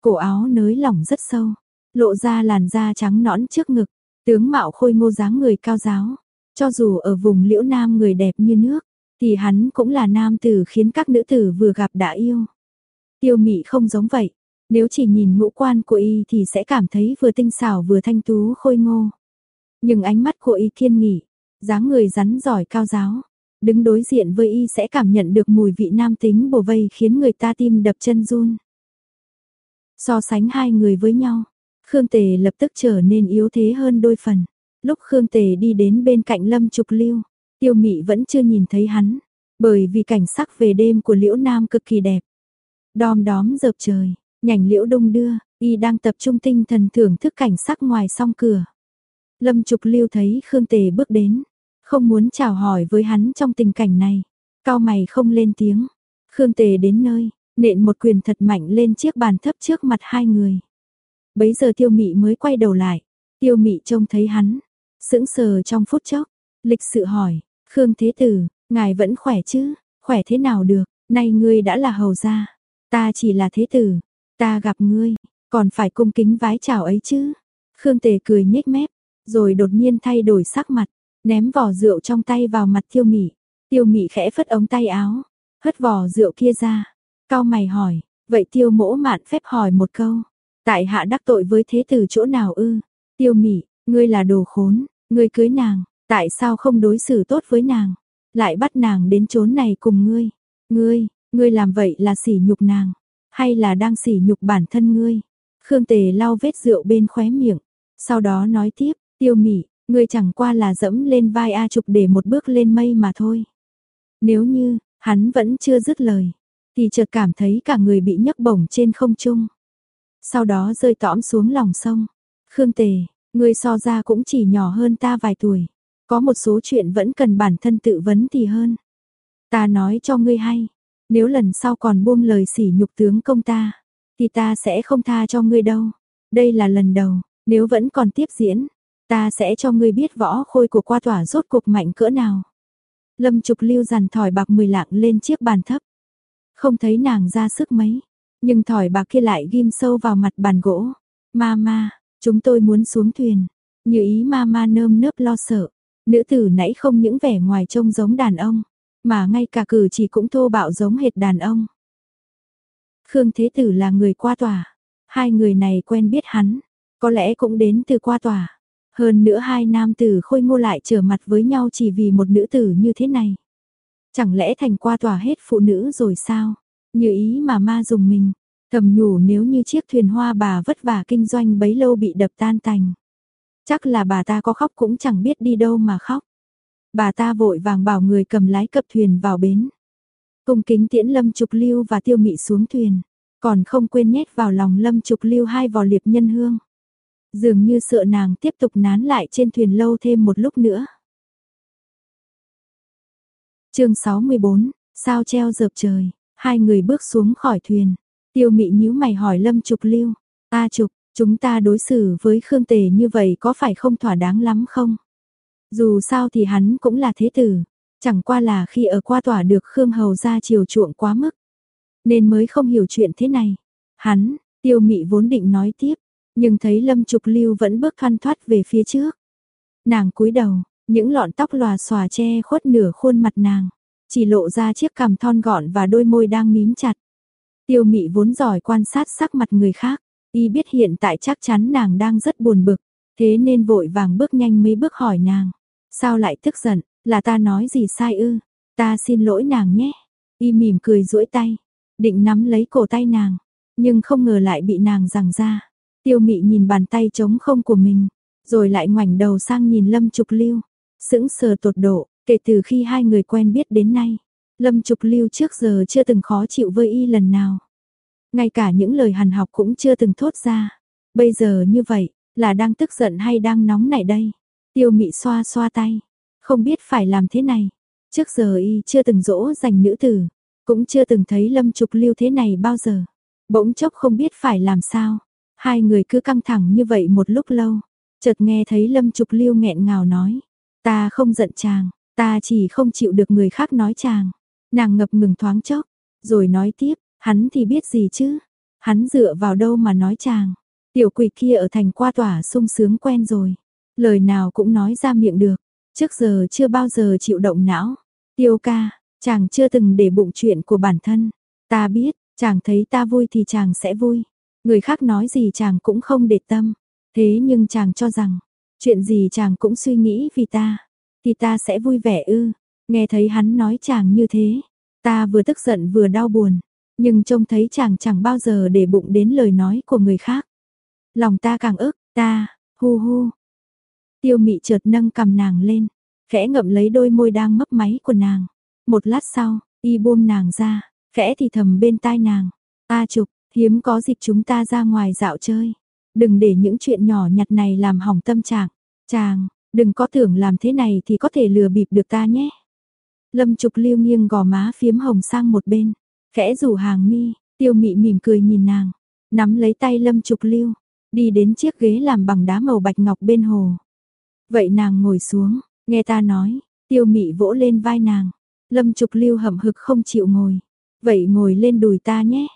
Cổ áo nới lỏng rất sâu, lộ ra làn da trắng nõn trước ngực, tướng mạo khôi ngô dáng người cao giáo, cho dù ở vùng liễu nam người đẹp như nước, thì hắn cũng là nam tử khiến các nữ tử vừa gặp đã yêu. Tiêu mị không giống vậy, nếu chỉ nhìn ngũ quan của y thì sẽ cảm thấy vừa tinh xảo vừa thanh tú khôi ngô. Nhưng ánh mắt của y kiên nghị, dáng người rắn giỏi cao giáo, đứng đối diện với y sẽ cảm nhận được mùi vị nam tính bổ vây khiến người ta tim đập chân run. So sánh hai người với nhau, Khương Tề lập tức trở nên yếu thế hơn đôi phần. Lúc Khương Tề đi đến bên cạnh Lâm Trục Lưu, Tiêu Mị vẫn chưa nhìn thấy hắn, bởi vì cảnh sắc về đêm của Liễu Nam cực kỳ đẹp. Đom đóm dợp trời, nhành liễu đông đưa, y đang tập trung tinh thần thưởng thức cảnh sắc ngoài song cửa. Lâm Trục Lưu thấy Khương Tề bước đến, không muốn chào hỏi với hắn trong tình cảnh này, cao mày không lên tiếng. Khương Tề đến nơi, nện một quyền thật mạnh lên chiếc bàn thấp trước mặt hai người. Bấy giờ Tiêu Mị mới quay đầu lại, Tiêu Mị trông thấy hắn, Sững sờ trong phút chốc, lịch sự hỏi, Khương Thế Tử, ngài vẫn khỏe chứ, khỏe thế nào được, nay ngươi đã là hầu gia, ta chỉ là thế tử, ta gặp ngươi, còn phải cung kính vái chào ấy chứ. Khương Tề cười nhếch mép, rồi đột nhiên thay đổi sắc mặt, ném vỏ rượu trong tay vào mặt Tiêu Mị. Tiêu Mị khẽ phất ống tay áo, hất vỏ rượu kia ra, cao mày hỏi, vậy Tiêu Mỗ Mạn phép hỏi một câu, tại hạ đắc tội với thế tử chỗ nào ư? Tiêu Mị, ngươi là đồ khốn, ngươi cưới nàng, tại sao không đối xử tốt với nàng, lại bắt nàng đến chốn này cùng ngươi? Ngươi, ngươi làm vậy là sỉ nhục nàng, hay là đang sỉ nhục bản thân ngươi? Khương Tề lau vết rượu bên khóe miệng, sau đó nói tiếp, Tiêu Mị, ngươi chẳng qua là dẫm lên vai A Trục để một bước lên mây mà thôi. Nếu như, hắn vẫn chưa dứt lời, thì chợt cảm thấy cả người bị nhấc bổng trên không trung. Sau đó rơi tõm xuống lòng sông. Khương Tề, ngươi so ra cũng chỉ nhỏ hơn ta vài tuổi. Có một số chuyện vẫn cần bản thân tự vấn thì hơn. Ta nói cho ngươi hay, nếu lần sau còn buông lời sỉ nhục tướng công ta, thì ta sẽ không tha cho ngươi đâu. Đây là lần đầu, nếu vẫn còn tiếp diễn, ta sẽ cho ngươi biết võ khôi của qua tỏa rốt cuộc mạnh cỡ nào. Lâm Trục Lưu dằn thỏi bạc mười lạng lên chiếc bàn thấp. Không thấy nàng ra sức mấy, nhưng thỏi bạc kia lại ghim sâu vào mặt bàn gỗ. Mama, chúng tôi muốn xuống thuyền. Như ý mama nơm nớp lo sợ. Nữ tử nãy không những vẻ ngoài trông giống đàn ông, mà ngay cả cử chỉ cũng thô bạo giống hệt đàn ông. Khương Thế Tử là người qua tòa, hai người này quen biết hắn, có lẽ cũng đến từ qua tòa. Hơn nữa hai nam tử khôi ngô lại trở mặt với nhau chỉ vì một nữ tử như thế này. Chẳng lẽ thành qua tòa hết phụ nữ rồi sao? Như ý mà ma dùng mình, thầm nhủ nếu như chiếc thuyền hoa bà vất vả kinh doanh bấy lâu bị đập tan tành. Chắc là bà ta có khóc cũng chẳng biết đi đâu mà khóc. Bà ta vội vàng bảo người cầm lái cập thuyền vào bến. Cung kính tiễn Lâm Trục Lưu và Tiêu Mị xuống thuyền, còn không quên nhét vào lòng Lâm Trục Lưu hai vò liệp nhân hương. Dường như sợ nàng tiếp tục nán lại trên thuyền lâu thêm một lúc nữa. chương 64, sao treo dợp trời, hai người bước xuống khỏi thuyền. Tiêu mị nhíu mày hỏi Lâm Trục Lưu, ta Trục, chúng ta đối xử với Khương Tề như vậy có phải không thỏa đáng lắm không? Dù sao thì hắn cũng là thế tử, chẳng qua là khi ở qua tỏa được Khương Hầu ra chiều chuộng quá mức. Nên mới không hiểu chuyện thế này. Hắn, tiêu mị vốn định nói tiếp, nhưng thấy Lâm Trục Lưu vẫn bước khăn thoát về phía trước. Nàng cúi đầu, những lọn tóc lòa xòa che khuất nửa khuôn mặt nàng, chỉ lộ ra chiếc cằm thon gọn và đôi môi đang mím chặt. Tiêu Mị vốn giỏi quan sát sắc mặt người khác, y biết hiện tại chắc chắn nàng đang rất buồn bực, thế nên vội vàng bước nhanh mấy bước hỏi nàng, sao lại tức giận, là ta nói gì sai ư? Ta xin lỗi nàng nhé. Y mỉm cười duỗi tay, định nắm lấy cổ tay nàng, nhưng không ngờ lại bị nàng giằng ra. Tiêu mị nhìn bàn tay trống không của mình, rồi lại ngoảnh đầu sang nhìn Lâm Trục Lưu, sững sờ tột độ, kể từ khi hai người quen biết đến nay. Lâm Trục Lưu trước giờ chưa từng khó chịu với y lần nào. Ngay cả những lời hằn học cũng chưa từng thốt ra. Bây giờ như vậy, là đang tức giận hay đang nóng nảy đây? Tiêu mị xoa xoa tay, không biết phải làm thế này. Trước giờ y chưa từng dỗ dành nữ tử, cũng chưa từng thấy Lâm Trục Lưu thế này bao giờ. Bỗng chốc không biết phải làm sao. Hai người cứ căng thẳng như vậy một lúc lâu, chợt nghe thấy Lâm Trục Lưu nghẹn ngào nói, ta không giận chàng, ta chỉ không chịu được người khác nói chàng. Nàng ngập ngừng thoáng chốc, rồi nói tiếp, hắn thì biết gì chứ? Hắn dựa vào đâu mà nói chàng? Tiểu quỷ kia ở thành qua tỏa sung sướng quen rồi, lời nào cũng nói ra miệng được, trước giờ chưa bao giờ chịu động não. Tiêu ca, chàng chưa từng để bụng chuyện của bản thân. Ta biết, chàng thấy ta vui thì chàng sẽ vui. Người khác nói gì chàng cũng không để tâm. Thế nhưng chàng cho rằng, chuyện gì chàng cũng suy nghĩ vì ta. Thì ta sẽ vui vẻ ư. Nghe thấy hắn nói chàng như thế. Ta vừa tức giận vừa đau buồn. Nhưng trông thấy chàng chẳng bao giờ để bụng đến lời nói của người khác. Lòng ta càng ức, ta, hu hu. Tiêu mị chợt nâng cầm nàng lên. Khẽ ngậm lấy đôi môi đang mấp máy của nàng. Một lát sau, y buông nàng ra, khẽ thì thầm bên tai nàng. Ta chụp, Hiếm có dịp chúng ta ra ngoài dạo chơi. Đừng để những chuyện nhỏ nhặt này làm hỏng tâm trạng. Chàng, đừng có tưởng làm thế này thì có thể lừa bịp được ta nhé. Lâm Trục Lưu nghiêng gò má phiếm hồng sang một bên, khẽ rủ hàng mi, tiêu mị mỉm cười nhìn nàng, nắm lấy tay Lâm Trục Lưu, đi đến chiếc ghế làm bằng đá màu bạch ngọc bên hồ. Vậy nàng ngồi xuống, nghe ta nói, tiêu mị vỗ lên vai nàng, Lâm Trục Lưu hậm hực không chịu ngồi, vậy ngồi lên đùi ta nhé.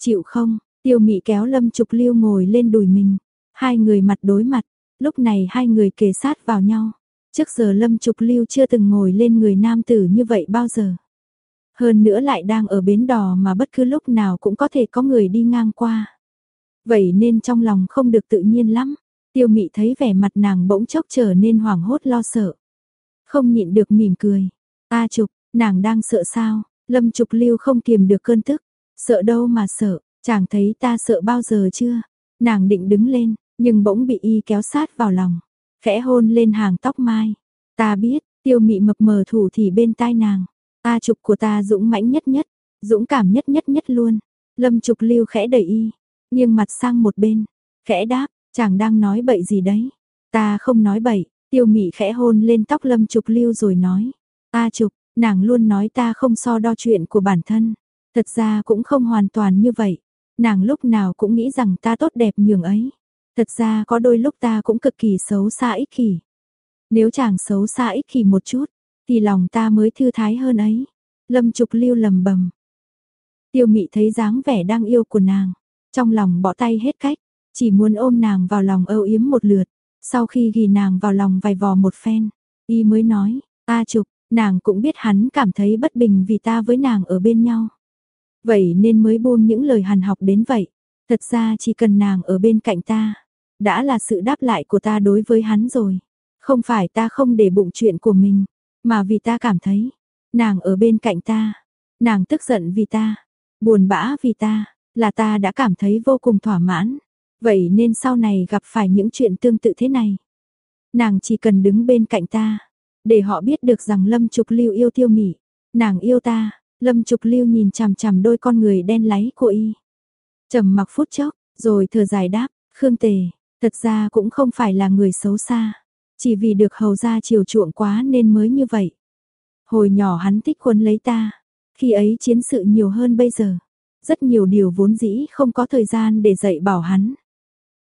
Chịu không, tiêu mị kéo lâm trục lưu ngồi lên đùi mình. Hai người mặt đối mặt, lúc này hai người kề sát vào nhau. Trước giờ lâm trục lưu chưa từng ngồi lên người nam tử như vậy bao giờ. Hơn nữa lại đang ở bến đò mà bất cứ lúc nào cũng có thể có người đi ngang qua. Vậy nên trong lòng không được tự nhiên lắm. Tiêu mị thấy vẻ mặt nàng bỗng chốc trở nên hoảng hốt lo sợ. Không nhịn được mỉm cười. A trục, nàng đang sợ sao? Lâm trục lưu không kiềm được cơn tức. Sợ đâu mà sợ, chàng thấy ta sợ bao giờ chưa? Nàng định đứng lên, nhưng bỗng bị y kéo sát vào lòng. Khẽ hôn lên hàng tóc mai. Ta biết, tiêu mị mập mờ thủ thì bên tai nàng. ta trục của ta dũng mãnh nhất nhất, dũng cảm nhất nhất nhất luôn. Lâm trục lưu khẽ đẩy y, nghiêng mặt sang một bên, khẽ đáp, chàng đang nói bậy gì đấy. Ta không nói bậy, tiêu mị khẽ hôn lên tóc lâm trục lưu rồi nói. A trục, nàng luôn nói ta không so đo chuyện của bản thân. Thật ra cũng không hoàn toàn như vậy. Nàng lúc nào cũng nghĩ rằng ta tốt đẹp nhường ấy. Thật ra có đôi lúc ta cũng cực kỳ xấu xa ích kỷ. Nếu chàng xấu xa ích kỷ một chút, thì lòng ta mới thư thái hơn ấy. Lâm Trục Lưu lầm bầm. Tiêu Mị thấy dáng vẻ đang yêu của nàng, trong lòng bỏ tay hết cách, chỉ muốn ôm nàng vào lòng âu yếm một lượt. Sau khi ghi nàng vào lòng vài vò một phen, y mới nói, ta Trục, nàng cũng biết hắn cảm thấy bất bình vì ta với nàng ở bên nhau. Vậy nên mới buông những lời hàn học đến vậy. Thật ra chỉ cần nàng ở bên cạnh ta, đã là sự đáp lại của ta đối với hắn rồi. Không phải ta không để bụng chuyện của mình, mà vì ta cảm thấy, nàng ở bên cạnh ta, nàng tức giận vì ta, buồn bã vì ta, là ta đã cảm thấy vô cùng thỏa mãn. Vậy nên sau này gặp phải những chuyện tương tự thế này, nàng chỉ cần đứng bên cạnh ta, để họ biết được rằng Lâm Trục Lưu yêu Tiêu mỹ nàng yêu ta. Lâm Trục Lưu nhìn chằm chằm đôi con người đen láy của y. Trầm mặc phút chốc, rồi thở dài đáp, "Khương Tề, thật ra cũng không phải là người xấu xa, chỉ vì được hầu gia chiều chuộng quá nên mới như vậy. Hồi nhỏ hắn thích quấn lấy ta, khi ấy chiến sự nhiều hơn bây giờ, rất nhiều điều vốn dĩ không có thời gian để dạy bảo hắn.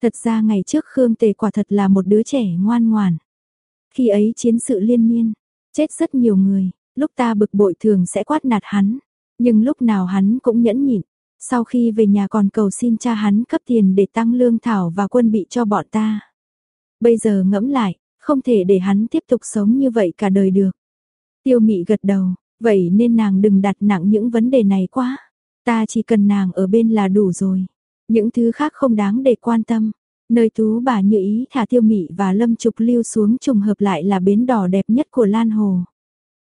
Thật ra ngày trước Khương Tề quả thật là một đứa trẻ ngoan ngoãn. Khi ấy chiến sự liên miên, chết rất nhiều người, lúc ta bực bội thường sẽ quát nạt hắn, nhưng lúc nào hắn cũng nhẫn nhịn. Sau khi về nhà còn cầu xin cha hắn cấp tiền để tăng lương thảo và quân bị cho bọn ta. Bây giờ ngẫm lại, không thể để hắn tiếp tục sống như vậy cả đời được. Tiêu mị gật đầu, vậy nên nàng đừng đặt nặng những vấn đề này quá. Ta chỉ cần nàng ở bên là đủ rồi. Những thứ khác không đáng để quan tâm. Nơi tú bà như ý thả tiêu mị và lâm trục lưu xuống trùng hợp lại là bến đỏ đẹp nhất của Lan Hồ.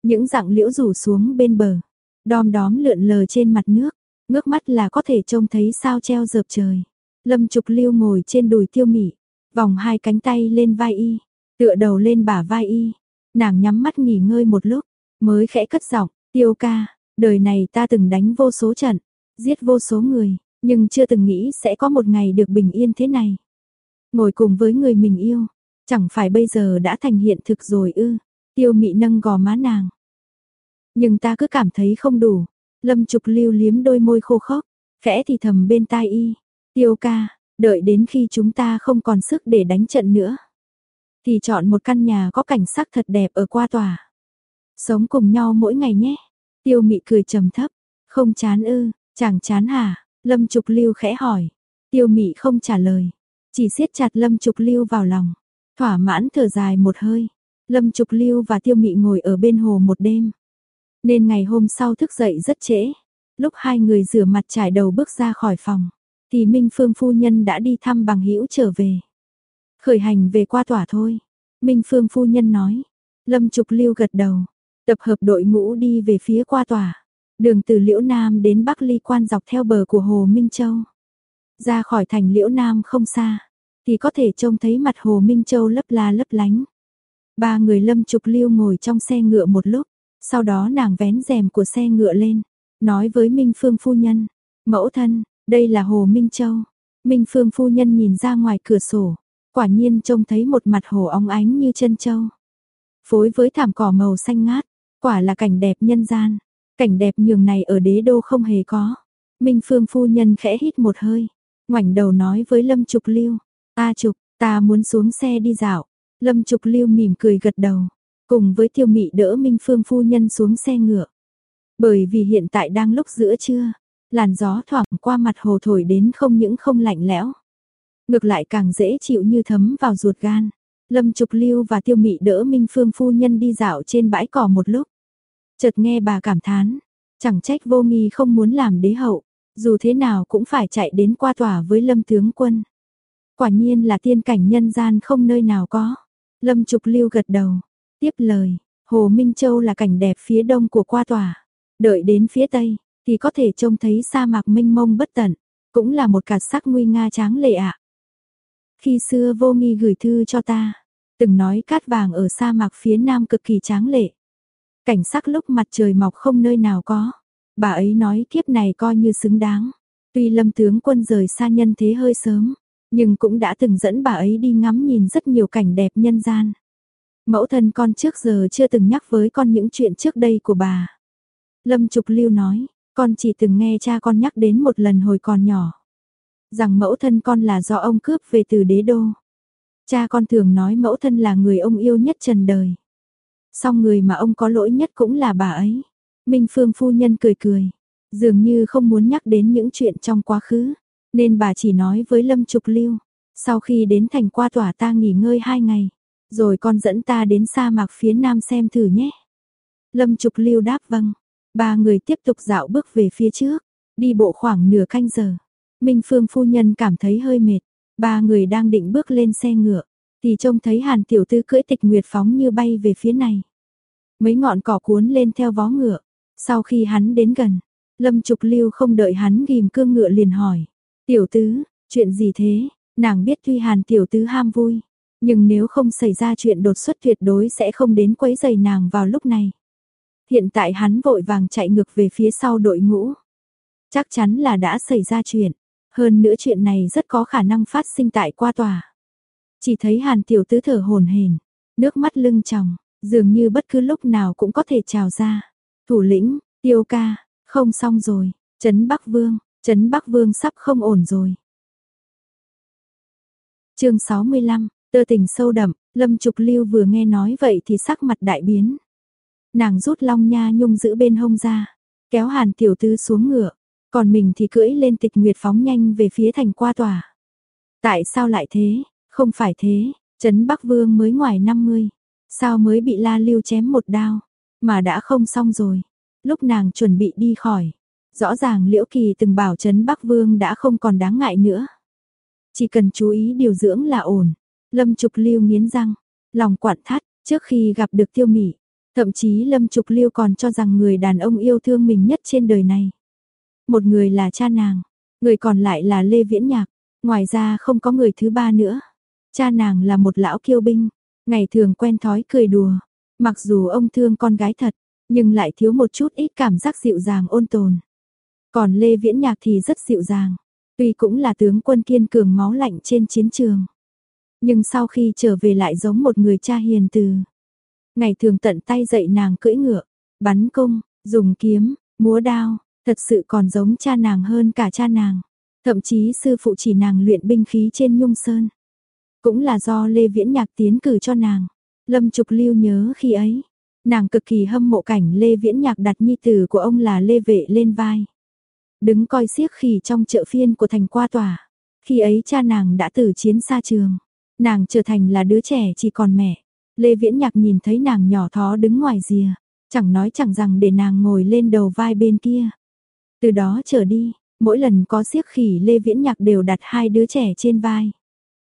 Những dạng liễu rủ xuống bên bờ, đom đóm lượn lờ trên mặt nước, ngước mắt là có thể trông thấy sao treo dợp trời. Lâm Trục Lưu ngồi trên đùi Tiêu Mị, vòng hai cánh tay lên vai y, tựa đầu lên bả vai y. Nàng nhắm mắt nghỉ ngơi một lúc, mới khẽ cất giọng, "Tiêu ca, đời này ta từng đánh vô số trận, giết vô số người, nhưng chưa từng nghĩ sẽ có một ngày được bình yên thế này. Ngồi cùng với người mình yêu, chẳng phải bây giờ đã thành hiện thực rồi ư?" Tiêu Mị nâng gò má nàng, nhưng ta cứ cảm thấy không đủ. Lâm Trục Lưu liếm đôi môi khô khốc, khẽ thì thầm bên tai y, "Tiêu ca, đợi đến khi chúng ta không còn sức để đánh trận nữa, thì chọn một căn nhà có cảnh sắc thật đẹp ở qua tòa. Sống cùng nhau mỗi ngày nhé." Tiêu Mị cười trầm thấp, "Không chán ư? Chẳng chán hả?" Lâm Trục Lưu khẽ hỏi. Tiêu Mị không trả lời, chỉ siết chặt Lâm Trục Lưu vào lòng, thỏa mãn thở dài một hơi. Lâm Trục Lưu và Tiêu Mị ngồi ở bên hồ một đêm. Nên ngày hôm sau thức dậy rất trễ. Lúc hai người rửa mặt trải đầu bước ra khỏi phòng, thì Minh Phương phu nhân đã đi thăm bằng hữu trở về. Khởi hành về qua tỏa thôi. Minh Phương phu nhân nói. Lâm Trục Lưu gật đầu, tập hợp đội ngũ đi về phía qua tỏa. Đường từ Liễu Nam đến Bắc Ly Quan dọc theo bờ của Hồ Minh Châu. Ra khỏi thành Liễu Nam không xa, thì có thể trông thấy mặt Hồ Minh Châu lấp la lấp lánh. Ba người Lâm Trục Lưu ngồi trong xe ngựa một lúc, sau đó nàng vén rèm của xe ngựa lên, nói với Minh Phương phu nhân, mẫu thân, đây là Hồ Minh Châu. Minh Phương phu nhân nhìn ra ngoài cửa sổ, quả nhiên trông thấy một mặt hồ óng ánh như chân châu. Phối với thảm cỏ màu xanh ngát, quả là cảnh đẹp nhân gian. Cảnh đẹp nhường này ở đế đô không hề có. Minh Phương phu nhân khẽ hít một hơi, ngoảnh đầu nói với Lâm Trục Lưu, "A Trục, ta muốn xuống xe đi dạo." Lâm Trục Lưu mỉm cười gật đầu, cùng với Tiêu Mị đỡ Minh Phương phu nhân xuống xe ngựa. Bởi vì hiện tại đang lúc giữa trưa, làn gió thoảng qua mặt hồ thổi đến không những không lạnh lẽo, ngược lại càng dễ chịu như thấm vào ruột gan. Lâm Trục Lưu và Tiêu Mị đỡ Minh Phương phu nhân đi dạo trên bãi cỏ một lúc. Chợt nghe bà cảm thán, chẳng trách Vô Nghi không muốn làm đế hậu, dù thế nào cũng phải chạy đến qua tòa với Lâm tướng quân. Quả nhiên là tiên cảnh nhân gian không nơi nào có. Lâm Trục Lưu gật đầu, tiếp lời, Hồ Minh Châu là cảnh đẹp phía đông của qua tòa. Đợi đến phía tây, thì có thể trông thấy sa mạc mênh mông bất tận, cũng là một cạt sắc nguy nga tráng lệ ạ. Khi xưa vô nghi gửi thư cho ta, từng nói cát vàng ở sa mạc phía nam cực kỳ tráng lệ. Cảnh sắc lúc mặt trời mọc không nơi nào có. Bà ấy nói kiếp này coi như xứng đáng. Tuy lâm tướng quân rời xa nhân thế hơi sớm, nhưng cũng đã từng dẫn bà ấy đi ngắm nhìn rất nhiều cảnh đẹp nhân gian. Mẫu thân con trước giờ chưa từng nhắc với con những chuyện trước đây của bà. Lâm Trục Lưu nói, con chỉ từng nghe cha con nhắc đến một lần hồi còn nhỏ. Rằng mẫu thân con là do ông cướp về từ đế đô. Cha con thường nói mẫu thân là người ông yêu nhất trần đời. Song người mà ông có lỗi nhất cũng là bà ấy. Minh Phương phu nhân cười cười, dường như không muốn nhắc đến những chuyện trong quá khứ, nên bà chỉ nói với Lâm Trục Lưu, sau khi đến thành qua tỏa ta nghỉ ngơi hai ngày, rồi con dẫn ta đến sa mạc phía nam xem thử nhé. Lâm Trục Lưu đáp vâng, ba người tiếp tục dạo bước về phía trước, đi bộ khoảng nửa canh giờ. Minh Phương phu nhân cảm thấy hơi mệt, ba người đang định bước lên xe ngựa, thì trông thấy Hàn tiểu tư cưỡi tịch nguyệt phóng như bay về phía này. Mấy ngọn cỏ cuốn lên theo vó ngựa, sau khi hắn đến gần, Lâm Trục Lưu không đợi hắn ghim cương ngựa liền hỏi, "Tiểu tứ, chuyện gì thế?" Nàng biết tuy Hàn tiểu tứ ham vui, nhưng nếu không xảy ra chuyện đột xuất tuyệt đối sẽ không đến quấy giày nàng vào lúc này. Hiện tại hắn vội vàng chạy ngược về phía sau đội ngũ. Chắc chắn là đã xảy ra chuyện, hơn nữa chuyện này rất có khả năng phát sinh tại qua tòa. Chỉ thấy Hàn tiểu tứ thở hổn hển, nước mắt lưng tròng, dường như bất cứ lúc nào cũng có thể trào ra. Thủ lĩnh, tiêu ca, không xong rồi, Trấn Bắc Vương, Trấn Bắc Vương sắp không ổn rồi. chương 65, tơ tình sâu đậm, Lâm Trục Lưu vừa nghe nói vậy thì sắc mặt đại biến. Nàng rút long nha nhung giữ bên hông ra, kéo hàn tiểu tư xuống ngựa, còn mình thì cưỡi lên tịch nguyệt phóng nhanh về phía thành qua tòa. Tại sao lại thế? Không phải thế, Trấn Bắc Vương mới ngoài 50, sao mới bị La Lưu chém một đao, mà đã không xong rồi. Lúc nàng chuẩn bị đi khỏi, rõ ràng Liễu Kỳ từng bảo Trấn Bắc Vương đã không còn đáng ngại nữa. Chỉ cần chú ý điều dưỡng là ổn. Lâm Trục Lưu nghiến răng, lòng quặn thắt, trước khi gặp được Tiêu Mỹ, thậm chí Lâm Trục Lưu còn cho rằng người đàn ông yêu thương mình nhất trên đời này. Một người là cha nàng, người còn lại là Lê Viễn Nhạc, ngoài ra không có người thứ ba nữa. Cha nàng là một lão kiêu binh, ngày thường quen thói cười đùa, mặc dù ông thương con gái thật, nhưng lại thiếu một chút ít cảm giác dịu dàng ôn tồn. Còn Lê Viễn Nhạc thì rất dịu dàng, tuy cũng là tướng quân kiên cường máu lạnh trên chiến trường. Nhưng sau khi trở về lại giống một người cha hiền từ. Ngày thường tận tay dạy nàng cưỡi ngựa, bắn cung, dùng kiếm, múa đao, thật sự còn giống cha nàng hơn cả cha nàng. Thậm chí sư phụ chỉ nàng luyện binh khí trên nhung sơn. Cũng là do Lê Viễn Nhạc tiến cử cho nàng. Lâm Trục Lưu nhớ khi ấy, nàng cực kỳ hâm mộ cảnh Lê Viễn Nhạc đặt nhi tử của ông là Lê Vệ lên vai. Đứng coi xiếc khỉ trong chợ phiên của thành qua tòa. Khi ấy cha nàng đã tử chiến xa trường. Nàng trở thành là đứa trẻ chỉ còn mẹ. Lê Viễn Nhạc nhìn thấy nàng nhỏ thó đứng ngoài rìa. Chẳng nói chẳng rằng để nàng ngồi lên đầu vai bên kia. Từ đó trở đi, mỗi lần có siếc khỉ Lê Viễn Nhạc đều đặt hai đứa trẻ trên vai.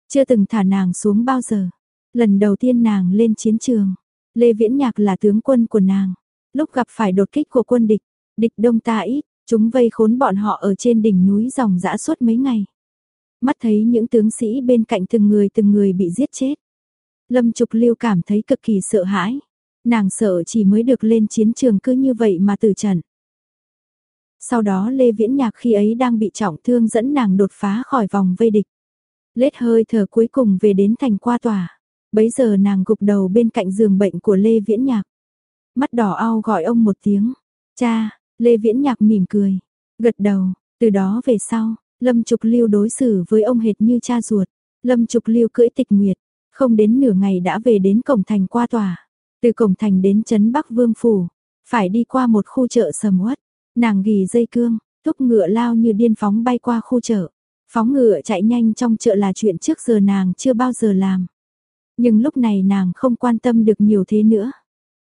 Chưa từng thả nàng xuống bao giờ. Lần đầu tiên nàng lên chiến trường, Lê Viễn Nhạc là tướng quân của nàng. Lúc gặp phải đột kích của quân địch, địch đông ta ít, chúng vây khốn bọn họ ở trên đỉnh núi dòng dã suốt mấy ngày. Mắt thấy những tướng sĩ bên cạnh từng người từng người bị giết chết. Lâm Trục Lưu cảm thấy cực kỳ sợ hãi. Nàng sợ chỉ mới được lên chiến trường cứ như vậy mà tử trận. Sau đó Lê Viễn Nhạc khi ấy đang bị trọng thương dẫn nàng đột phá khỏi vòng vây địch. Lết hơi thở cuối cùng về đến thành qua tòa. Bấy giờ nàng gục đầu bên cạnh giường bệnh của Lê Viễn Nhạc. Mắt đỏ ao gọi ông một tiếng. Cha, Lê Viễn Nhạc mỉm cười. Gật đầu, từ đó về sau, Lâm Trục Lưu đối xử với ông hệt như cha ruột. Lâm Trục Lưu cưỡi tịch nguyệt, không đến nửa ngày đã về đến cổng thành qua tòa. Từ cổng thành đến trấn Bắc Vương Phủ, phải đi qua một khu chợ sầm uất. Nàng ghi dây cương, thúc ngựa lao như điên phóng bay qua khu chợ. Phóng ngựa chạy nhanh trong chợ là chuyện trước giờ nàng chưa bao giờ làm. Nhưng lúc này nàng không quan tâm được nhiều thế nữa.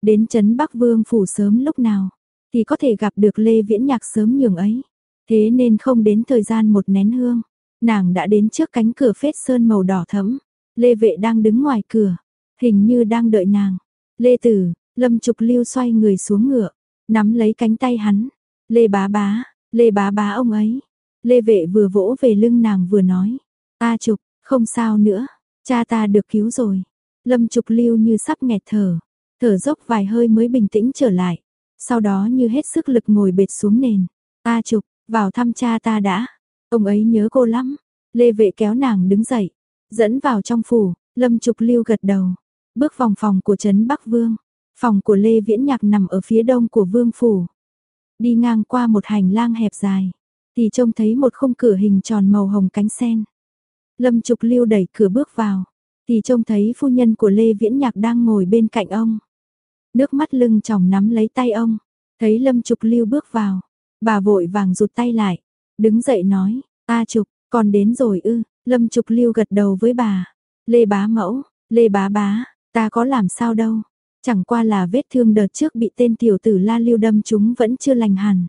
Đến Trấn Bắc Vương phủ sớm lúc nào, thì có thể gặp được Lê Viễn Nhạc sớm nhường ấy. Thế nên không đến thời gian một nén hương, nàng đã đến trước cánh cửa phết sơn màu đỏ thẫm. Lê vệ đang đứng ngoài cửa, hình như đang đợi nàng. Lê tử, lâm trục lưu xoay người xuống ngựa, nắm lấy cánh tay hắn. Lê bá bá, lê bá bá ông ấy. Lê vệ vừa vỗ về lưng nàng vừa nói. Ta trục, không sao nữa, cha ta được cứu rồi. Lâm trục lưu như sắp nghẹt thở, thở dốc vài hơi mới bình tĩnh trở lại. Sau đó như hết sức lực ngồi bệt xuống nền. Ta trục, vào thăm cha ta đã. Ông ấy nhớ cô lắm. Lê vệ kéo nàng đứng dậy, dẫn vào trong phủ, Lâm Trục Lưu gật đầu, bước vòng phòng của trấn Bắc Vương. Phòng của Lê Viễn Nhạc nằm ở phía đông của Vương phủ. Đi ngang qua một hành lang hẹp dài, thì trông thấy một khung cửa hình tròn màu hồng cánh sen. Lâm Trục Lưu đẩy cửa bước vào, thì trông thấy phu nhân của Lê Viễn Nhạc đang ngồi bên cạnh ông. Nước mắt lưng tròng nắm lấy tay ông, thấy Lâm Trục Lưu bước vào, bà vội vàng rụt tay lại, đứng dậy nói, ta Trục, con đến rồi ư?" Lâm Trục Lưu gật đầu với bà. "Lê bá mẫu, Lê bá bá, ta có làm sao đâu, chẳng qua là vết thương đợt trước bị tên tiểu tử La Lưu đâm chúng vẫn chưa lành hẳn.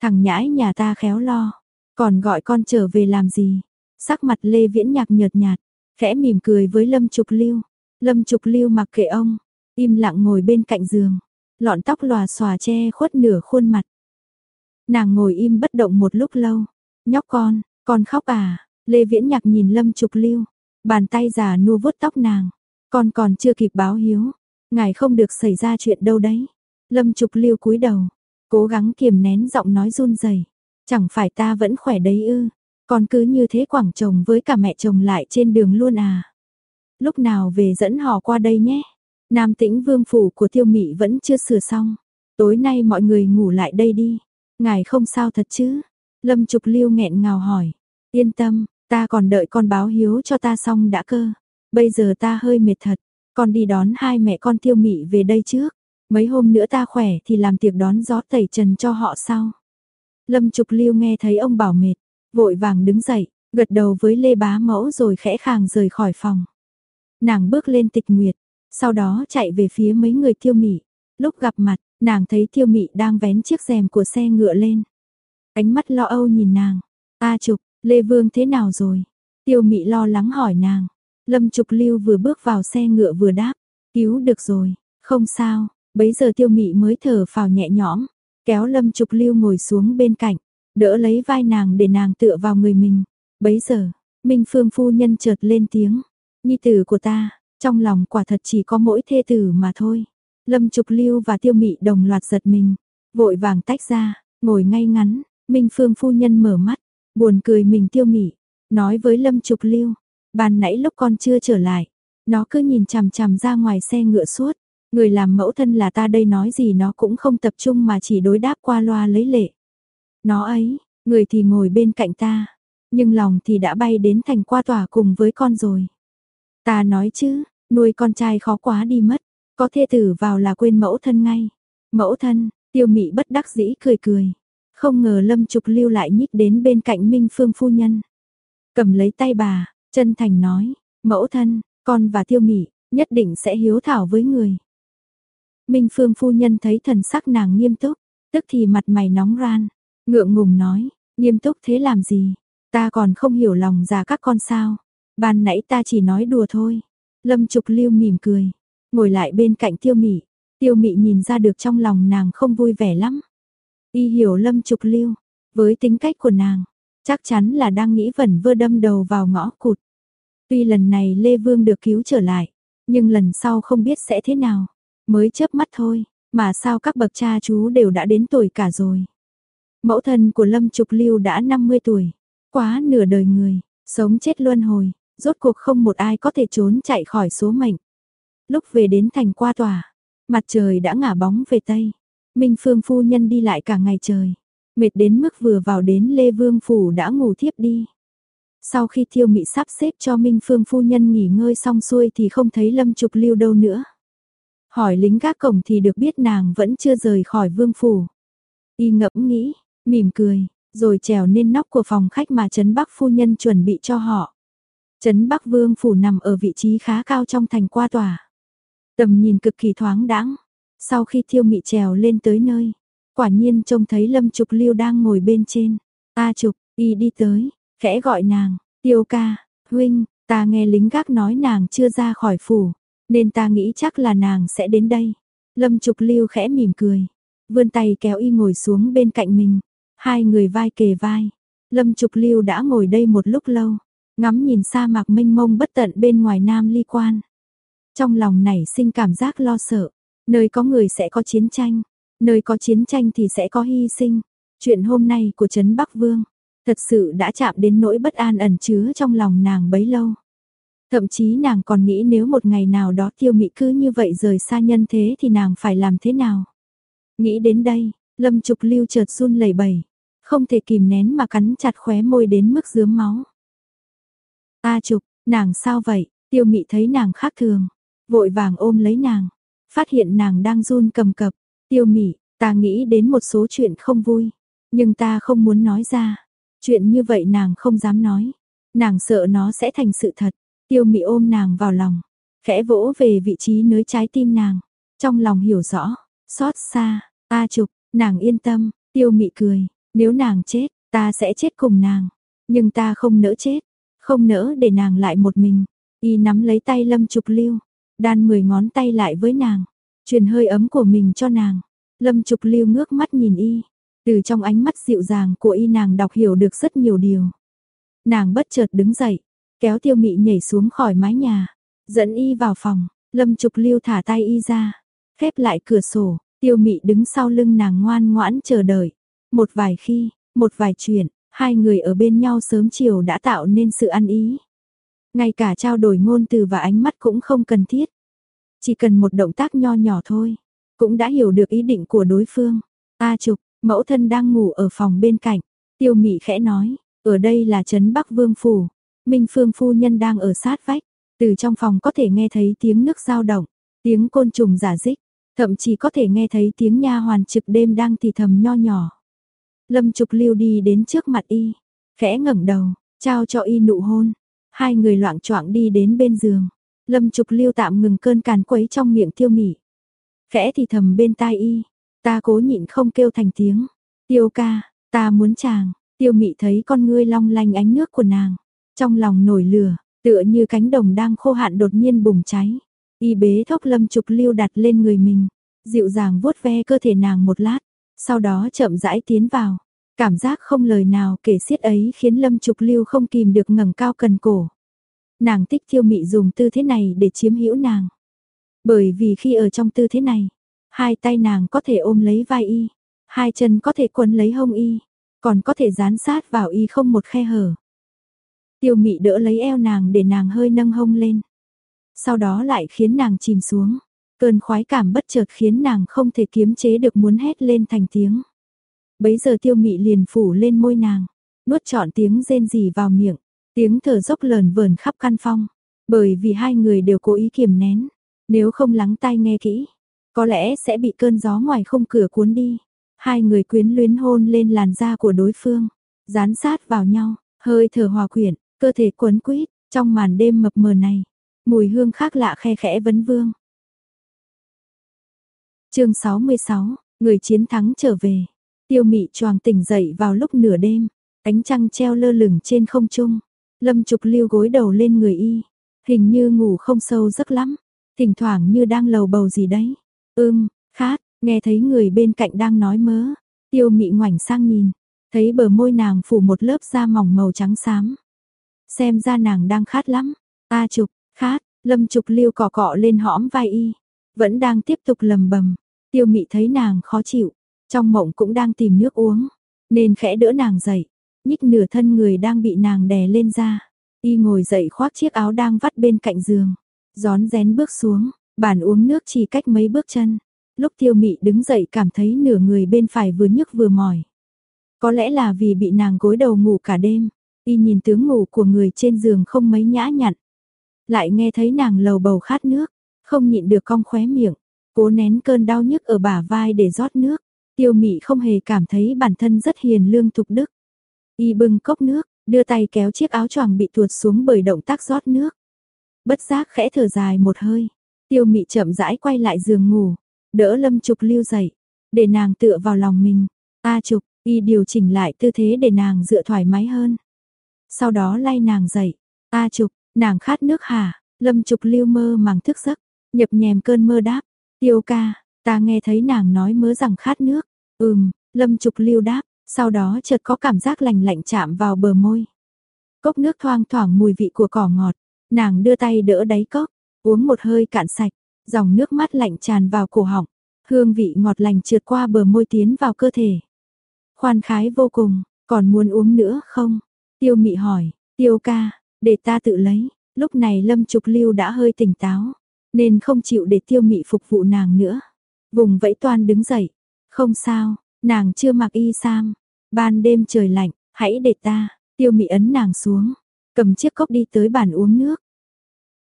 Thằng nhãi nhà ta khéo lo, còn gọi con trở về làm gì?" Sắc mặt Lê Viễn Nhạc nhợt nhạt, khẽ mỉm cười với Lâm Trục Lưu. Lâm Trục Lưu mặc kệ ông, im lặng ngồi bên cạnh giường, lọn tóc lòa xòa che khuất nửa khuôn mặt. Nàng ngồi im bất động một lúc lâu. Nhóc con, con khóc à? Lê Viễn Nhạc nhìn Lâm Trục Lưu, bàn tay già nua vuốt tóc nàng. Con còn chưa kịp báo hiếu, ngài không được xảy ra chuyện đâu đấy. Lâm Trục Lưu cúi đầu, cố gắng kiềm nén giọng nói run rẩy. Chẳng phải ta vẫn khỏe đấy ư? Con cứ như thế quảng chồng với cả mẹ chồng lại trên đường luôn à? Lúc nào về dẫn họ qua đây nhé. Nam Tĩnh Vương phủ của Tiêu Mị vẫn chưa sửa xong. Tối nay mọi người ngủ lại đây đi. Ngài không sao thật chứ? Lâm Trục Lưu nghẹn ngào hỏi. Yên tâm, ta còn đợi con báo hiếu cho ta xong đã cơ. Bây giờ ta hơi mệt thật, con đi đón hai mẹ con tiêu mị về đây trước. Mấy hôm nữa ta khỏe thì làm tiệc đón gió tẩy trần cho họ sau. Lâm Trục Lưu nghe thấy ông bảo mệt, vội vàng đứng dậy, gật đầu với Lê Bá Mẫu rồi khẽ khàng rời khỏi phòng. Nàng bước lên tịch nguyệt, sau đó chạy về phía mấy người tiêu mị. Lúc gặp mặt, nàng thấy tiêu mị đang vén chiếc rèm của xe ngựa lên. Ánh mắt lo âu nhìn nàng. A Trục, Lê Vương thế nào rồi? Tiêu Mị lo lắng hỏi nàng. Lâm Trục Lưu vừa bước vào xe ngựa vừa đáp, cứu được rồi, không sao. Bấy giờ Tiêu Mị mới thở phào nhẹ nhõm, kéo Lâm Trục Lưu ngồi xuống bên cạnh, đỡ lấy vai nàng để nàng tựa vào người mình. Bấy giờ, Minh Phương phu nhân chợt lên tiếng, "Nhi tử của ta." Trong lòng quả thật chỉ có mỗi thê tử mà thôi. Lâm Trục Lưu và Tiêu Mị đồng loạt giật mình, vội vàng tách ra, ngồi ngay ngắn, Minh Phương phu nhân mở mắt, buồn cười mình tiêu mị, nói với Lâm Trục Lưu, ban nãy lúc con chưa trở lại, nó cứ nhìn chằm chằm ra ngoài xe ngựa suốt, người làm mẫu thân là ta đây nói gì nó cũng không tập trung mà chỉ đối đáp qua loa lấy lệ. Nó ấy, người thì ngồi bên cạnh ta, nhưng lòng thì đã bay đến thành qua tòa cùng với con rồi. Ta nói chứ, nuôi con trai khó quá đi mất, có thê tử vào là quên mẫu thân ngay. Mẫu thân, tiêu mị bất đắc dĩ cười cười. Không ngờ Lâm Trục Lưu lại nhích đến bên cạnh Minh Phương phu nhân. Cầm lấy tay bà, chân thành nói, mẫu thân, con và tiêu mị, nhất định sẽ hiếu thảo với người. Minh Phương phu nhân thấy thần sắc nàng nghiêm túc, tức thì mặt mày nóng ran, ngượng ngùng nói, nghiêm túc thế làm gì, ta còn không hiểu lòng già các con sao, ban nãy ta chỉ nói đùa thôi. Lâm Trục Lưu mỉm cười, ngồi lại bên cạnh Tiêu Mị, Tiêu Mị nhìn ra được trong lòng nàng không vui vẻ lắm, Y hiểu lâm trục lưu, với tính cách của nàng, chắc chắn là đang nghĩ vẩn vơ đâm đầu vào ngõ cụt. Tuy lần này Lê Vương được cứu trở lại, nhưng lần sau không biết sẽ thế nào. Mới chớp mắt thôi, mà sao các bậc cha chú đều đã đến tuổi cả rồi. Mẫu thân của Lâm Trục Lưu đã 50 tuổi, quá nửa đời người, sống chết luân hồi, rốt cuộc không một ai có thể trốn chạy khỏi số mệnh. Lúc về đến thành qua tòa, mặt trời đã ngả bóng về tây, Minh Phương phu nhân đi lại cả ngày trời, mệt đến mức vừa vào đến Lê Vương phủ đã ngủ thiếp đi. Sau khi Thiêu Mị sắp xếp cho Minh Phương phu nhân nghỉ ngơi xong xuôi thì không thấy Lâm Trục Lưu đâu nữa. Hỏi lính gác cổng thì được biết nàng vẫn chưa rời khỏi vương phủ. Y ngẫm nghĩ, mỉm cười, rồi trèo lên nóc của phòng khách mà Trấn Bắc phu nhân chuẩn bị cho họ. Trấn Bắc Vương phủ nằm ở vị trí khá cao trong thành qua tòa. Tầm nhìn cực kỳ thoáng đãng, sau khi thiêu mị trèo lên tới nơi, quả nhiên trông thấy Lâm Trục Lưu đang ngồi bên trên. A Trục, y đi tới, khẽ gọi nàng, tiêu ca, huynh, ta nghe lính gác nói nàng chưa ra khỏi phủ, nên ta nghĩ chắc là nàng sẽ đến đây. Lâm Trục Lưu khẽ mỉm cười, vươn tay kéo y ngồi xuống bên cạnh mình, hai người vai kề vai. Lâm Trục Lưu đã ngồi đây một lúc lâu, ngắm nhìn sa mạc mênh mông bất tận bên ngoài Nam Ly Quan. Trong lòng nảy sinh cảm giác lo sợ, nơi có người sẽ có chiến tranh, nơi có chiến tranh thì sẽ có hy sinh. Chuyện hôm nay của Trấn Bắc Vương, thật sự đã chạm đến nỗi bất an ẩn chứa trong lòng nàng bấy lâu. Thậm chí nàng còn nghĩ nếu một ngày nào đó tiêu mị cứ như vậy rời xa nhân thế thì nàng phải làm thế nào. Nghĩ đến đây, lâm trục lưu chợt run lẩy bẩy, không thể kìm nén mà cắn chặt khóe môi đến mức dướm máu. A trục, nàng sao vậy? Tiêu mị thấy nàng khác thường, vội vàng ôm lấy nàng, phát hiện nàng đang run cầm cập. Tiêu mị, ta nghĩ đến một số chuyện không vui, nhưng ta không muốn nói ra. Chuyện như vậy nàng không dám nói, nàng sợ nó sẽ thành sự thật. Tiêu mị ôm nàng vào lòng, khẽ vỗ về vị trí nới trái tim nàng, trong lòng hiểu rõ, xót xa, ta trục, nàng yên tâm, tiêu mị cười, nếu nàng chết, ta sẽ chết cùng nàng, nhưng ta không nỡ chết, không nỡ để nàng lại một mình. Y nắm lấy tay Lâm Trục Lưu, đan mười ngón tay lại với nàng, truyền hơi ấm của mình cho nàng. Lâm Trục Lưu ngước mắt nhìn y, từ trong ánh mắt dịu dàng của y nàng đọc hiểu được rất nhiều điều. Nàng bất chợt đứng dậy, kéo Tiêu Mị nhảy xuống khỏi mái nhà, dẫn y vào phòng, Lâm Trục Lưu thả tay y ra, khép lại cửa sổ, Tiêu Mị đứng sau lưng nàng ngoan ngoãn chờ đợi. Một vài khi, một vài chuyện, hai người ở bên nhau sớm chiều đã tạo nên sự ăn ý. Ngay cả trao đổi ngôn từ và ánh mắt cũng không cần thiết. Chỉ cần một động tác nho nhỏ thôi, cũng đã hiểu được ý định của đối phương. A Trục, mẫu thân đang ngủ ở phòng bên cạnh. Tiêu Mị khẽ nói, ở đây là trấn Bắc Vương phủ, Minh Phương phu nhân đang ở sát vách, từ trong phòng có thể nghe thấy tiếng nước dao động, tiếng côn trùng giả dích, thậm chí có thể nghe thấy tiếng nha hoàn trực đêm đang thì thầm nho nhỏ. Lâm Trục Lưu đi đến trước mặt y, khẽ ngẩng đầu, trao cho y nụ hôn. Hai người loạn choạng đi đến bên giường. Lâm Trục Lưu tạm ngừng cơn càn quấy trong miệng Tiêu Mị. Khẽ thì thầm bên tai y, ta cố nhịn không kêu thành tiếng. Tiêu ca, ta muốn chàng. Tiêu Mị thấy con ngươi long lanh ánh nước của nàng, trong lòng nổi lửa, tựa như cánh đồng đang khô hạn đột nhiên bùng cháy. Y bế thốc Lâm Trục Lưu đặt lên người mình, dịu dàng vuốt ve cơ thể nàng một lát, sau đó chậm rãi tiến vào. Cảm giác không lời nào kể xiết ấy khiến Lâm Trục Lưu không kìm được ngẩng cao cần cổ. Nàng tích Tiêu Mị dùng tư thế này để chiếm hữu nàng. Bởi vì khi ở trong tư thế này, hai tay nàng có thể ôm lấy vai y, hai chân có thể quấn lấy hông y, còn có thể dán sát vào y không một khe hở. Tiêu mị đỡ lấy eo nàng để nàng hơi nâng hông lên. Sau đó lại khiến nàng chìm xuống. Cơn khoái cảm bất chợt khiến nàng không thể kiềm chế được muốn hét lên thành tiếng. Bấy giờ tiêu mị liền phủ lên môi nàng, nuốt trọn tiếng rên rỉ vào miệng, tiếng thở dốc lờn vờn khắp căn phòng. Bởi vì hai người đều cố ý kiềm nén, nếu không lắng tai nghe kỹ, có lẽ sẽ bị cơn gió ngoài không cửa cuốn đi. Hai người quyến luyến hôn lên làn da của đối phương, dán sát vào nhau, hơi thở hòa quyện, cơ thể quấn quýt trong màn đêm mập mờ này, mùi hương khác lạ khe khẽ vấn vương. Chương 66, người chiến thắng trở về. Tiêu Mị choàng tỉnh dậy vào lúc nửa đêm, ánh trăng treo lơ lửng trên không trung. Lâm Trục Lưu gối đầu lên người y, hình như ngủ không sâu giấc lắm, thỉnh thoảng như đang lầu bầu gì đấy. Ưm, khát, nghe thấy người bên cạnh đang nói mớ. Tiêu Mị ngoảnh sang nhìn, thấy bờ môi nàng phủ một lớp da mỏng màu trắng xám. Xem ra nàng đang khát lắm. A Trục, khát, Lâm Trục Lưu cọ cọ lên hõm vai y, vẫn đang tiếp tục lầm bầm. Tiêu Mị thấy nàng khó chịu, trong mộng cũng đang tìm nước uống, nên khẽ đỡ nàng dậy, nhích nửa thân người đang bị nàng đè lên ra. Y ngồi dậy khoác chiếc áo đang vắt bên cạnh giường, gión rén bước xuống, bàn uống nước chỉ cách mấy bước chân. Lúc Tiêu Mị đứng dậy cảm thấy nửa người bên phải vừa nhức vừa mỏi. Có lẽ là vì bị nàng gối đầu ngủ cả đêm, y nhìn tướng ngủ của người trên giường không mấy nhã nhặn. Lại nghe thấy nàng lầu bầu khát nước, không nhịn được cong khóe miệng, cố nén cơn đau nhức ở bả vai để rót nước. Tiêu mị không hề cảm thấy bản thân rất hiền lương thục đức. Y bưng cốc nước, đưa tay kéo chiếc áo choàng bị tuột xuống bởi động tác rót nước. Bất giác khẽ thở dài một hơi, tiêu mị chậm rãi quay lại giường ngủ, đỡ lâm trục lưu dậy, để nàng tựa vào lòng mình. A trục, y điều chỉnh lại tư thế để nàng dựa thoải mái hơn. sau đó lay nàng dậy. A Trục, nàng khát nước hả? Lâm Trục lưu mơ màng thức giấc, nhập nhèm cơn mơ đáp. Tiêu ca, ta nghe thấy nàng nói mớ rằng khát nước. Ừm, Lâm Trục lưu đáp, sau đó chợt có cảm giác lành lạnh chạm vào bờ môi. Cốc nước thoang thoảng mùi vị của cỏ ngọt, nàng đưa tay đỡ đáy cốc, uống một hơi cạn sạch, dòng nước mắt lạnh tràn vào cổ họng, hương vị ngọt lành trượt qua bờ môi tiến vào cơ thể. Khoan khái vô cùng, còn muốn uống nữa không? Tiêu mị hỏi, tiêu ca, để ta tự lấy, lúc này lâm trục lưu đã hơi tỉnh táo, nên không chịu để tiêu mị phục vụ nàng nữa. Vùng vẫy toan đứng dậy, không sao, nàng chưa mặc y sam, ban đêm trời lạnh, hãy để ta, tiêu mị ấn nàng xuống, cầm chiếc cốc đi tới bàn uống nước.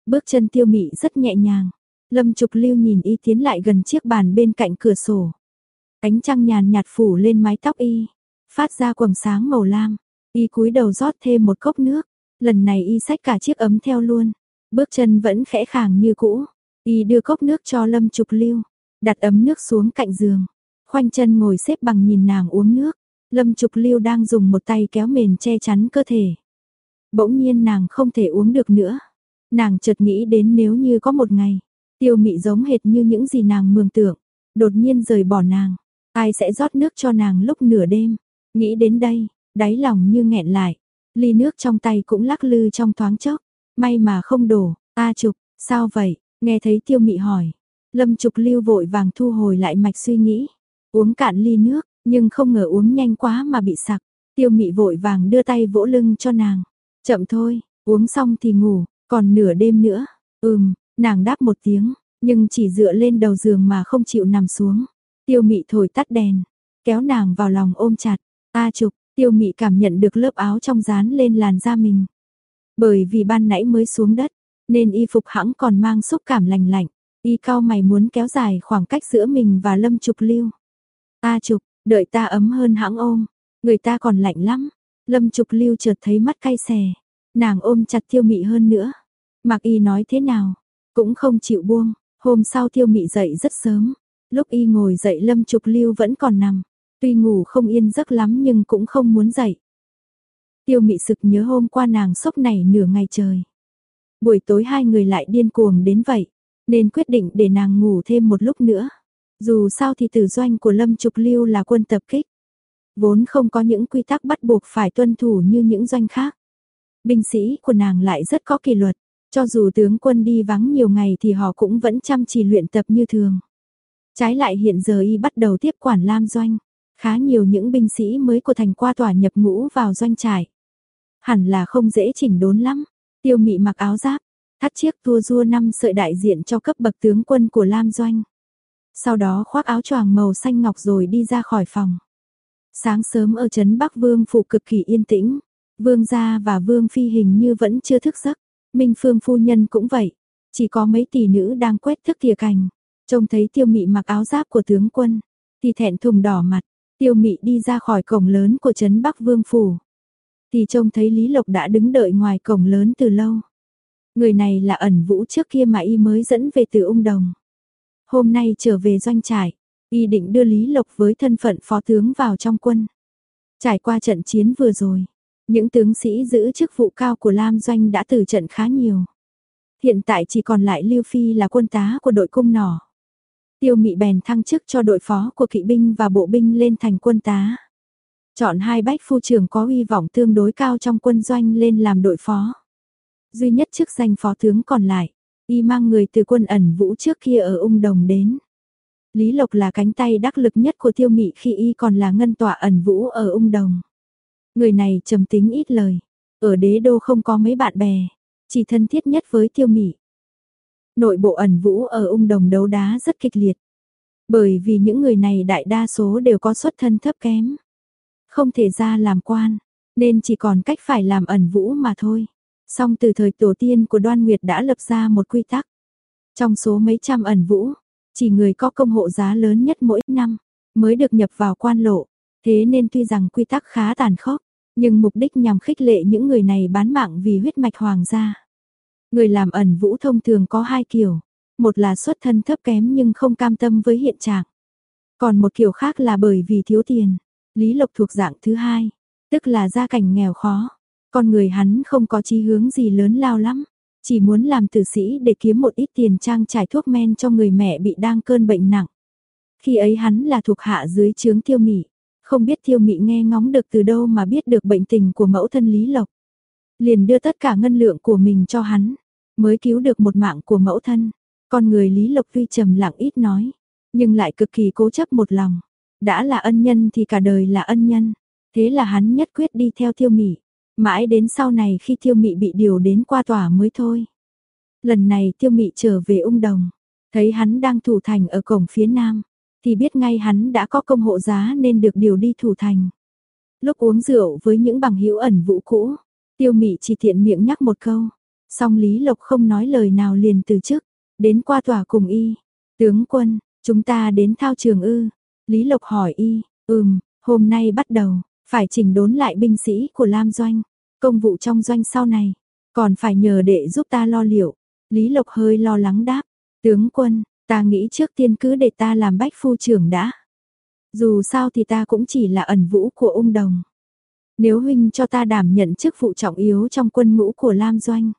Bước chân tiêu mị rất nhẹ nhàng, lâm trục lưu nhìn y tiến lại gần chiếc bàn bên cạnh cửa sổ. Ánh trăng nhàn nhạt phủ lên mái tóc y, phát ra quầng sáng màu lam. Y cúi đầu rót thêm một cốc nước, lần này y xách cả chiếc ấm theo luôn. Bước chân vẫn khẽ khàng như cũ. Y đưa cốc nước cho Lâm Trục Lưu, đặt ấm nước xuống cạnh giường. Khoanh chân ngồi xếp bằng nhìn nàng uống nước. Lâm Trục Lưu đang dùng một tay kéo mền che chắn cơ thể. Bỗng nhiên nàng không thể uống được nữa. Nàng chợt nghĩ đến nếu như có một ngày, tiêu mị giống hệt như những gì nàng mường tượng, đột nhiên rời bỏ nàng, ai sẽ rót nước cho nàng lúc nửa đêm. Nghĩ đến đây, đáy lòng như nghẹn lại, ly nước trong tay cũng lắc lư trong thoáng chốc, may mà không đổ, a trục, sao vậy, nghe thấy tiêu mị hỏi, lâm trục lưu vội vàng thu hồi lại mạch suy nghĩ, uống cạn ly nước, nhưng không ngờ uống nhanh quá mà bị sặc, tiêu mị vội vàng đưa tay vỗ lưng cho nàng, chậm thôi, uống xong thì ngủ, còn nửa đêm nữa, ừm, nàng đáp một tiếng, nhưng chỉ dựa lên đầu giường mà không chịu nằm xuống, tiêu mị thổi tắt đèn, kéo nàng vào lòng ôm chặt, a trục, Tiêu mị cảm nhận được lớp áo trong dán lên làn da mình. Bởi vì ban nãy mới xuống đất, nên y phục hãng còn mang xúc cảm lành lạnh. Y cao mày muốn kéo dài khoảng cách giữa mình và lâm trục lưu. Ta trục, đợi ta ấm hơn hãng ôm, người ta còn lạnh lắm. Lâm trục lưu chợt thấy mắt cay xè, nàng ôm chặt tiêu mị hơn nữa. Mặc y nói thế nào, cũng không chịu buông. Hôm sau tiêu mị dậy rất sớm, lúc y ngồi dậy lâm trục lưu vẫn còn nằm. Tuy ngủ không yên giấc lắm nhưng cũng không muốn dậy. Tiêu mị sực nhớ hôm qua nàng sốc này nửa ngày trời. Buổi tối hai người lại điên cuồng đến vậy, nên quyết định để nàng ngủ thêm một lúc nữa. Dù sao thì tử doanh của Lâm Trục Lưu là quân tập kích. Vốn không có những quy tắc bắt buộc phải tuân thủ như những doanh khác. Binh sĩ của nàng lại rất có kỷ luật, cho dù tướng quân đi vắng nhiều ngày thì họ cũng vẫn chăm chỉ luyện tập như thường. Trái lại hiện giờ y bắt đầu tiếp quản Lam Doanh. Khá nhiều những binh sĩ mới của thành qua tòa nhập ngũ vào doanh trại. Hẳn là không dễ chỉnh đốn lắm. Tiêu mị mặc áo giáp, thắt chiếc tua rua năm sợi đại diện cho cấp bậc tướng quân của Lam Doanh. Sau đó khoác áo choàng màu xanh ngọc rồi đi ra khỏi phòng. Sáng sớm ở trấn Bắc Vương phủ cực kỳ yên tĩnh, Vương gia và Vương phi hình như vẫn chưa thức giấc, Minh Phương phu nhân cũng vậy, chỉ có mấy tỷ nữ đang quét thức thìa cành, trông thấy Tiêu Mị mặc áo giáp của tướng quân, thì thẹn thùng đỏ mặt, Tiêu mị đi ra khỏi cổng lớn của trấn Bắc Vương Phủ. Thì trông thấy Lý Lộc đã đứng đợi ngoài cổng lớn từ lâu. Người này là ẩn vũ trước kia mà y mới dẫn về từ ung đồng. Hôm nay trở về doanh trại, y định đưa Lý Lộc với thân phận phó tướng vào trong quân. Trải qua trận chiến vừa rồi, những tướng sĩ giữ chức vụ cao của Lam Doanh đã tử trận khá nhiều. Hiện tại chỉ còn lại Lưu Phi là quân tá của đội cung nỏ. Tiêu Mị bèn thăng chức cho đội phó của kỵ binh và bộ binh lên thành quân tá. Chọn hai bách phu trưởng có uy vọng tương đối cao trong quân doanh lên làm đội phó. Duy nhất chức danh phó tướng còn lại, y mang người từ quân ẩn vũ trước kia ở ung đồng đến. Lý Lộc là cánh tay đắc lực nhất của tiêu mị khi y còn là ngân tọa ẩn vũ ở ung đồng. Người này trầm tính ít lời, ở đế đô không có mấy bạn bè, chỉ thân thiết nhất với tiêu mị. Nội bộ ẩn vũ ở ung đồng đấu đá rất kịch liệt. Bởi vì những người này đại đa số đều có xuất thân thấp kém. Không thể ra làm quan, nên chỉ còn cách phải làm ẩn vũ mà thôi. Song từ thời tổ tiên của đoan nguyệt đã lập ra một quy tắc. Trong số mấy trăm ẩn vũ, chỉ người có công hộ giá lớn nhất mỗi năm, mới được nhập vào quan lộ. Thế nên tuy rằng quy tắc khá tàn khốc, nhưng mục đích nhằm khích lệ những người này bán mạng vì huyết mạch hoàng gia. Người làm ẩn vũ thông thường có hai kiểu, một là xuất thân thấp kém nhưng không cam tâm với hiện trạng. Còn một kiểu khác là bởi vì thiếu tiền. Lý Lộc thuộc dạng thứ hai, tức là gia cảnh nghèo khó. Con người hắn không có chí hướng gì lớn lao lắm, chỉ muốn làm tử sĩ để kiếm một ít tiền trang trải thuốc men cho người mẹ bị đang cơn bệnh nặng. Khi ấy hắn là thuộc hạ dưới trướng tiêu mị, không biết tiêu mị nghe ngóng được từ đâu mà biết được bệnh tình của mẫu thân Lý Lộc. Liền đưa tất cả ngân lượng của mình cho hắn, mới cứu được một mạng của mẫu thân. Con người Lý Lộc tuy trầm lặng ít nói, nhưng lại cực kỳ cố chấp một lòng. Đã là ân nhân thì cả đời là ân nhân. Thế là hắn nhất quyết đi theo tiêu mị. Mãi đến sau này khi tiêu mị bị điều đến qua tòa mới thôi. Lần này tiêu mị trở về ung đồng. Thấy hắn đang thủ thành ở cổng phía nam. Thì biết ngay hắn đã có công hộ giá nên được điều đi thủ thành. Lúc uống rượu với những bằng hữu ẩn vũ cũ. Tiêu mị chỉ tiện miệng nhắc một câu. Song Lý Lộc không nói lời nào liền từ chức. Đến qua tòa cùng y. Tướng quân, chúng ta đến thao trường ư. Lý Lộc hỏi y, ừm, hôm nay bắt đầu, phải chỉnh đốn lại binh sĩ của Lam Doanh. Công vụ trong doanh sau này, còn phải nhờ đệ giúp ta lo liệu. Lý Lộc hơi lo lắng đáp, tướng quân, ta nghĩ trước tiên cứ để ta làm bách phu trưởng đã. Dù sao thì ta cũng chỉ là ẩn vũ của ung đồng. Nếu huynh cho ta đảm nhận chức vụ trọng yếu trong quân ngũ của Lam Doanh,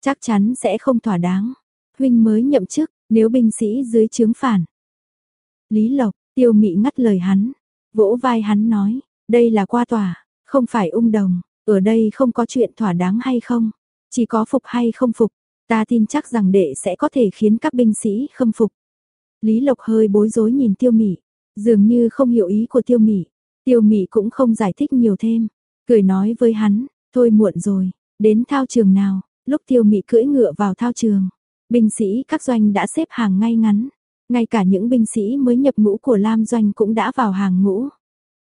chắc chắn sẽ không thỏa đáng. Huynh mới nhậm chức, nếu binh sĩ dưới chướng phản. Lý Lộc, tiêu mị ngắt lời hắn, vỗ vai hắn nói, đây là qua tòa, không phải ung đồng, ở đây không có chuyện thỏa đáng hay không, chỉ có phục hay không phục, ta tin chắc rằng đệ sẽ có thể khiến các binh sĩ khâm phục. Lý Lộc hơi bối rối nhìn tiêu mị, dường như không hiểu ý của tiêu mị, tiêu mị cũng không giải thích nhiều thêm, cười nói với hắn, thôi muộn rồi, đến thao trường nào, lúc tiêu mị cưỡi ngựa vào thao trường, binh sĩ các doanh đã xếp hàng ngay ngắn, ngay cả những binh sĩ mới nhập ngũ của Lam doanh cũng đã vào hàng ngũ.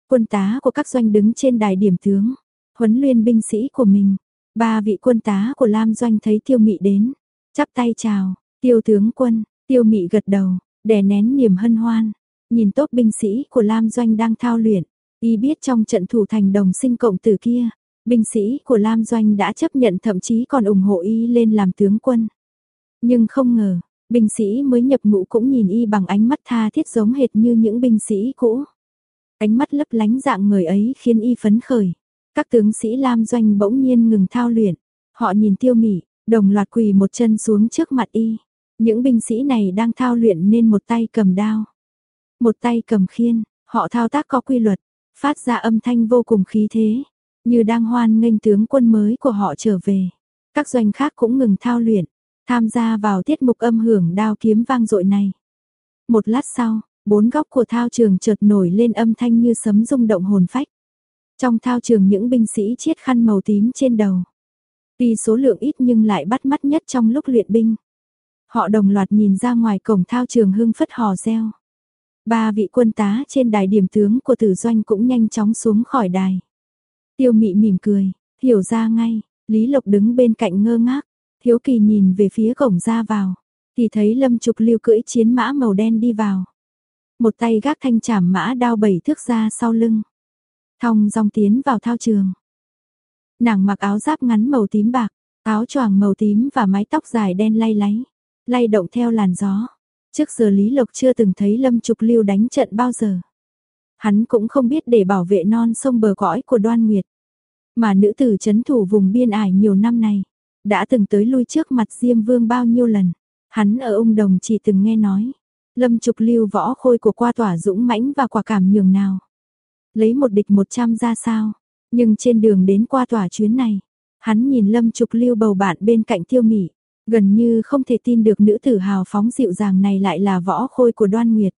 Quân tá của các doanh đứng trên đài điểm tướng, huấn luyện binh sĩ của mình. Ba vị quân tá của Lam doanh thấy Tiêu Mị đến, chắp tay chào, "Tiêu tướng quân." Tiêu Mị gật đầu, đè nén niềm hân hoan, nhìn tốt binh sĩ của Lam doanh đang thao luyện, y biết trong trận thủ thành đồng sinh cộng tử kia, binh sĩ của Lam doanh đã chấp nhận thậm chí còn ủng hộ y lên làm tướng quân. Nhưng không ngờ, binh sĩ mới nhập ngũ cũng nhìn y bằng ánh mắt tha thiết giống hệt như những binh sĩ cũ. Ánh mắt lấp lánh dạng người ấy khiến y phấn khởi. Các tướng sĩ Lam Doanh bỗng nhiên ngừng thao luyện. Họ nhìn tiêu mỉ, đồng loạt quỳ một chân xuống trước mặt y. Những binh sĩ này đang thao luyện nên một tay cầm đao. Một tay cầm khiên, họ thao tác có quy luật, phát ra âm thanh vô cùng khí thế. Như đang hoan nghênh tướng quân mới của họ trở về. Các doanh khác cũng ngừng thao luyện, tham gia vào tiết mục âm hưởng đao kiếm vang dội này. Một lát sau, bốn góc của thao trường chợt nổi lên âm thanh như sấm rung động hồn phách. Trong thao trường những binh sĩ chiết khăn màu tím trên đầu. Tuy số lượng ít nhưng lại bắt mắt nhất trong lúc luyện binh. Họ đồng loạt nhìn ra ngoài cổng thao trường hưng phất hò reo. Ba vị quân tá trên đài điểm tướng của tử doanh cũng nhanh chóng xuống khỏi đài. Tiêu mị mỉm cười, hiểu ra ngay, Lý Lộc đứng bên cạnh ngơ ngác, Hiếu kỳ nhìn về phía cổng ra vào, thì thấy Lâm Trục Lưu cưỡi chiến mã màu đen đi vào. Một tay gác thanh chảm mã đao bảy thước ra sau lưng. Thong dong tiến vào thao trường. Nàng mặc áo giáp ngắn màu tím bạc, áo choàng màu tím và mái tóc dài đen lay láy, lay động theo làn gió. Trước giờ Lý Lộc chưa từng thấy Lâm Trục Lưu đánh trận bao giờ. Hắn cũng không biết để bảo vệ non sông bờ cõi của Đoan Nguyệt. Mà nữ tử chấn thủ vùng biên ải nhiều năm này, đã từng tới lui trước mặt Diêm Vương bao nhiêu lần. Hắn ở ông đồng chỉ từng nghe nói. Lâm trục lưu võ khôi của qua tỏa dũng mãnh và quả cảm nhường nào. Lấy một địch một trăm ra sao. Nhưng trên đường đến qua tòa chuyến này, hắn nhìn lâm trục lưu bầu bạn bên cạnh tiêu mỉ. Gần như không thể tin được nữ tử hào phóng dịu dàng này lại là võ khôi của đoan nguyệt.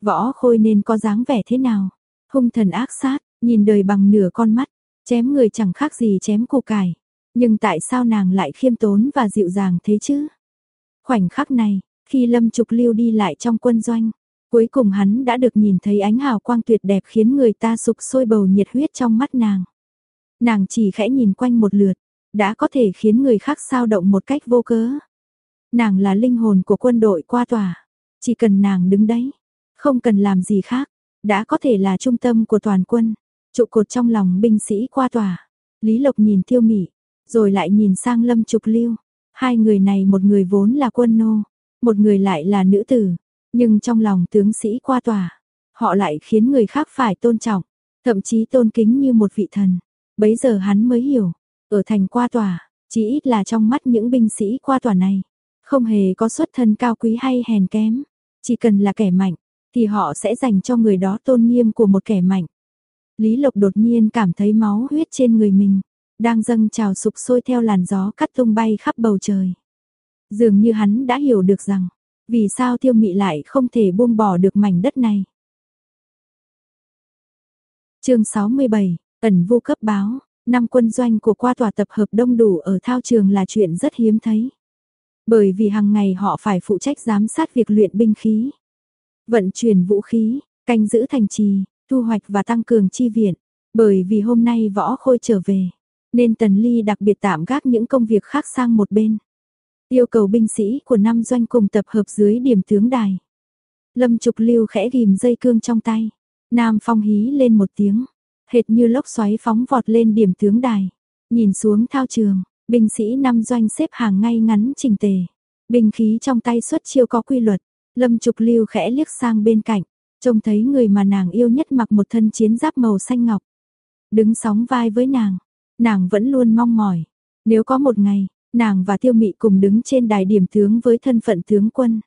Võ khôi nên có dáng vẻ thế nào? Hung thần ác sát, nhìn đời bằng nửa con mắt, chém người chẳng khác gì chém củ cải. Nhưng tại sao nàng lại khiêm tốn và dịu dàng thế chứ? Khoảnh khắc này, khi Lâm Trục Lưu đi lại trong quân doanh, cuối cùng hắn đã được nhìn thấy ánh hào quang tuyệt đẹp khiến người ta sục sôi bầu nhiệt huyết trong mắt nàng. Nàng chỉ khẽ nhìn quanh một lượt, đã có thể khiến người khác sao động một cách vô cớ. Nàng là linh hồn của quân đội qua tòa, chỉ cần nàng đứng đấy, không cần làm gì khác, đã có thể là trung tâm của toàn quân, trụ cột trong lòng binh sĩ qua tòa. Lý Lộc nhìn Tiêu Mị, rồi lại nhìn sang Lâm Trục Lưu, hai người này một người vốn là quân nô, một người lại là nữ tử, nhưng trong lòng tướng sĩ qua tòa, họ lại khiến người khác phải tôn trọng, thậm chí tôn kính như một vị thần. Bấy giờ hắn mới hiểu, ở thành qua tòa, chỉ ít là trong mắt những binh sĩ qua tòa này, không hề có xuất thân cao quý hay hèn kém, chỉ cần là kẻ mạnh, thì họ sẽ dành cho người đó tôn nghiêm của một kẻ mạnh. Lý Lộc đột nhiên cảm thấy máu huyết trên người mình, đang dâng trào sục sôi theo làn gió cắt tung bay khắp bầu trời. Dường như hắn đã hiểu được rằng, vì sao tiêu mị lại không thể buông bỏ được mảnh đất này. chương 67, ẩn vô cấp báo, năm quân doanh của qua tòa tập hợp đông đủ ở thao trường là chuyện rất hiếm thấy. Bởi vì hàng ngày họ phải phụ trách giám sát việc luyện binh khí, vận chuyển vũ khí, canh giữ thành trì, thu hoạch và tăng cường chi viện. Bởi vì hôm nay võ khôi trở về, nên Tần Ly đặc biệt tạm gác những công việc khác sang một bên. Yêu cầu binh sĩ của năm doanh cùng tập hợp dưới điểm tướng đài. Lâm Trục Lưu khẽ ghim dây cương trong tay. Nam Phong hí lên một tiếng, hệt như lốc xoáy phóng vọt lên điểm tướng đài. Nhìn xuống thao trường, binh sĩ năm doanh xếp hàng ngay ngắn chỉnh tề. Binh khí trong tay xuất chiêu có quy luật. Lâm Trục Lưu khẽ liếc sang bên cạnh, trông thấy người mà nàng yêu nhất mặc một thân chiến giáp màu xanh ngọc. Đứng sóng vai với nàng, nàng vẫn luôn mong mỏi. Nếu có một ngày, nàng và tiêu mị cùng đứng trên đài điểm tướng với thân phận tướng quân.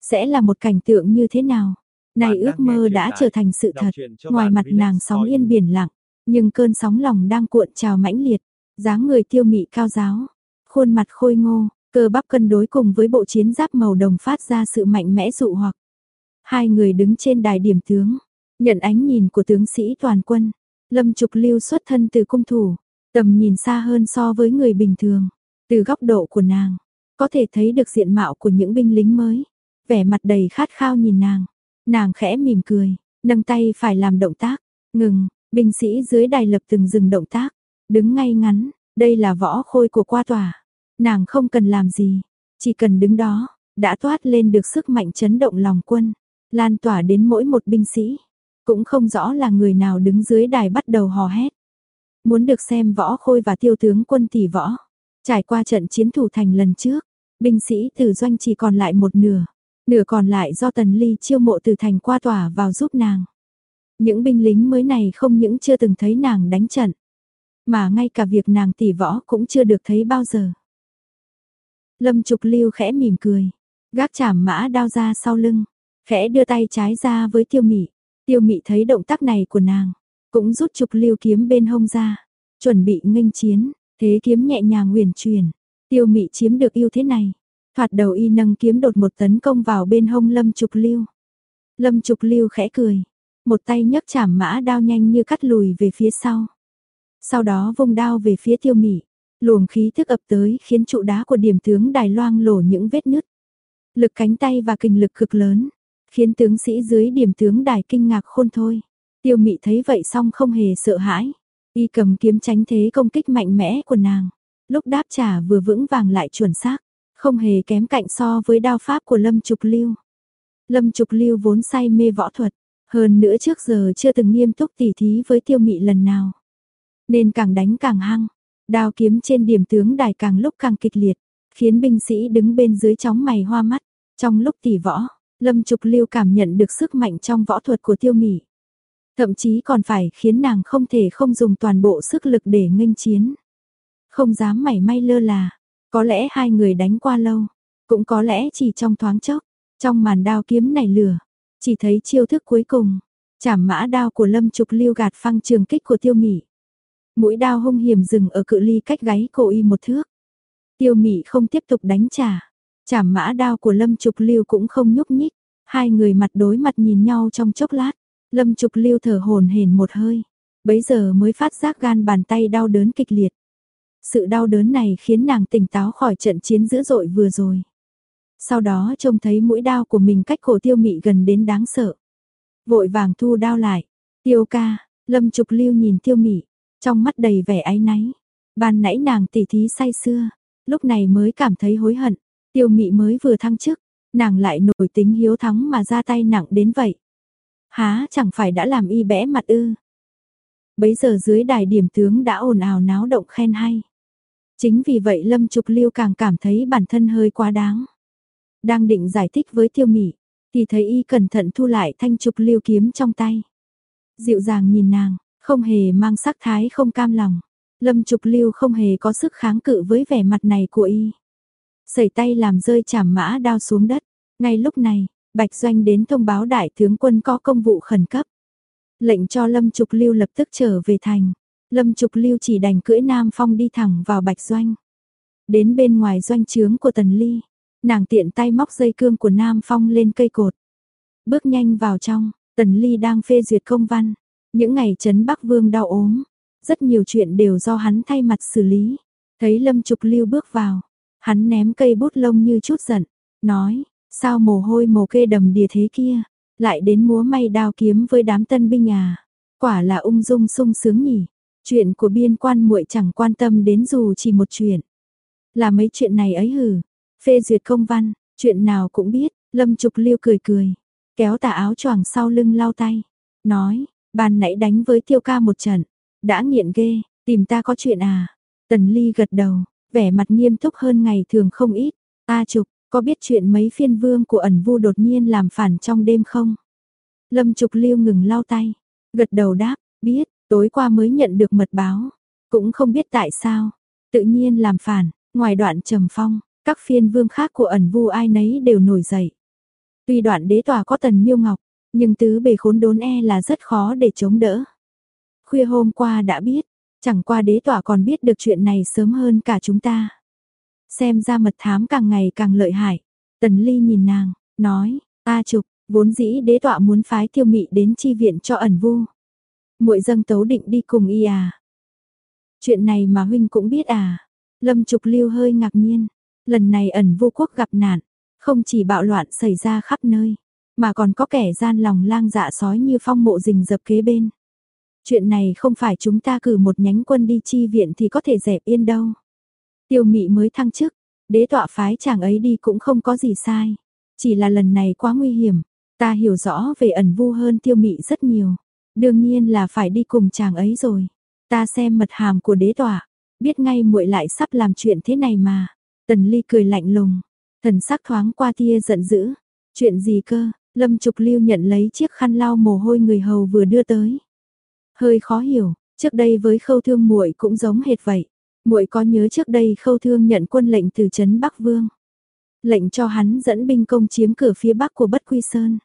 Sẽ là một cảnh tượng như thế nào? Này ước mơ đã trở thành sự thật, ngoài mặt nàng sóng yên biển lặng, nhưng cơn sóng lòng đang cuộn trào mãnh liệt, dáng người tiêu mị cao giáo, khuôn mặt khôi ngô, cơ bắp cân đối cùng với bộ chiến giáp màu đồng phát ra sự mạnh mẽ dụ hoặc. Hai người đứng trên đài điểm tướng, nhận ánh nhìn của tướng sĩ toàn quân, lâm trục lưu xuất thân từ cung thủ, tầm nhìn xa hơn so với người bình thường. Từ góc độ của nàng, có thể thấy được diện mạo của những binh lính mới. Vẻ mặt đầy khát khao nhìn nàng. Nàng khẽ mỉm cười, nâng tay phải làm động tác. Ngừng, binh sĩ dưới đài lập từng dừng động tác. Đứng ngay ngắn, đây là võ khôi của qua tòa. Nàng không cần làm gì, chỉ cần đứng đó, đã toát lên được sức mạnh chấn động lòng quân. Lan tỏa đến mỗi một binh sĩ. Cũng không rõ là người nào đứng dưới đài bắt đầu hò hét. Muốn được xem võ khôi và tiêu tướng quân tỷ võ. Trải qua trận chiến thủ thành lần trước, binh sĩ từ doanh chỉ còn lại một nửa, nửa còn lại do Tần Ly chiêu mộ từ thành qua tỏa vào giúp nàng. Những binh lính mới này không những chưa từng thấy nàng đánh trận, mà ngay cả việc nàng tỉ võ cũng chưa được thấy bao giờ. Lâm Trục Lưu khẽ mỉm cười, gác chảm mã đao ra sau lưng, khẽ đưa tay trái ra với Tiêu Mị. Tiêu Mị thấy động tác này của nàng, cũng rút Trục Lưu kiếm bên hông ra, chuẩn bị nghênh chiến. Thế kiếm nhẹ nhàng uyển chuyển, tiêu mị chiếm được ưu thế này. Thoạt đầu y nâng kiếm đột một tấn công vào bên hông lâm trục lưu. Lâm trục lưu khẽ cười, một tay nhấc chảm mã đao nhanh như cắt lùi về phía sau. Sau đó vung đao về phía tiêu mị, luồng khí thức ập tới khiến trụ đá của điểm tướng đài loang lổ những vết nứt. Lực cánh tay và kinh lực cực lớn, khiến tướng sĩ dưới điểm tướng đài kinh ngạc khôn thôi. Tiêu mị thấy vậy xong không hề sợ hãi. Y cầm kiếm tránh thế công kích mạnh mẽ của nàng. Lúc đáp trả vừa vững vàng lại chuẩn xác, không hề kém cạnh so với đao pháp của Lâm Trục Lưu. Lâm Trục Lưu vốn say mê võ thuật, hơn nữa trước giờ chưa từng nghiêm túc tỉ thí với tiêu mị lần nào. Nên càng đánh càng hăng, đao kiếm trên điểm tướng đài càng lúc càng kịch liệt, khiến binh sĩ đứng bên dưới chóng mày hoa mắt. Trong lúc tỉ võ, Lâm Trục Lưu cảm nhận được sức mạnh trong võ thuật của tiêu mị. Thậm chí còn phải khiến nàng không thể không dùng toàn bộ sức lực để nghênh chiến. Không dám mảy may lơ là, có lẽ hai người đánh qua lâu, cũng có lẽ chỉ trong thoáng chốc, trong màn đao kiếm này lửa, chỉ thấy chiêu thức cuối cùng, chảm mã đao của Lâm Trục Lưu gạt phăng trường kích của Tiêu Mị. Mũi đao hung hiểm dừng ở cự ly cách gáy cổ y một thước. Tiêu Mị không tiếp tục đánh trả, chảm mã đao của Lâm Trục Lưu cũng không nhúc nhích, hai người mặt đối mặt nhìn nhau trong chốc lát. Lâm Trục Lưu thở hổn hển một hơi, bấy giờ mới phát giác gan bàn tay đau đớn kịch liệt. Sự đau đớn này khiến nàng tỉnh táo khỏi trận chiến dữ dội vừa rồi. Sau đó trông thấy mũi đao của mình cách cổ tiêu mị gần đến đáng sợ. Vội vàng thu đao lại. Tiêu ca, lâm trục lưu nhìn tiêu mị, trong mắt đầy vẻ áy náy. Ban nãy nàng tỉ thí say xưa, lúc này mới cảm thấy hối hận. Tiêu mị mới vừa thăng chức, nàng lại nổi tính hiếu thắng mà ra tay nặng đến vậy. Há chẳng phải đã làm y bẽ mặt ư. Bấy giờ dưới đài điểm tướng đã ồn ào náo động khen hay. Chính vì vậy Lâm Trục Lưu càng cảm thấy bản thân hơi quá đáng. Đang định giải thích với tiêu mỉ, thì thấy y cẩn thận thu lại thanh trục lưu kiếm trong tay. Dịu dàng nhìn nàng, không hề mang sắc thái không cam lòng. Lâm Trục Lưu không hề có sức kháng cự với vẻ mặt này của y. Sẩy tay làm rơi chảm mã đao xuống đất. Ngay lúc này, Bạch Doanh đến thông báo đại tướng quân có công vụ khẩn cấp. Lệnh cho Lâm Trục Lưu lập tức trở về thành. Lâm Trục Lưu chỉ đành cưỡi Nam Phong đi thẳng vào Bạch Doanh. Đến bên ngoài doanh trướng của Tần Ly, nàng tiện tay móc dây cương của Nam Phong lên cây cột. Bước nhanh vào trong, Tần Ly đang phê duyệt công văn. Những ngày Trấn Bắc Vương đau ốm, rất nhiều chuyện đều do hắn thay mặt xử lý. Thấy Lâm Trục Lưu bước vào, hắn ném cây bút lông như chút giận, nói, sao mồ hôi mồ kê đầm đìa thế kia, lại đến múa may đao kiếm với đám tân binh à, quả là ung dung sung sướng nhỉ. Chuyện của biên quan muội chẳng quan tâm đến dù chỉ một chuyện. Là mấy chuyện này ấy hử, phê duyệt công văn, chuyện nào cũng biết, Lâm Trục liêu cười cười, kéo tà áo choàng sau lưng lau tay, nói, ban nãy đánh với tiêu ca một trận, đã nghiện ghê, tìm ta có chuyện à? Tần Ly gật đầu, vẻ mặt nghiêm túc hơn ngày thường không ít, ta Trục, có biết chuyện mấy phiên vương của ẩn vu đột nhiên làm phản trong đêm không? Lâm Trục Lưu ngừng lau tay, gật đầu đáp, biết, tối qua mới nhận được mật báo, cũng không biết tại sao, tự nhiên làm phản, ngoài đoạn trầm phong, các phiên vương khác của ẩn vu ai nấy đều nổi dậy. Tuy đoạn đế tòa có tần miêu ngọc, nhưng tứ bề khốn đốn e là rất khó để chống đỡ. Khuya hôm qua đã biết, chẳng qua đế tòa còn biết được chuyện này sớm hơn cả chúng ta. Xem ra mật thám càng ngày càng lợi hại. Tần Ly nhìn nàng, nói, ta trục, vốn dĩ đế tọa muốn phái tiêu mị đến chi viện cho ẩn vu. muội dâng tấu định đi cùng y à. Chuyện này mà huynh cũng biết à. Lâm trục lưu hơi ngạc nhiên. Lần này ẩn vu quốc gặp nạn, không chỉ bạo loạn xảy ra khắp nơi, mà còn có kẻ gian lòng lang dạ sói như phong mộ rình dập kế bên. Chuyện này không phải chúng ta cử một nhánh quân đi chi viện thì có thể dẹp yên đâu. Tiêu mị mới thăng chức, đế tọa phái chàng ấy đi cũng không có gì sai. Chỉ là lần này quá nguy hiểm, ta hiểu rõ về ẩn vu hơn tiêu mị rất nhiều. Đương nhiên là phải đi cùng chàng ấy rồi. Ta xem mật hàm của đế tọa, biết ngay muội lại sắp làm chuyện thế này mà. Tần ly cười lạnh lùng, thần sắc thoáng qua tia giận dữ. Chuyện gì cơ, lâm trục lưu nhận lấy chiếc khăn lau mồ hôi người hầu vừa đưa tới. Hơi khó hiểu, trước đây với khâu thương muội cũng giống hệt vậy muội có nhớ trước đây Khâu Thương nhận quân lệnh từ trấn Bắc Vương, lệnh cho hắn dẫn binh công chiếm cửa phía bắc của Bất Quy Sơn.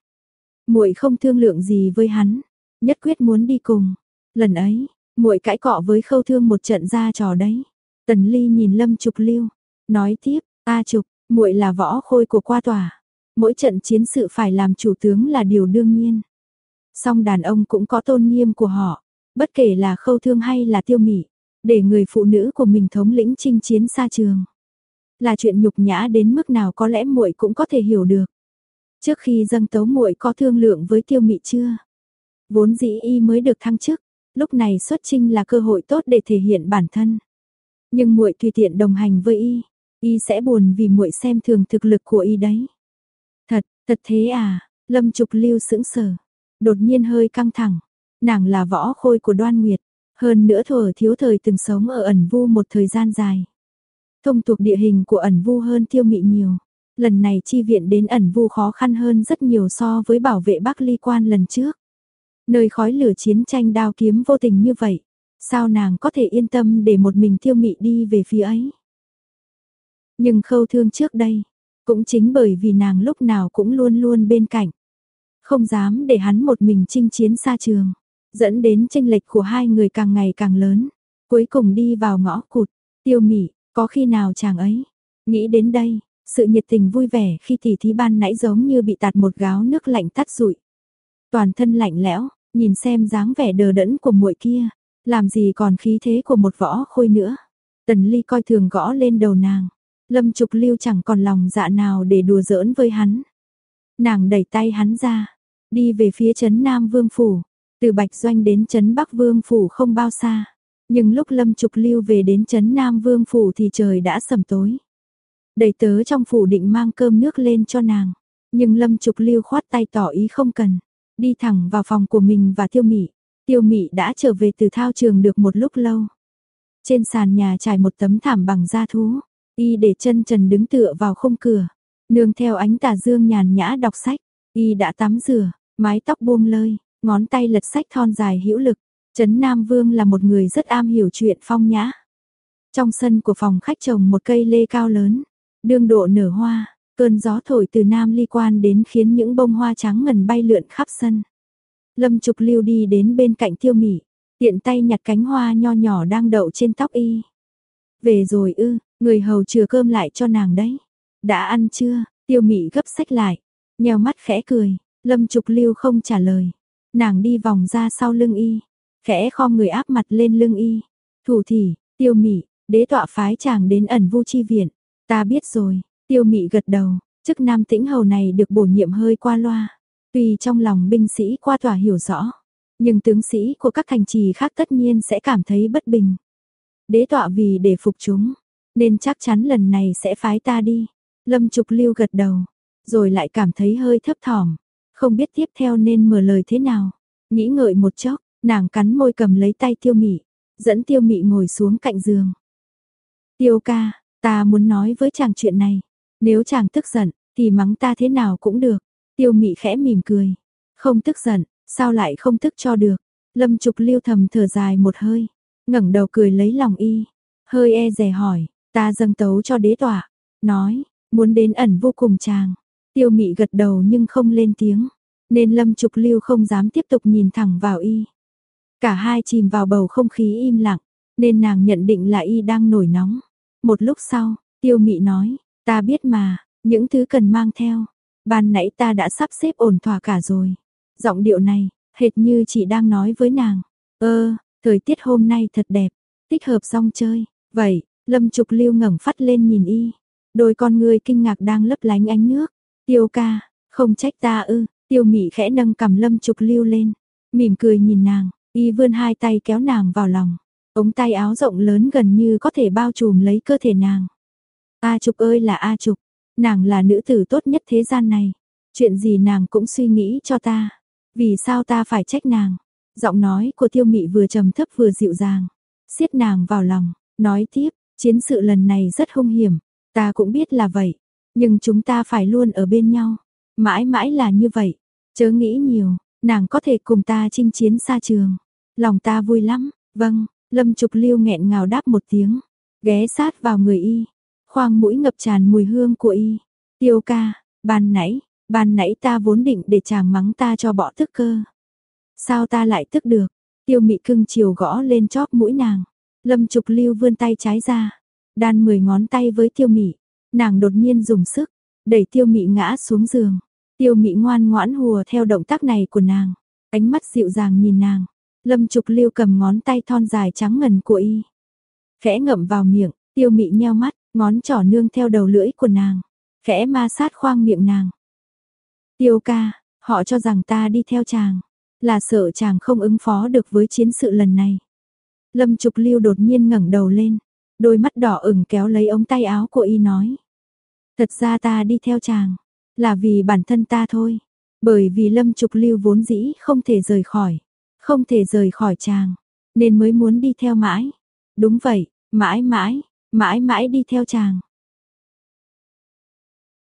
Muội không thương lượng gì với hắn, nhất quyết muốn đi cùng. Lần ấy, muội cãi cọ với Khâu Thương một trận ra trò đấy. Tần Ly nhìn Lâm Trục Lưu, nói tiếp, "A Trục, muội là võ khôi của qua tòa, mỗi trận chiến sự phải làm chủ tướng là điều đương nhiên. Song đàn ông cũng có tôn nghiêm của họ, bất kể là Khâu Thương hay là Tiêu Mị, để người phụ nữ của mình thống lĩnh chinh chiến xa trường. Là chuyện nhục nhã đến mức nào có lẽ muội cũng có thể hiểu được. Trước khi dâng tấu muội có thương lượng với tiêu mị chưa? Vốn dĩ y mới được thăng chức, lúc này xuất chinh là cơ hội tốt để thể hiện bản thân. Nhưng muội tùy tiện đồng hành với y, y sẽ buồn vì muội xem thường thực lực của y đấy. Thật, thật thế à? Lâm Trục Lưu sững sờ, đột nhiên hơi căng thẳng. Nàng là võ khôi của Đoan Nguyệt, hơn nữa thuở thiếu thời từng sống ở ẩn vu một thời gian dài. Thông thuộc địa hình của ẩn vu hơn tiêu mị nhiều. Lần này chi viện đến ẩn vu khó khăn hơn rất nhiều so với bảo vệ Bắc Ly Quan lần trước. Nơi khói lửa chiến tranh đao kiếm vô tình như vậy. Sao nàng có thể yên tâm để một mình tiêu mị đi về phía ấy? Nhưng khâu thương trước đây, cũng chính bởi vì nàng lúc nào cũng luôn luôn bên cạnh. Không dám để hắn một mình chinh chiến xa trường dẫn đến tranh lệch của hai người càng ngày càng lớn. Cuối cùng đi vào ngõ cụt, tiêu mỉ, có khi nào chàng ấy, nghĩ đến đây, sự nhiệt tình vui vẻ khi tỷ thí ban nãy giống như bị tạt một gáo nước lạnh tắt rụi. Toàn thân lạnh lẽo, nhìn xem dáng vẻ đờ đẫn của muội kia, làm gì còn khí thế của một võ khôi nữa. Tần Ly coi thường gõ lên đầu nàng, Lâm Trục Lưu chẳng còn lòng dạ nào để đùa giỡn với hắn. Nàng đẩy tay hắn ra, đi về phía trấn Nam Vương phủ, từ Bạch Doanh đến Trấn Bắc Vương Phủ không bao xa. Nhưng lúc Lâm Trục Lưu về đến Trấn Nam Vương Phủ thì trời đã sầm tối. Đầy tớ trong phủ định mang cơm nước lên cho nàng. Nhưng Lâm Trục Lưu khoát tay tỏ ý không cần. Đi thẳng vào phòng của mình và Tiêu Mị. Tiêu Mị đã trở về từ thao trường được một lúc lâu. Trên sàn nhà trải một tấm thảm bằng da thú. Y để chân trần đứng tựa vào khung cửa. Nương theo ánh tà dương nhàn nhã đọc sách. Y đã tắm rửa, mái tóc buông lơi, ngón tay lật sách thon dài hữu lực, Trấn Nam Vương là một người rất am hiểu chuyện phong nhã. Trong sân của phòng khách trồng một cây lê cao lớn, đương độ nở hoa, cơn gió thổi từ nam ly quan đến khiến những bông hoa trắng ngần bay lượn khắp sân. Lâm Trục Lưu đi đến bên cạnh Tiêu Mị, tiện tay nhặt cánh hoa nho nhỏ đang đậu trên tóc y. Về rồi ư, người hầu chừa cơm lại cho nàng đấy. Đã ăn chưa? Tiêu Mị gấp sách lại, nheo mắt khẽ cười, Lâm Trục Lưu không trả lời. Nàng đi vòng ra sau lưng y, khẽ khom người áp mặt lên lưng y. Thủ thỉ, Tiêu Mị, đế tọa phái chàng đến ẩn vu chi viện. Ta biết rồi, Tiêu Mị gật đầu, chức nam tĩnh hầu này được bổ nhiệm hơi qua loa. Tuy trong lòng binh sĩ qua tòa hiểu rõ, nhưng tướng sĩ của các thành trì khác tất nhiên sẽ cảm thấy bất bình. Đế tọa vì để phục chúng, nên chắc chắn lần này sẽ phái ta đi. Lâm Trục Lưu gật đầu, rồi lại cảm thấy hơi thấp thỏm, không biết tiếp theo nên mở lời thế nào. Nghĩ ngợi một chốc, nàng cắn môi cầm lấy tay Tiêu Mị, dẫn Tiêu Mị ngồi xuống cạnh giường. "Tiêu ca, ta muốn nói với chàng chuyện này, nếu chàng tức giận thì mắng ta thế nào cũng được." Tiêu Mị khẽ mỉm cười, "Không tức giận, sao lại không tức cho được?" Lâm Trục Lưu thầm thở dài một hơi, ngẩng đầu cười lấy lòng y, hơi e dè hỏi, "Ta dâng tấu cho đế tọa." Nói, muốn đến ẩn vô cùng chàng. Tiêu mị gật đầu nhưng không lên tiếng, nên lâm trục lưu không dám tiếp tục nhìn thẳng vào y. Cả hai chìm vào bầu không khí im lặng, nên nàng nhận định là y đang nổi nóng. Một lúc sau, tiêu mị nói, ta biết mà, những thứ cần mang theo. Ban nãy ta đã sắp xếp ổn thỏa cả rồi. Giọng điệu này, hệt như chỉ đang nói với nàng. Ơ, thời tiết hôm nay thật đẹp, thích hợp xong chơi. Vậy, lâm trục lưu ngẩng phát lên nhìn y. Đôi con người kinh ngạc đang lấp lánh ánh nước. Tiêu ca, không trách ta ư, tiêu mị khẽ nâng cầm lâm trục lưu lên, mỉm cười nhìn nàng, y vươn hai tay kéo nàng vào lòng. Ống tay áo rộng lớn gần như có thể bao trùm lấy cơ thể nàng. A Trục ơi là A Trục, nàng là nữ tử tốt nhất thế gian này. Chuyện gì nàng cũng suy nghĩ cho ta. Vì sao ta phải trách nàng? Giọng nói của tiêu mị vừa trầm thấp vừa dịu dàng. siết nàng vào lòng, nói tiếp, chiến sự lần này rất hung hiểm. Ta cũng biết là vậy, nhưng chúng ta phải luôn ở bên nhau. Mãi mãi là như vậy. Chớ nghĩ nhiều, nàng có thể cùng ta chinh chiến xa trường. Lòng ta vui lắm. Vâng, Lâm Trục Lưu nghẹn ngào đáp một tiếng, ghé sát vào người y, khoang mũi ngập tràn mùi hương của y. Tiêu ca, ban nãy, ban nãy ta vốn định để chàng mắng ta cho bỏ tức cơ. Sao ta lại tức được? Tiêu mị cưng chiều gõ lên chóp mũi nàng. Lâm Trục Lưu vươn tay trái ra, đan mười ngón tay với tiêu mị. Nàng đột nhiên dùng sức, đẩy tiêu mị ngã xuống giường. Tiêu mị ngoan ngoãn hùa theo động tác này của nàng. Ánh mắt dịu dàng nhìn nàng. Lâm trục lưu cầm ngón tay thon dài trắng ngần của y. Khẽ ngậm vào miệng, tiêu mị nheo mắt, ngón trỏ nương theo đầu lưỡi của nàng. Khẽ ma sát khoang miệng nàng. Tiêu ca, họ cho rằng ta đi theo chàng. Là sợ chàng không ứng phó được với chiến sự lần này. Lâm trục lưu đột nhiên ngẩng đầu lên. Đôi mắt đỏ ửng kéo lấy ống tay áo của y nói. Thật ra ta đi theo chàng, là vì bản thân ta thôi. Bởi vì lâm trục lưu vốn dĩ không thể rời khỏi, không thể rời khỏi chàng, nên mới muốn đi theo mãi. Đúng vậy, mãi mãi, mãi mãi đi theo chàng.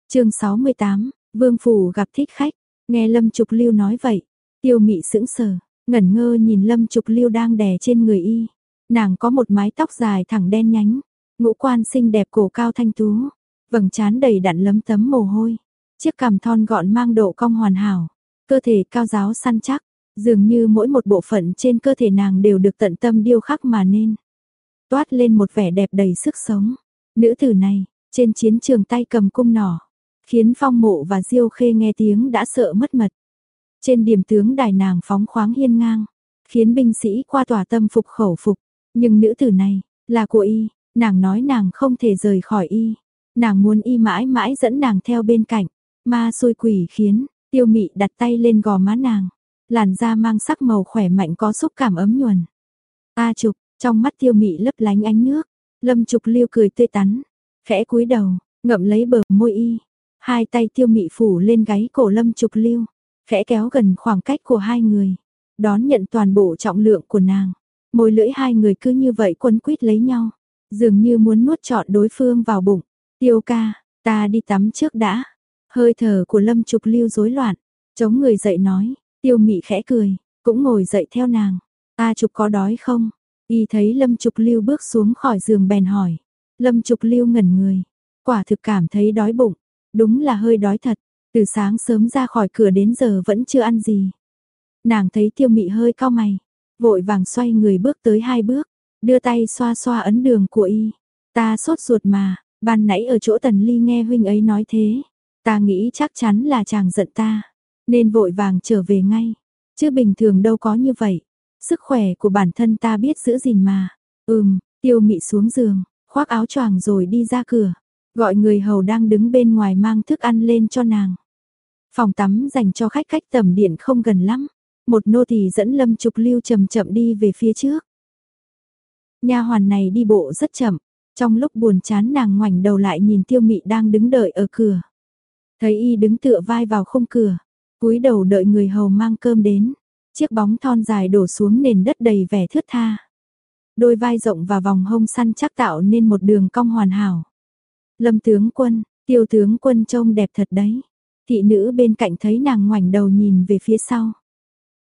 chương 68, Vương Phủ gặp thích khách, nghe Lâm Trục Lưu nói vậy, tiêu mị sững sờ, ngẩn ngơ nhìn Lâm Trục Lưu đang đè trên người y. Nàng có một mái tóc dài thẳng đen nhánh, ngũ quan xinh đẹp cổ cao thanh tú, vầng trán đầy đặn lấm tấm mồ hôi, chiếc cằm thon gọn mang độ cong hoàn hảo, cơ thể cao giáo săn chắc, dường như mỗi một bộ phận trên cơ thể nàng đều được tận tâm điêu khắc mà nên. Toát lên một vẻ đẹp đầy sức sống. Nữ tử này, trên chiến trường tay cầm cung nỏ, khiến phong mộ và diêu khê nghe tiếng đã sợ mất mật. Trên điểm tướng đài nàng phóng khoáng hiên ngang, khiến binh sĩ qua tòa tâm phục khẩu phục. Nhưng nữ tử này, là của y, nàng nói nàng không thể rời khỏi y. Nàng muốn y mãi mãi dẫn nàng theo bên cạnh. Ma xôi quỷ khiến, tiêu mị đặt tay lên gò má nàng. Làn da mang sắc màu khỏe mạnh có xúc cảm ấm nhuần. A trục, trong mắt tiêu mị lấp lánh ánh nước. Lâm trục liêu cười tươi tắn. Khẽ cúi đầu, ngậm lấy bờ môi y. Hai tay tiêu mị phủ lên gáy cổ lâm trục liêu. Khẽ kéo gần khoảng cách của hai người. Đón nhận toàn bộ trọng lượng của nàng. Môi lưỡi hai người cứ như vậy quấn quýt lấy nhau, dường như muốn nuốt trọn đối phương vào bụng. Tiêu ca, ta đi tắm trước đã. Hơi thở của Lâm Trục Lưu rối loạn, chống người dậy nói, Tiêu Mị khẽ cười, cũng ngồi dậy theo nàng. A Trục có đói không? Y thấy Lâm Trục Lưu bước xuống khỏi giường bèn hỏi. Lâm Trục Lưu ngẩn người, quả thực cảm thấy đói bụng, đúng là hơi đói thật, từ sáng sớm ra khỏi cửa đến giờ vẫn chưa ăn gì. Nàng thấy Tiêu Mị hơi cao mày, vội vàng xoay người bước tới hai bước, đưa tay xoa xoa ấn đường của y. Ta sốt ruột mà, ban nãy ở chỗ Tần Ly nghe huynh ấy nói thế, ta nghĩ chắc chắn là chàng giận ta, nên vội vàng trở về ngay. Chứ bình thường đâu có như vậy. Sức khỏe của bản thân ta biết giữ gìn mà. Ừm, tiêu mị xuống giường, khoác áo choàng rồi đi ra cửa. Gọi người hầu đang đứng bên ngoài mang thức ăn lên cho nàng. Phòng tắm dành cho khách cách tầm điện không gần lắm. Một nô tỳ dẫn Lâm Trục Lưu chậm chậm đi về phía trước. Nha hoàn này đi bộ rất chậm, trong lúc buồn chán nàng ngoảnh đầu lại nhìn Tiêu Mị đang đứng đợi ở cửa. Thấy y đứng tựa vai vào khung cửa, cúi đầu đợi người hầu mang cơm đến. Chiếc bóng thon dài đổ xuống nền đất đầy vẻ thướt tha. Đôi vai rộng và vòng hông săn chắc tạo nên một đường cong hoàn hảo. Lâm tướng quân, tiêu tướng quân trông đẹp thật đấy. Thị nữ bên cạnh thấy nàng ngoảnh đầu nhìn về phía sau.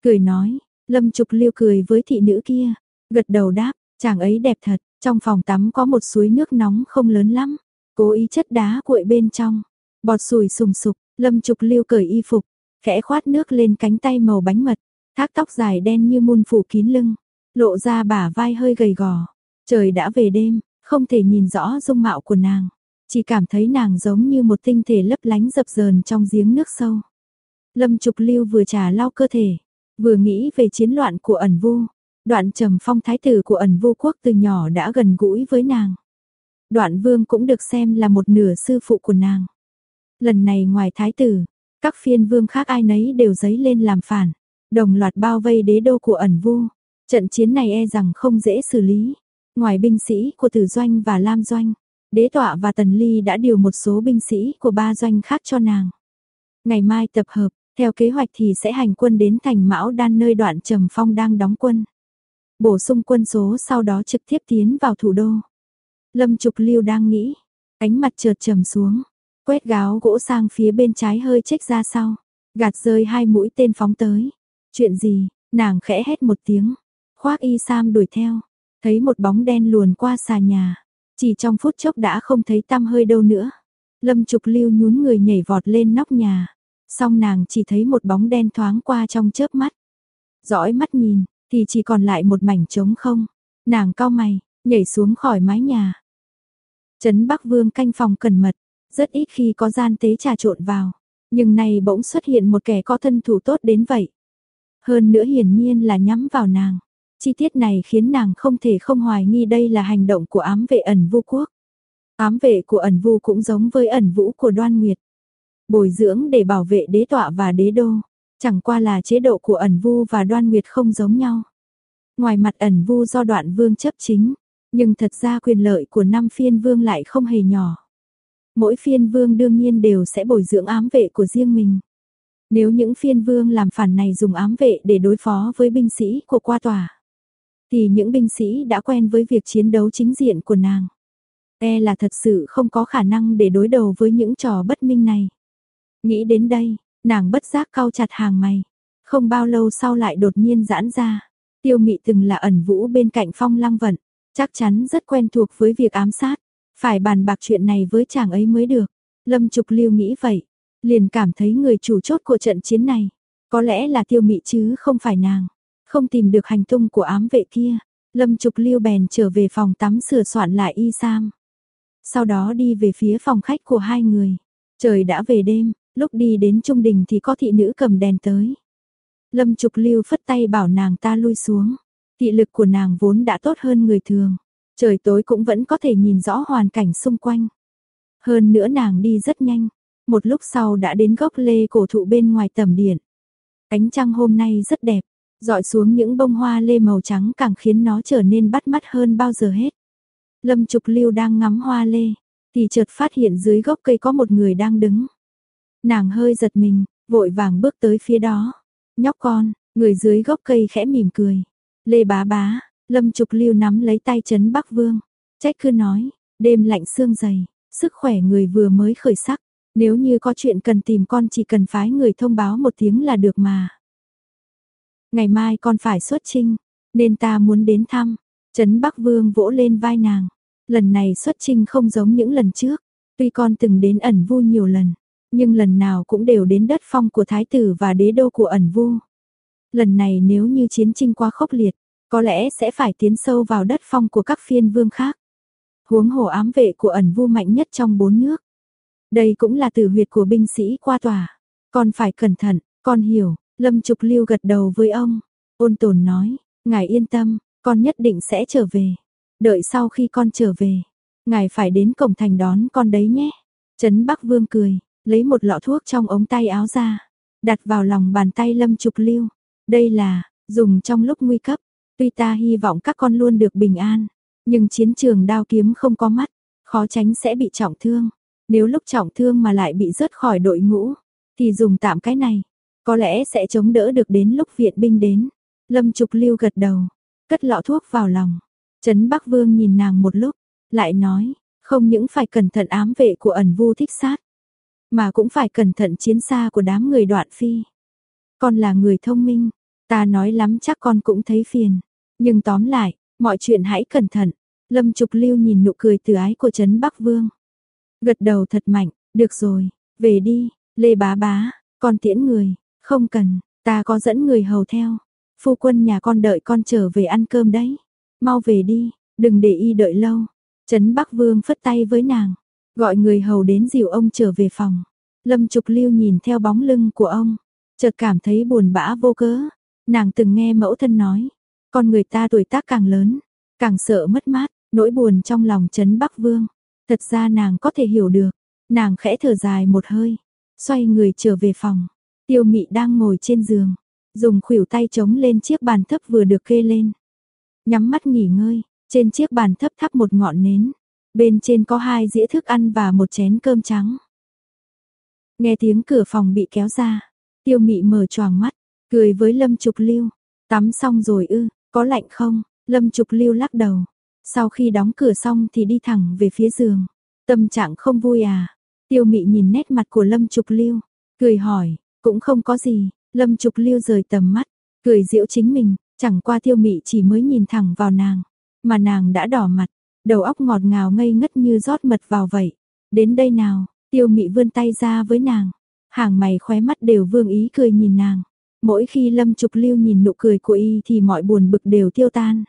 Cười nói, lâm trục liêu cười với thị nữ kia. Gật đầu đáp, chàng ấy đẹp thật. Trong phòng tắm có một suối nước nóng không lớn lắm. Cố ý chất đá cuội bên trong. Bọt sùi sùng sục, lâm trục liêu cởi y phục. Khẽ khoát nước lên cánh tay màu bánh mật. Thác tóc dài đen như muôn phủ kín lưng, lộ ra bả vai hơi gầy gò. Trời đã về đêm, không thể nhìn rõ dung mạo của nàng, chỉ cảm thấy nàng giống như một tinh thể lấp lánh dập dờn trong giếng nước sâu. Lâm Trục Lưu vừa trà lau cơ thể, vừa nghĩ về chiến loạn của ẩn vu. Đoạn trầm phong thái tử của ẩn vu quốc từ nhỏ đã gần gũi với nàng. Đoạn vương cũng được xem là một nửa sư phụ của nàng. Lần này ngoài thái tử, các phiên vương khác ai nấy đều giấy lên làm phản. Đồng loạt bao vây đế đô của ẩn vu. Trận chiến này e rằng không dễ xử lý. Ngoài binh sĩ của Tử Doanh và Lam Doanh, đế tọa và Tần Ly đã điều một số binh sĩ của ba doanh khác cho nàng. Ngày mai tập hợp, theo kế hoạch thì sẽ hành quân đến thành Mão Đan nơi đoạn Trầm Phong đang đóng quân. Bổ sung quân số sau đó trực tiếp tiến vào thủ đô. Lâm Trục Lưu đang nghĩ, ánh mặt chợt trầm xuống, quét gáo gỗ sang phía bên trái hơi chếch ra sau, gạt rơi hai mũi tên phóng tới. Chuyện gì? Nàng khẽ hét một tiếng. Khoác y sam đuổi theo. Thấy một bóng đen luồn qua xà nhà. Chỉ trong phút chốc đã không thấy tăm hơi đâu nữa. Lâm Trục Lưu nhún người nhảy vọt lên nóc nhà song nàng chỉ thấy một bóng đen thoáng qua trong chớp mắt. Dõi mắt nhìn, thì chỉ còn lại một mảnh trống không. Nàng cao mày, nhảy xuống khỏi mái nhà. Trấn Bắc Vương canh phòng cẩn mật, rất ít khi có gian tế trà trộn vào. Nhưng nay bỗng xuất hiện một kẻ có thân thủ tốt đến vậy. Hơn nữa hiển nhiên là nhắm vào nàng. Chi tiết này khiến nàng không thể không hoài nghi đây là hành động của ám vệ ẩn vu quốc. Ám vệ của ẩn vu cũng giống với ẩn vũ của đoan nguyệt. Bồi dưỡng để bảo vệ đế tọa và đế đô. Chẳng qua là chế độ của ẩn vu và đoan nguyệt không giống nhau. Ngoài mặt ẩn vu do đoạn vương chấp chính, nhưng thật ra quyền lợi của năm phiên vương lại không hề nhỏ. Mỗi phiên vương đương nhiên đều sẽ bồi dưỡng ám vệ của riêng mình. Nếu những phiên vương làm phản này dùng ám vệ để đối phó với binh sĩ của qua tòa, thì những binh sĩ đã quen với việc chiến đấu chính diện của nàng. E là thật sự không có khả năng để đối đầu với những trò bất minh này. Nghĩ đến đây, nàng bất giác cau chặt hàng mày. Không bao lâu sau lại đột nhiên giãn ra. Tiêu mị từng là ẩn vũ bên cạnh phong lăng vận. Chắc chắn rất quen thuộc với việc ám sát. Phải bàn bạc chuyện này với chàng ấy mới được. Lâm Trục Lưu nghĩ vậy liền cảm thấy người chủ chốt của trận chiến này, có lẽ là tiêu mị chứ không phải nàng, không tìm được hành tung của ám vệ kia, lâm trục lưu bèn trở về phòng tắm sửa soạn lại y sam. Sau đó đi về phía phòng khách của hai người, trời đã về đêm, lúc đi đến trung đình thì có thị nữ cầm đèn tới. Lâm trục lưu phất tay bảo nàng ta lui xuống, thị lực của nàng vốn đã tốt hơn người thường, trời tối cũng vẫn có thể nhìn rõ hoàn cảnh xung quanh. Hơn nữa nàng đi rất nhanh, một lúc sau đã đến gốc lê cổ thụ bên ngoài tầm điện. cánh trăng hôm nay rất đẹp, dọi xuống những bông hoa lê màu trắng càng khiến nó trở nên bắt mắt hơn bao giờ hết. Lâm Trục Lưu đang ngắm hoa lê, thì chợt phát hiện dưới gốc cây có một người đang đứng. Nàng hơi giật mình, vội vàng bước tới phía đó. Nhóc con, người dưới gốc cây khẽ mỉm cười. Lê bá bá, Lâm Trục Lưu nắm lấy tay Trấn Bắc Vương. Trách cứ nói, đêm lạnh xương dày, sức khỏe người vừa mới khởi sắc, nếu như có chuyện cần tìm con chỉ cần phái người thông báo một tiếng là được mà. Ngày mai con phải xuất trinh, nên ta muốn đến thăm. Trấn Bắc Vương vỗ lên vai nàng. Lần này xuất trinh không giống những lần trước. Tuy con từng đến ẩn vu nhiều lần, nhưng lần nào cũng đều đến đất phong của thái tử và đế đô của ẩn vu. Lần này nếu như chiến tranh quá khốc liệt, có lẽ sẽ phải tiến sâu vào đất phong của các phiên vương khác. Huống hồ ám vệ của ẩn vu mạnh nhất trong bốn nước. Đây cũng là tử huyệt của binh sĩ qua tòa. Con phải cẩn thận, con hiểu, Lâm Trục Lưu gật đầu với ông. Ôn tồn nói, ngài yên tâm, con nhất định sẽ trở về. Đợi sau khi con trở về, ngài phải đến cổng thành đón con đấy nhé. Trấn Bắc Vương cười, lấy một lọ thuốc trong ống tay áo ra, đặt vào lòng bàn tay Lâm Trục Lưu. Đây là, dùng trong lúc nguy cấp, tuy ta hy vọng các con luôn được bình an, nhưng chiến trường đao kiếm không có mắt, khó tránh sẽ bị trọng thương. Nếu lúc trọng thương mà lại bị rớt khỏi đội ngũ, thì dùng tạm cái này, có lẽ sẽ chống đỡ được đến lúc viện binh đến. Lâm Trục Lưu gật đầu, cất lọ thuốc vào lòng. Trấn Bắc Vương nhìn nàng một lúc, lại nói, không những phải cẩn thận ám vệ của ẩn vu thích sát, mà cũng phải cẩn thận chiến xa của đám người đoạn phi. Con là người thông minh, ta nói lắm chắc con cũng thấy phiền, nhưng tóm lại, mọi chuyện hãy cẩn thận. Lâm Trục Lưu nhìn nụ cười từ ái của Trấn Bắc Vương. Gật đầu thật mạnh, được rồi, về đi, Lê Bá Bá, con tiễn người, không cần, ta có dẫn người hầu theo. Phu quân nhà con đợi con trở về ăn cơm đấy. Mau về đi, đừng để y đợi lâu. Trấn Bắc Vương phất tay với nàng, gọi người hầu đến dìu ông trở về phòng. Lâm Trục Lưu nhìn theo bóng lưng của ông, chợt cảm thấy buồn bã vô cớ. Nàng từng nghe mẫu thân nói, con người ta tuổi tác càng lớn, càng sợ mất mát, nỗi buồn trong lòng Trấn Bắc Vương. Thật ra nàng có thể hiểu được, nàng khẽ thở dài một hơi, xoay người trở về phòng. Tiêu Mị đang ngồi trên giường, dùng khuỷu tay chống lên chiếc bàn thấp vừa được kê lên. Nhắm mắt nghỉ ngơi, trên chiếc bàn thấp thắp một ngọn nến, bên trên có hai dĩa thức ăn và một chén cơm trắng. Nghe tiếng cửa phòng bị kéo ra, Tiêu Mị mở choàng mắt, cười với Lâm Trục Lưu, tắm xong rồi ư, có lạnh không? Lâm Trục Lưu lắc đầu. Sau khi đóng cửa xong thì đi thẳng về phía giường. Tâm trạng không vui à? Tiêu Mị nhìn nét mặt của Lâm Trục Lưu, cười hỏi, cũng không có gì. Lâm Trục Lưu rời tầm mắt, cười diễu chính mình, chẳng qua Tiêu Mị chỉ mới nhìn thẳng vào nàng, mà nàng đã đỏ mặt, đầu óc ngọt ngào ngây ngất như rót mật vào vậy. Đến đây nào, Tiêu Mị vươn tay ra với nàng, hàng mày khóe mắt đều vương ý cười nhìn nàng. Mỗi khi Lâm Trục Lưu nhìn nụ cười của y thì mọi buồn bực đều tiêu tan.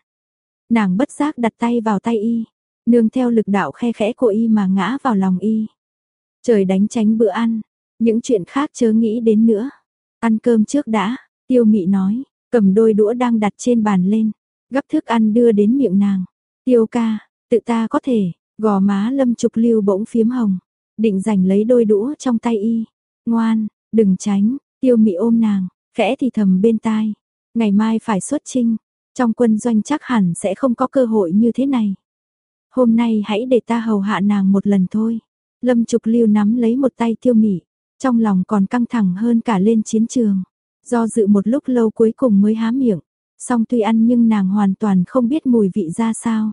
Nàng bất giác đặt tay vào tay y, nương theo lực đạo khe khẽ của y mà ngã vào lòng y. Trời đánh tránh bữa ăn, những chuyện khác chớ nghĩ đến nữa. Ăn cơm trước đã, tiêu mị nói, cầm đôi đũa đang đặt trên bàn lên, gấp thức ăn đưa đến miệng nàng. Tiêu ca, tự ta có thể, gò má lâm trục lưu bỗng phiếm hồng, định giành lấy đôi đũa trong tay y. Ngoan, đừng tránh, tiêu mị ôm nàng, khẽ thì thầm bên tai. Ngày mai phải xuất trinh, trong quân doanh chắc hẳn sẽ không có cơ hội như thế này. Hôm nay hãy để ta hầu hạ nàng một lần thôi. Lâm Trục Lưu nắm lấy một tay tiêu mị, trong lòng còn căng thẳng hơn cả lên chiến trường. Do dự một lúc lâu cuối cùng mới há miệng, song tuy ăn nhưng nàng hoàn toàn không biết mùi vị ra sao.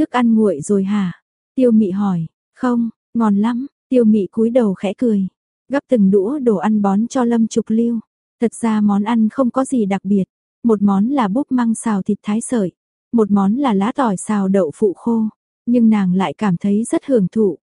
Thức ăn nguội rồi hả? Tiêu mị hỏi, không, ngon lắm, tiêu mị cúi đầu khẽ cười, Gắp từng đũa đồ ăn bón cho Lâm Trục Lưu. Thật ra món ăn không có gì đặc biệt, một món là búp măng xào thịt thái sợi, một món là lá tỏi xào đậu phụ khô, nhưng nàng lại cảm thấy rất hưởng thụ,